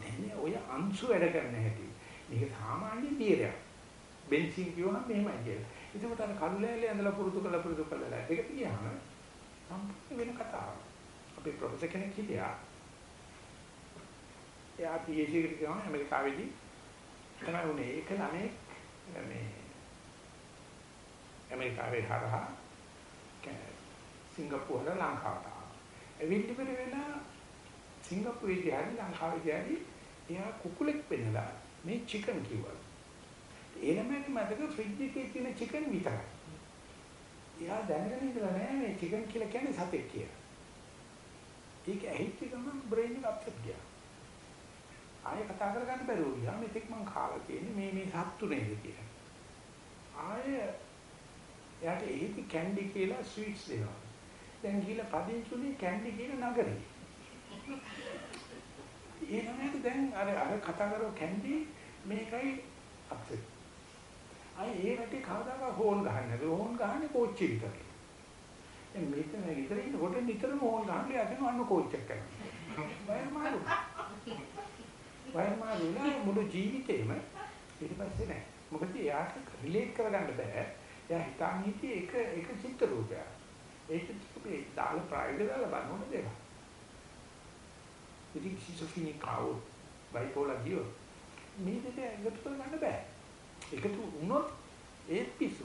නෑ ඔය අංශු වැඩ කරන හැටි. මේක සාමාන්‍ය බීරයක්. බෙන්සින් කියවහම මෙහෙමයි කියලා. ඒකට අර කල්ලෑලේ ඇඳලා පුරුදු කළා පුරුදු කළා ඒකට ගියාම සම්පූර්ණ වෙන කතාවක්. අපේ ප්‍රොෆෙසර් කෙනෙක් හිටියා. එයා PhD එකට ගියාම ඇමරිකාවේදී තමයි උනේ. ඒක ළමේ මේ ඇමරිකාවේ හරහා සිංගප්පූර ලංකාවට ආවා. එවිට පෙර වෙලා සිංගප්පූරේදී හරි ලංකාවේදී හරි එයා කුකුලෙක් වෙනලා මේ චිකන් කිව්වා. ඒ ළමයාට මතක ෆ්‍රිජ් එකේ තියෙන චිකන් විතරයි. එයා දැනගෙන ඉඳලා නෑ මේ චිකන් කියලා කියන්නේ සතෙක් කියලා. ඒක ඇහිච්ච ගමන් බ්‍රේන් එක අප්සෙට් ගියා. ආයෙ කතා කරගන්න බැරුව ගියා. මෙතෙක් මං කාලා තියෙන්නේ මේ මේ සත්තු නේද කියලා. ආයෙ එයාට ඒකි කැන්ඩි කියලා ස්වීට්ස් දෙනවා. දැන් ගිහලා පදිංචුනේ කැන්ඩි කියන නගරේ. ඒ නමයට දැන් අර අර කතා කරව කැන්ඩි මේකයි අප්සෙට්. අය ඒ රටේ කවදාක හෝන් ගහන්නේ නැද? හෝන් ගහන්නේ කෝච්චි විතරයි. දැන් මෙතන විතර ඉන්නකොට නිතරම හෝන් ගහන්නේ යකින් අන්න කෝච්චියක් කරනවා. බය මාරු. බය මාරු නෑ මුළු ජීවිතේම ඊට පස්සේ නෑ. මොකද එයාට රිලේට් කරගන්න බෑ. එයා හිතන්නේ හිටියේ එක එක චිත්ත රූපයක්. ඒ චිත්ත රූපේ දාලා ප්‍රායෝගික දාලා බලනකොට දෙක. ඉතින් සිසොෆිනි කාවෝ බයිපෝලා ගියෝ මේ දෙක එකතු කරගන්න බෑ. එකතු වුණොත් ඒත් පිස්සු.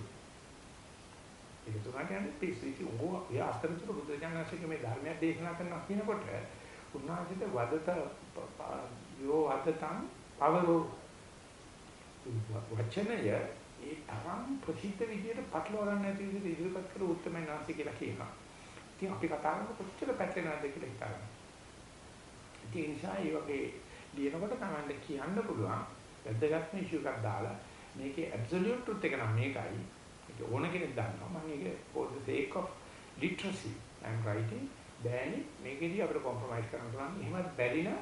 එකතු කරගන්න පිස්සු. ඉතින් උගෝ එය අස්තරතුරු බුදුජානනාංශික මේ ධර්මයක් දේශනා කරනවා කියනකොට උන්වහන්සේට වදත යෝ වදතං පවරෝ වචනය ඒ තරම් ප්‍රසිද්ධ විදියට පටලවා ගන්න නැති විදිහට ඉදිරිපත් කළ උත්තරමයි නැති කියලා කියනවා. ඉතින් අපි කතා කරනකොට කොච්චර පැටලෙනවද කියලා හිතන්න. ඉතින් ඒ නිසා මේ වගේ ලියනකොට තමයි කියන්න පුළුවන් වැදගත්ම ඉෂුව එකක් දාලා මේකේ ඇබ්සලියුට් ට්‍රුත් එක නම් මේකයි. ඒක ඕන කෙනෙක් දන්නවා. මම ඒක for the sake of literacy I am writing බෑනේ මේකෙදී අපිට කොම්ප්‍රොමයිස් කරන්න පුළුවන්. එහෙමත් බැරි නම්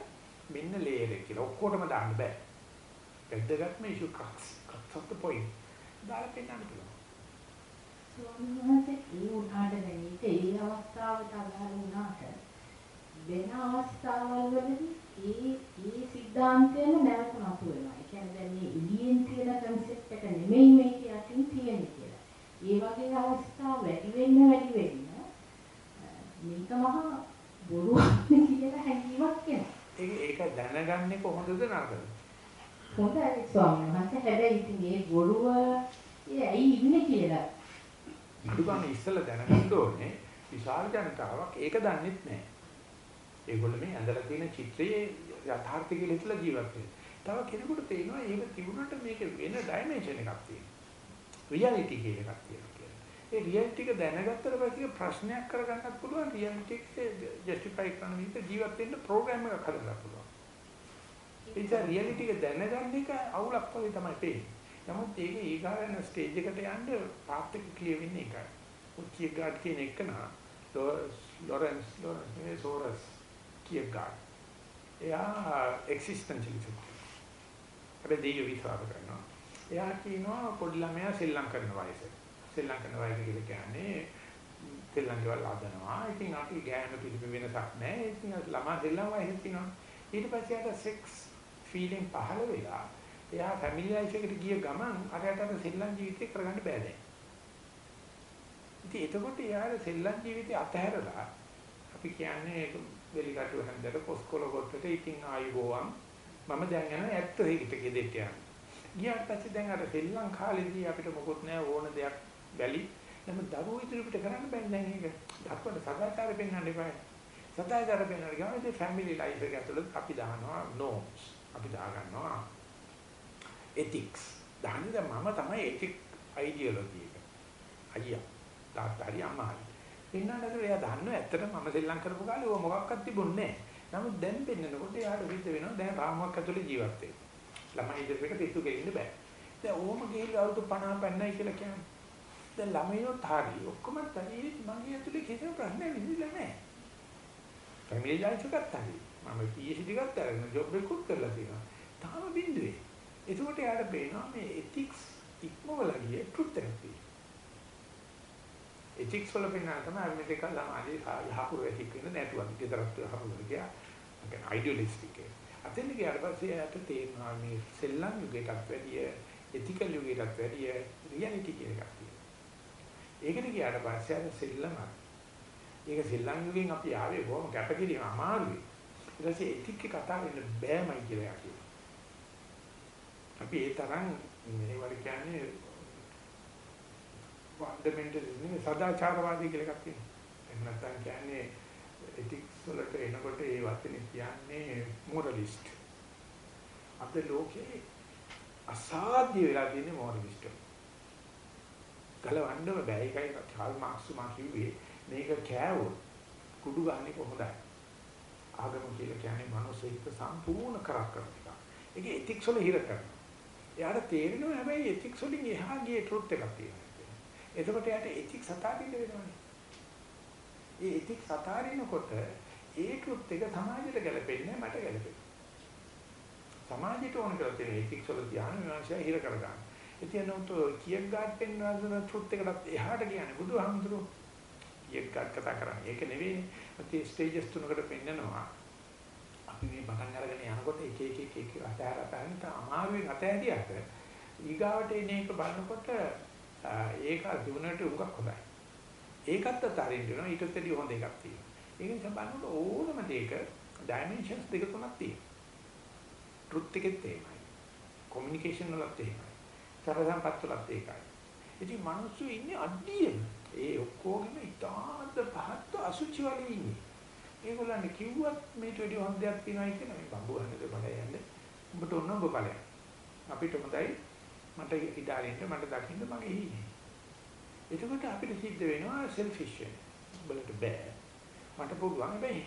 මෙන්න ලේයර් එක කියලා ඔක්කොටම දාන්න බෑ. වැදගත්ම ඉෂුව crux crux of the point. දාලා පෙන්නන්න පුළුවන්. ස්වාමීන් වහන්සේ ඒ උනාට දැන් ඊට ඒ අවස්ථාවට අදාළ උනාට වෙන අවස්ථාවල් වලදී ඒ ඒ සිද්ධාන්තයම නැවත මතුවෙනවා. ඒ කියන්නේ දැන් මේ ඉලියෙන් තියෙන concept එක නෙමෙයි මේක යටින් තියෙන්නේ කියලා. ඒ වගේ අවස්ථා වැඩි වෙන්න වැඩි වෙන්න මේක මහා බොරුවක් කියලා හැඟීමක් එනවා. ඒක දැනගන්නේ කොහොමද නරකද? හොඳයි ස්වාමීන් වහන්සේ හැබැයි ඉතින් මේ බොරුව ඒ ඇයි ඉන්නේ කියලා. අදුගානේ ඉස්සෙල්ලා දැනගන්න ඕනේ විශාල ජනතාවක් ඒක දන්නෙත් නැහැ. ඒගොල්ලෝ මේ ඇඳලා තියෙන චිත්‍රයේ යථාර්ථය කියලා හිතලා ජීවත් වෙන්නේ. තව කෙනෙකුට තේරෙනවා ඒක තිබුණාට මේක වෙන ඩයිමන්ෂන් එකක් තියෙනවා. රියැලිටි කියලා එකක් තියෙනවා. ඒ රියැලිටි එක දැනගත්තට පස්සේ ප්‍රශ්නයක් කරගන්නත් පුළුවන් රියැලිටි එක ජස්ටිෆයි කරන විදිහට ජීවත් වෙන්න ප්‍රෝග්‍රෑම් එකක් හදන්න පුළුවන්. ඒ නිසා රියැලිටි එක දැනගන්න එක අවුලක් වගේ තමයි පේන්නේ. නමුත් ඒක ඊගාවෙන ස්ටේජ් එකට යන්න පාත් එක ක්ලියර් වෙන්නේ එකයි. උච්චියගාඩ් කියන එක නා ලොරන්ස් ලොරන්ස් සෝරස් කියගාඩ්. එයා එක්සිස්ටෙන්ෂලිසම්. හැබැයි දෙයියෝ විශ්වාස කරනවා. එයා කියනවා පොඩි ළමයා සෙල්ලම් කරන වයස. සෙල්ලම් කරන වයස කියලා කියන්නේ සෙල්ලම් දේවල් හදනවා. ඉතින් අපි ගෑනු පිළිපි වෙනසක් නැහැ. ඉතින් ළමා සෙල්ලම් වයසේ තියෙනවා. ඊට පස්සේ ආට සෙක්ස් ෆීලිං පහළ වෙලා එයා ෆැමිලි ලයිෆ් එකට ගිය ගමන් අරයට අර සෙල්ලම් ජීවිතේ කරගන්න බෑ දැන්. ඉතින් එතකොට එයාට සෙල්ලම් ජීවිතේ අතහැරලා අපි කියන්නේ වෙලිකටු හන්දර කොස්කොල කොටට ඉතින් ආයුබෝවන් මම දැන් යනවා ඇත්ත හිත ගෙදෙට්ට යනවා. ගියාට පස්සේ දැන් අර සෙල්ලම් කාලෙදී අපිට මොකොත් නෑ ඕන දෙයක් බැලි. නමුත් දරුවෝ ඉදිරියට කරන්න බෑ දැන් ඒක. දක්වන්න සදාචාරය පෙන්වන්න එපා. සදාචාරය පෙන්වන්න ගමන් ඉතින් ෆැමිලි ලයිෆ් එක ඇතුළත අපි දානවා norms. අපි දාගන්නවා ethics. දාන්නේ මම තමයි ethic ideology එක. අයියා තාත්තා හරි අම්මා හරි. පින්නන්නද එයා දන්නවා ඇත්තට මම සෙල්ලම් කරපු කාලේ ඕක මොකක්වත් තිබුණේ නැහැ. නමුත් දැන් පෙන්නකොට එයාට විද්ද වෙනවා දැන් රාමුවක් ඇතුලේ ජීවත් වෙන්න. ළමයි ඉදිරියට පිටු ගෙලින්න බෑ. දැන් ඕම ගිහිල්ලා අවුරුදු 50 පන්නයි කියලා කියන්නේ. දැන් ළමයියොත් හරි ඔක්කොම තනියෙ මගේ ඇතුලේ කිසිම ප්‍රශ්නයක් විඳිලා නැහැ. ෆැමිලි ලයිෆ් එකත් හරි. මම PhD එකත් අරගෙන ජොබ් එකකුත් කරලා තියෙනවා. තාම බින්දුවේ. එතකොට යාට පේනවා මේ ethics ඉක්මවලා ගියේ truth එකක් තියෙනවා. ethics වල පෙන්නා තමයි අපි මේක ළමාදී යහපුර ethic වෙන නැතුවක්. විතරක් යහපුර ගියා. ඒක idealistic එක. අතෙන් ගියාට පස්සේ යාට තේරෙනවා මේ සෙල්ලම් යුගයටත් වැඩිය ethical යුගයටත් වැඩිය reality කියන එකක් තියෙනවා. ඒකට ගියාට පස්සේ අර සෙල්ලම ඒක සෙල්ලම් යුගයෙන් අපි ආවේ බොහොම කැපකිරීම අමාරුයි. ඊට පස්සේ ethic එක කතා වෙන්න බෑමයි කියලා කියනවා. අපි ඒ තරම් මේ වගේ කියන්නේ ෆන්ඩමෙන්ටලිසම් සදාචාරවාදී කියලා එකක් තියෙනවා. එහෙම නැත්නම් කියන්නේ ethics වලට එනකොට ඒ වචනේ කියන්නේ මොරලිස්ට්. අද ලෝකේ අසාධ්‍ය වෙලා තියෙන්නේ මොරලිස්ට්. ගලවන්නම බෑ. ඒකයි කාල් මාක්ස් මා කිව්වේ මේක කෑවොත් කුඩු ගන්න කොහොමදයි. ආගම කියලා කියන්නේ මනුස්සයෙක් සම්පූර්ණ කරක් කරන එක. ඒක ethics වල හිර කරනවා. එයාට තේරෙනවා හැබැයි ethics වලින් එහා ගියේ truth එකක් තියෙනවා. එතකොට එයාට ethics අතාරින්න වෙනවනේ. ඒ ethics අතාරිනකොට ඒ truth එක සමාජයට ගැලපෙන්නේ මට ගැලපෙන්නේ. සමාජයට ඕන කරලා තියෙන ethics වල ධ්‍යාන විනාශය හිර කරගන්න. ඉතින් උන්ට කීයක් ගාඩ් පෙන්වන truth එකකට එහාට කියන්නේ බුදුහාමුදුරුවෝ කීයක් ගාඩ් කතා කරන්නේ. ඒක නෙවෙයි. ඒ ස්ටේජස් තුනකට පෙන්නනවා. අපි මේ පටන් අරගෙන යනකොට එක එක එක එක අතහැර අතහැරට අමාරුවෙන් අතහැරියට ඊගාවට එන එක බලනකොට ඒක දුනට උඟක් හොඳයි. ඒකත් අතරින් දෙනවා ඊටත් වැඩිය හොඳ එකක් තියෙනවා. ඒක නිසා බලනකොට ඕනම දෙයක ඩයිමන්ෂන්ස් දෙක තුනක් තියෙනවා. ට්‍රුත් එකෙත් එහෙමයි. කොමියුනිකේෂන් වලත් එහෙමයි. සරසම්පත් වලත් ඒකයි. ඉතින් මිනිස්සු ඉන්නේ අඩියෙන්. ඒ ඔක්කොගෙම ඉතාලද පහත් අසුචි වලේ ඉන්නේ. ඒගොල්ලන් කිව්වත් මේට වැඩි හොඳ දෙයක් තියෙනවායි කියලා මේ බම්බු හන්නද බලය යන්නේ. උඹට ඕන ඔබ බලය. අපිට හොඳයි මට ඉඩාරින්න මට දකින්න මගේ ඉන්නේ. එතකොට අපිට සිද්ධ වෙනවා සෙල්ෆිෂ් වෙන. බලට බෑ. මට පුළුවන් හැබැයි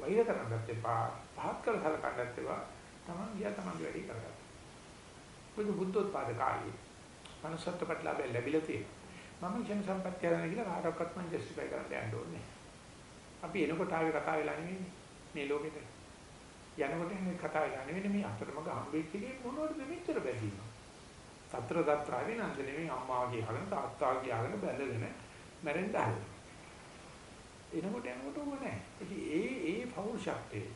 වෛර කරන්නත් එපා. පහත් කර සලකන්නත් එපා. තමන් ගියා තමන්ගේ වැඩේ කරගන්න. බුදු බුද්ධෝත්පාද කාලේ මනුස්සත්ව ප්‍රතිලාභය ලැබිලා තියෙනවා. මම ජන සම්පත්තිය කරන කියලා කාටවත් මම ජස්ටිෆයි කරන්න යන්න ඕනේ නැහැ. අපි එනකොට ආවේ කතා වෙලා නෙවෙයි මේ ලෝකෙට. යනකොට මේ කතා වෙලා නෙවෙයි මේ අතරමඟ හම්බෙච්ච එකේ මොනවද මෙච්චර බැඳීම. සතර දත්‍රාවේ නන්ද නෙවෙයි අම්මා කියලාගෙන තාත්තා කියලාගෙන බැඳගෙන මැරෙන්න හදනවා. එනකොට යනකොට ඕක නැහැ. ඉතින් ඒ ඒ පෞරුෂත්වයේ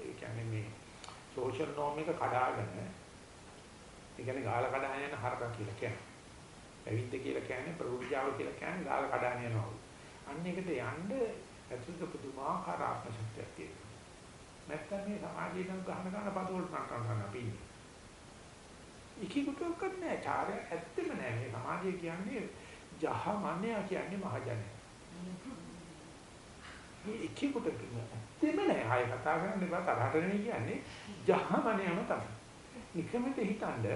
ඒ කියන්නේ මේ සෝෂල් නෝම් එක කඩාගෙන ඒ කියන්නේ ගාල කඩාගෙන යන හරක කියලා කියනවා. පැවිද්ද කියලා කියන්නේ ප්‍රවෘජාව කියලා කියන්නේ ගාල කඩාගෙන යනවා. අන්න ඒකට යන්න ඇතුළත පුදුමාකාර ආත්ම ශක්තියක් තියෙනවා. නැත්තම් මේ සමාජයේ නම් ගහන ගන්න පදවලට නම් කරන්න අපි ඉන්නේ. එකෙකුටවත් නෑ චාරය ඇත්තෙම නෑ මේ සමාජය කියන්නේ ජහමනය කියන්නේ මහජනය. මේ එකෙකුට දෙම නෑ ආය කතා කරන්න එපා තරහට නෙමෙයි කියන්නේ ජහමනියම තමයි. නිකමෙට හිතනද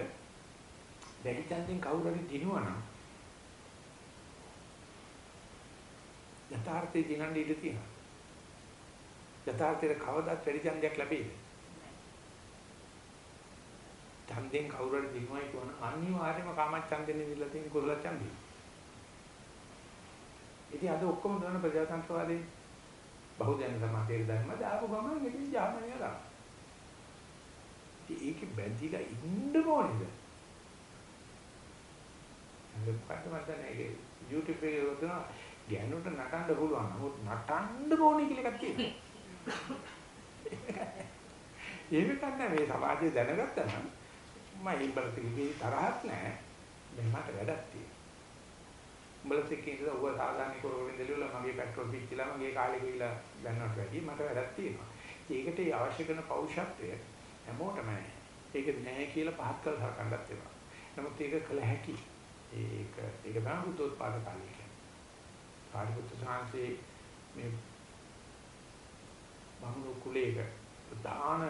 වැඩි ඡන්දෙන් කවුරු හරි දිනුවනම් යථාර්ථයේ දිනන්න ඉඩ තියෙනවා. යථාර්ථයේ කවදාත් වැඩි ඡන්දයක් ලැබෙයිද? ඡන්දෙන් කවුරු හරි දිනුවයි කියන අනිවාර්යයෙන්ම කාම ඡන්දෙන්නේ විලා තියෙන කුසල ඡන්දේ. ඉතින් අද ඔක්කොම දන්න ප්‍රජාතන්ත්‍රවාදී බහුජන සමාජයේ ධර්ම දාපු ගමන් ඉතින් ජාමනිය ගන්න. ඉතින් ඒක බැඳිලා ඉන්න ඕනේද? මොකක්ද මම දන්නේ YouTube එකේ වදින ගෑනුන්ට නටන්න පුළුවන්. නමුත් නටන්න ඕනේ කියලා එකක් තියෙනවා. ඒක කන්න මේ සමාජය දැනගත්තා නම් මම ඉඹලට කිව්වේ තරහක් නැහැ. දැන් මට වැඩක් තියෙනවා. උඹලත් එක්ක ඉඳලා ඌව සාධාරණ කරගෙන දෙලිවල මගේ පෙට්‍රල් පිච්චිලා මගේ කාලේ ගිහිලා දැන්නට වැඩි මට වැඩක් තියෙනවා. ඒකට ඒ අවශ්‍ය කරන පෞෂත්වය හැමෝටම නැහැ. ඒක නැහැ කියලා පහත් කරලා හරකන්නත් වෙනවා. නමුත් ඒක කළ හැකි. ඒක ඒක තමයි බුද්ධෝත්පාද කාලය කියන්නේ. සාරිපුත්‍ර සාංශේ මේ බමුණු කුලයක දාන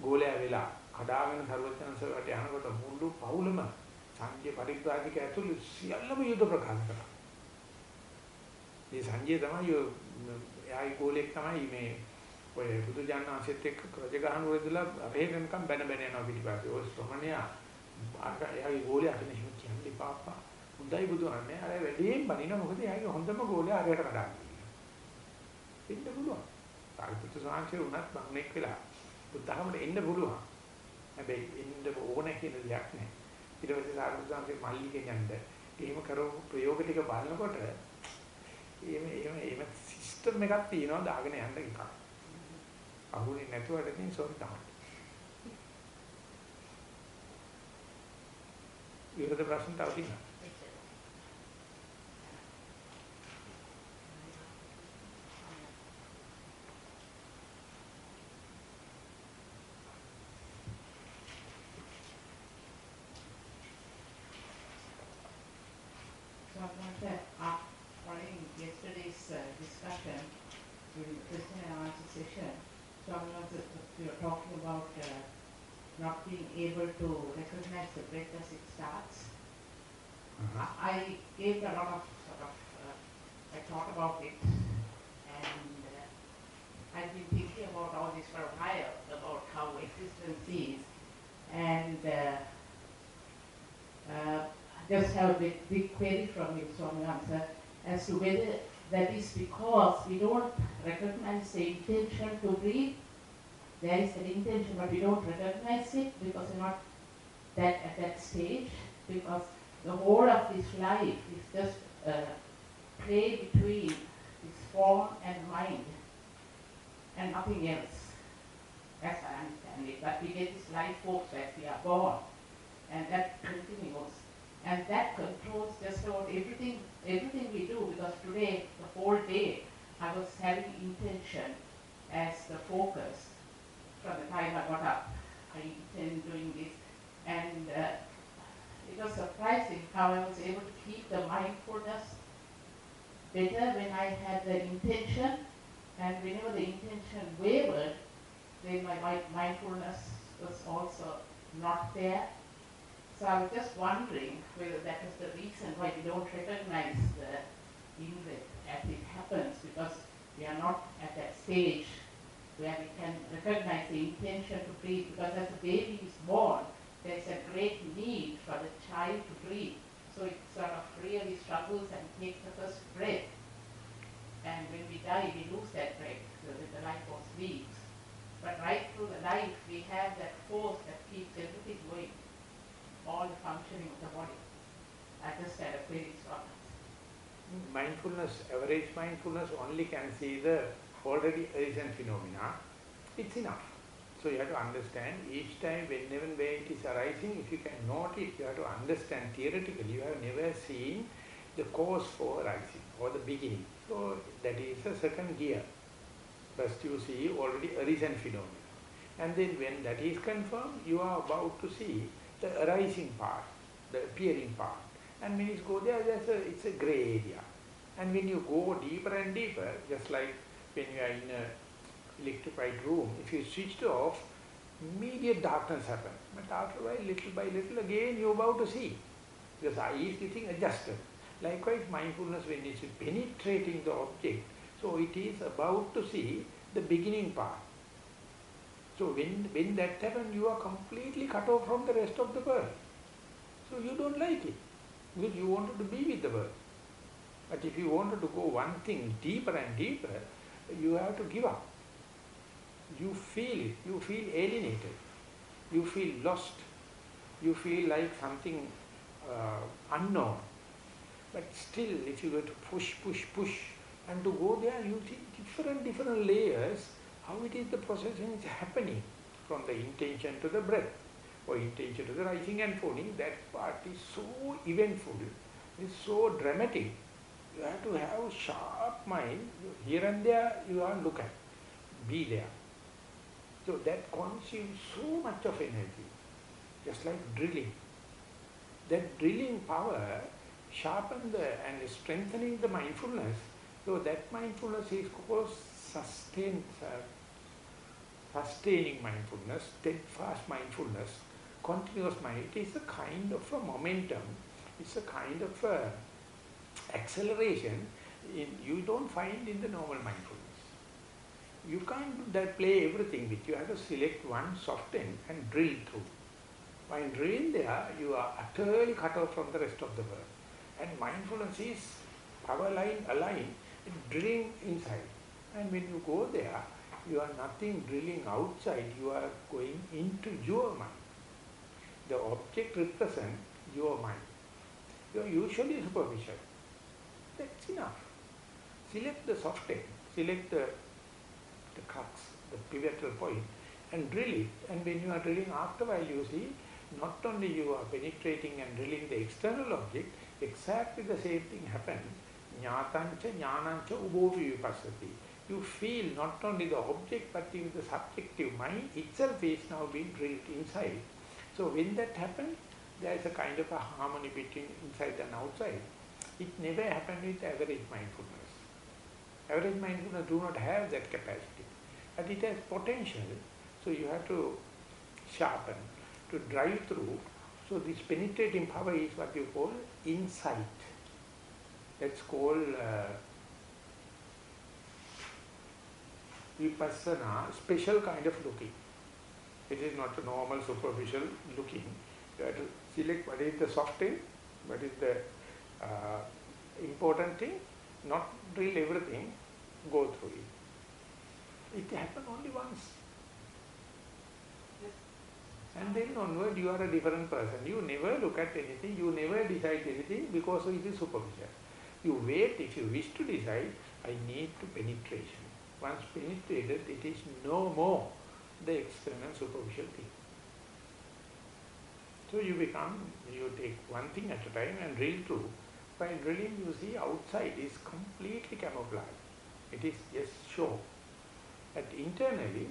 ගෝලයා වෙලා කඩාගෙන සර්වඥාන්සලට යනකොට මුළු පවුලම සංජය පරිත්‍යාගික ඇතුළු සියල්ලම යුද ප්‍රකාශ කරා. මේ සංජය තමයි එයාගේ ගෝලෙක් තමයි මේ ඔය බුදු ජානනාංශෙත් එක්ක රජගහන වලදලා අපේ වෙනකම් බැන බැන යනවා පිටිපස්සේ. ඔය ශ්‍රමණයා එයාගේ ගෝලයා කියන එහෙම කියන්නේ පාපා. හොඳයි බුදුහාමේ අර වැඩියෙන් බනින මොකද එයාගේ හොඳම ගෝලයා අරයට කඩන්නේ. එන්න පුළුවන්. සාරිපුත්‍ර සාංශේ උනත් බංනෙක් වෙලා බුද්ධහමට එන්න පුළුවන්. හැබැයි එන්න ඕන කියන දෙයක් නැහැ. ඊට පස්සේ සාරිපුත්‍රයන්ගේ මල්ලි කියනද එහෙම කරපු ප්‍රයෝග ටික බලනකොට එහෙම එහෙම එහෙම සිස්ටම් එකක් තියෙනවා දාගෙන යන්න එකක්. අහුනේ නැතුවට ඉතින් සෝරි තමයි. ඊට ප්‍රශ්න තව තියෙනවා. So I want to, uh, following yesterday's uh, discussion during the question and answer session, so I want to, we were talking about uh, not being able to recognize the breath as it starts. Uh-huh. I, I gave a lot of sort of, uh, I thought about it and uh, I've been thinking about all this for a while, about how existence is and uh, uh, just have a big, big query from you, Swami Answer, as to whether that is because we don't recognize the intention to breathe. There is an intention, but we don't recognize it because we're not that at that stage. Because the whole of this life is just a play between this form and mind, and nothing else. That's I understand it. But we get this life force as we are born, and that continues and that controls just about everything everything we do because today the whole day I was having intention as the focus from the time I got up. I intend doing this. And uh, it was surprising how I was able to keep the mindfulness better when I had the intention. And whenever the intention wavered then my mindfulness was also not there. So I was just wondering whether that is the reason why we don't recognize the in-breath as it happens because we are not at that stage we can recognize the intention to breathe because as the baby is born, there's a great need for the child to breathe. So it sort of really struggles and takes the first breath. And when we die, we lose that breath, so that the life force leaves. But right through the life, we have that force that keeps everything going all the functioning of the body. I just had a query from mindfulness, average mindfulness only can see the already arisen phenomena. It's enough. So you have to understand each time whenever where it is arising, if you can note it, you have to understand theoretically, you have never seen the cause for arising or the beginning. So that is a second gear. First you see already arisen phenomena. And then when that is confirmed, you are about to see the arising part, the appearing part. And when you go there, a, it's a gray area. And when you go deeper and deeper, just like when you are in a electrified room, if you switch it off, immediate darkness happens. But after a while, little by little, again you're about to see. Because eye is getting adjusted. Likewise, mindfulness, when it's penetrating the object, so it is about to see the beginning part. So when, when that happens, you are completely cut off from the rest of the world. So you don't like it, because you wanted to be with the world. But if you wanted to go one thing deeper and deeper, you have to give up. You feel it, you feel alienated, you feel lost, you feel like something uh, unknown. But still, if you go to push, push, push, and to go there, you see different, different layers, how it is the processing is happening from the intention to the breath, or intention to the rising and falling. That part is so eventful, it's so dramatic. You have to have a sharp mind. Here and there, you are look at, be there. So that consumes so much of energy, just like drilling. That drilling power sharpen the and strengthening the mindfulness. So that mindfulness is called sustain, uh, sustaining mindfulness, steadfast mindfulness, continuous mind. It is a kind of a momentum. It's a kind of a acceleration in, you don't find in the normal mindfulness. You can't do that play everything with. You have to select one soft end and drill through. While drilling there, you are utterly cut off from the rest of the world. And mindfulness is power line aligned, drilling inside. And when you go there, you are nothing drilling outside, you are going into your mind. The object represents your mind. You are usually superficial. That's enough. Select the soft end, select the, the crux, the pivotal point, and drill it. And when you are drilling after while, you see, not only you are penetrating and drilling the external object, exactly the same thing happens. Jnatancha jnanancha ubovi vipassati. You feel not only the object, but even the subjective mind itself is now being drilled inside. So when that happens, there is a kind of a harmony between inside and outside. It never happened with average mindfulness. Average mindfulness do not have that capacity. But it has potential. So you have to sharpen, to drive through. So this penetrating power is what you call insight. That's called uh, vipassana, special kind of looking. It is not a normal superficial looking. You have to select what is the soft end, what is the uh, important thing, not drill everything, go through it. It happened only once. And then onward you are a different person. You never look at anything, you never decide anything because it is superficial. You wait if you wish to decide, I need to penetration. Once penetrated, it is no more the external superficial thing. So you become, you take one thing at a time and drill through. By drilling, you see outside is completely camouflaged. It is just show. But internally,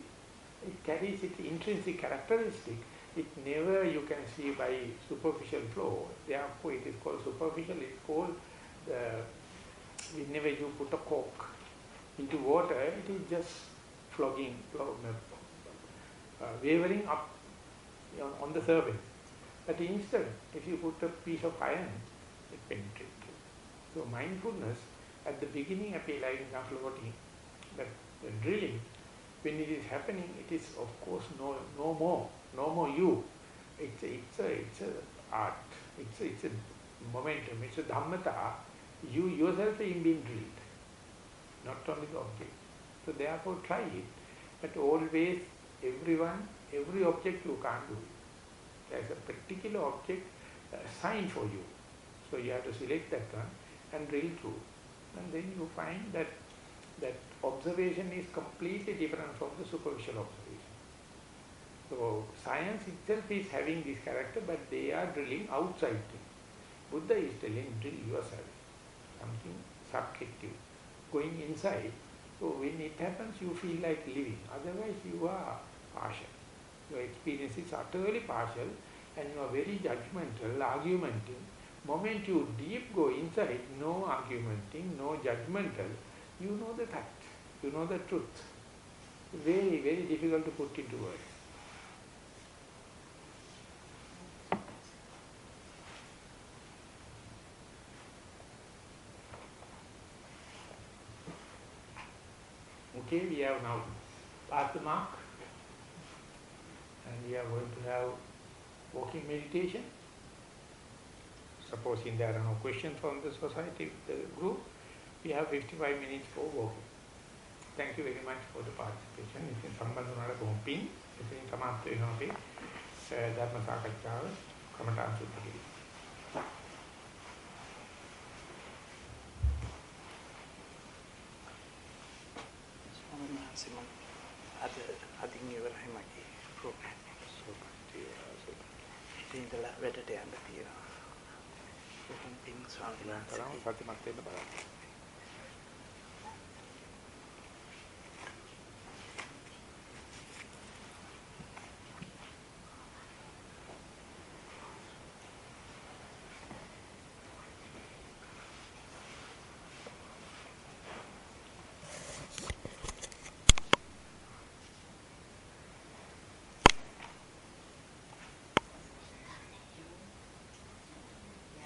it carries its intrinsic characteristic. It never you can see by superficial flow. Therefore, it is called superficial. It's called the, whenever you put a cork into water, it is just flogging, uh, wavering up on the surface. But instead, if you put a piece of iron, it penetrates. So mindfulness, at the beginning appear like floating, but the drilling, when it is happening, it is of course no no more, no more you. It's a, it's a, it's a art. It's a, it's a momentum. It's a dhammata. You yourself are being drilled, not only the object. So therefore try it. But always, everyone, every object you can't do it. There's a particular object uh, assigned for you. So you have to select that one and drill through. And then you find that that observation is completely different from the superficial observation. So science itself is having this character, but they are drilling outside things. Buddha is telling drill yourself, something subjective, going inside. So when it happens, you feel like living. Otherwise, you are partial. Your experience is utterly partial, and you are very judgmental, argumentative. Moment you deep go inside, no argumenting, no judgmental, you know the fact. you know the truth. Very, very difficult to put into words. Okay, we have now passed the mark and we are going to have walking meditation Supposing there are no questions from the society, the group, we have 55 minutes for walking. Thank you very much for the participation. ඉතින් සම්බන්ධ වුණාට බොහොම පිං. ඉතින් සමාප්ත වෙනවා අපි ධර්ම සාකච්ඡාව කමඨාන් සුද්ධ කිරීම. ස්වාමීන් වහන්සේ මම අද අදින් ඉවරයි මගේ ප්‍රෝග්‍රෑම් එක. ඉතින් ඉඳලා වැඩට යන්න තියෙනවා. බොහොම පිං ස්වාමීන් වහන්සේ. සතිමත් වෙන්න බලන්න.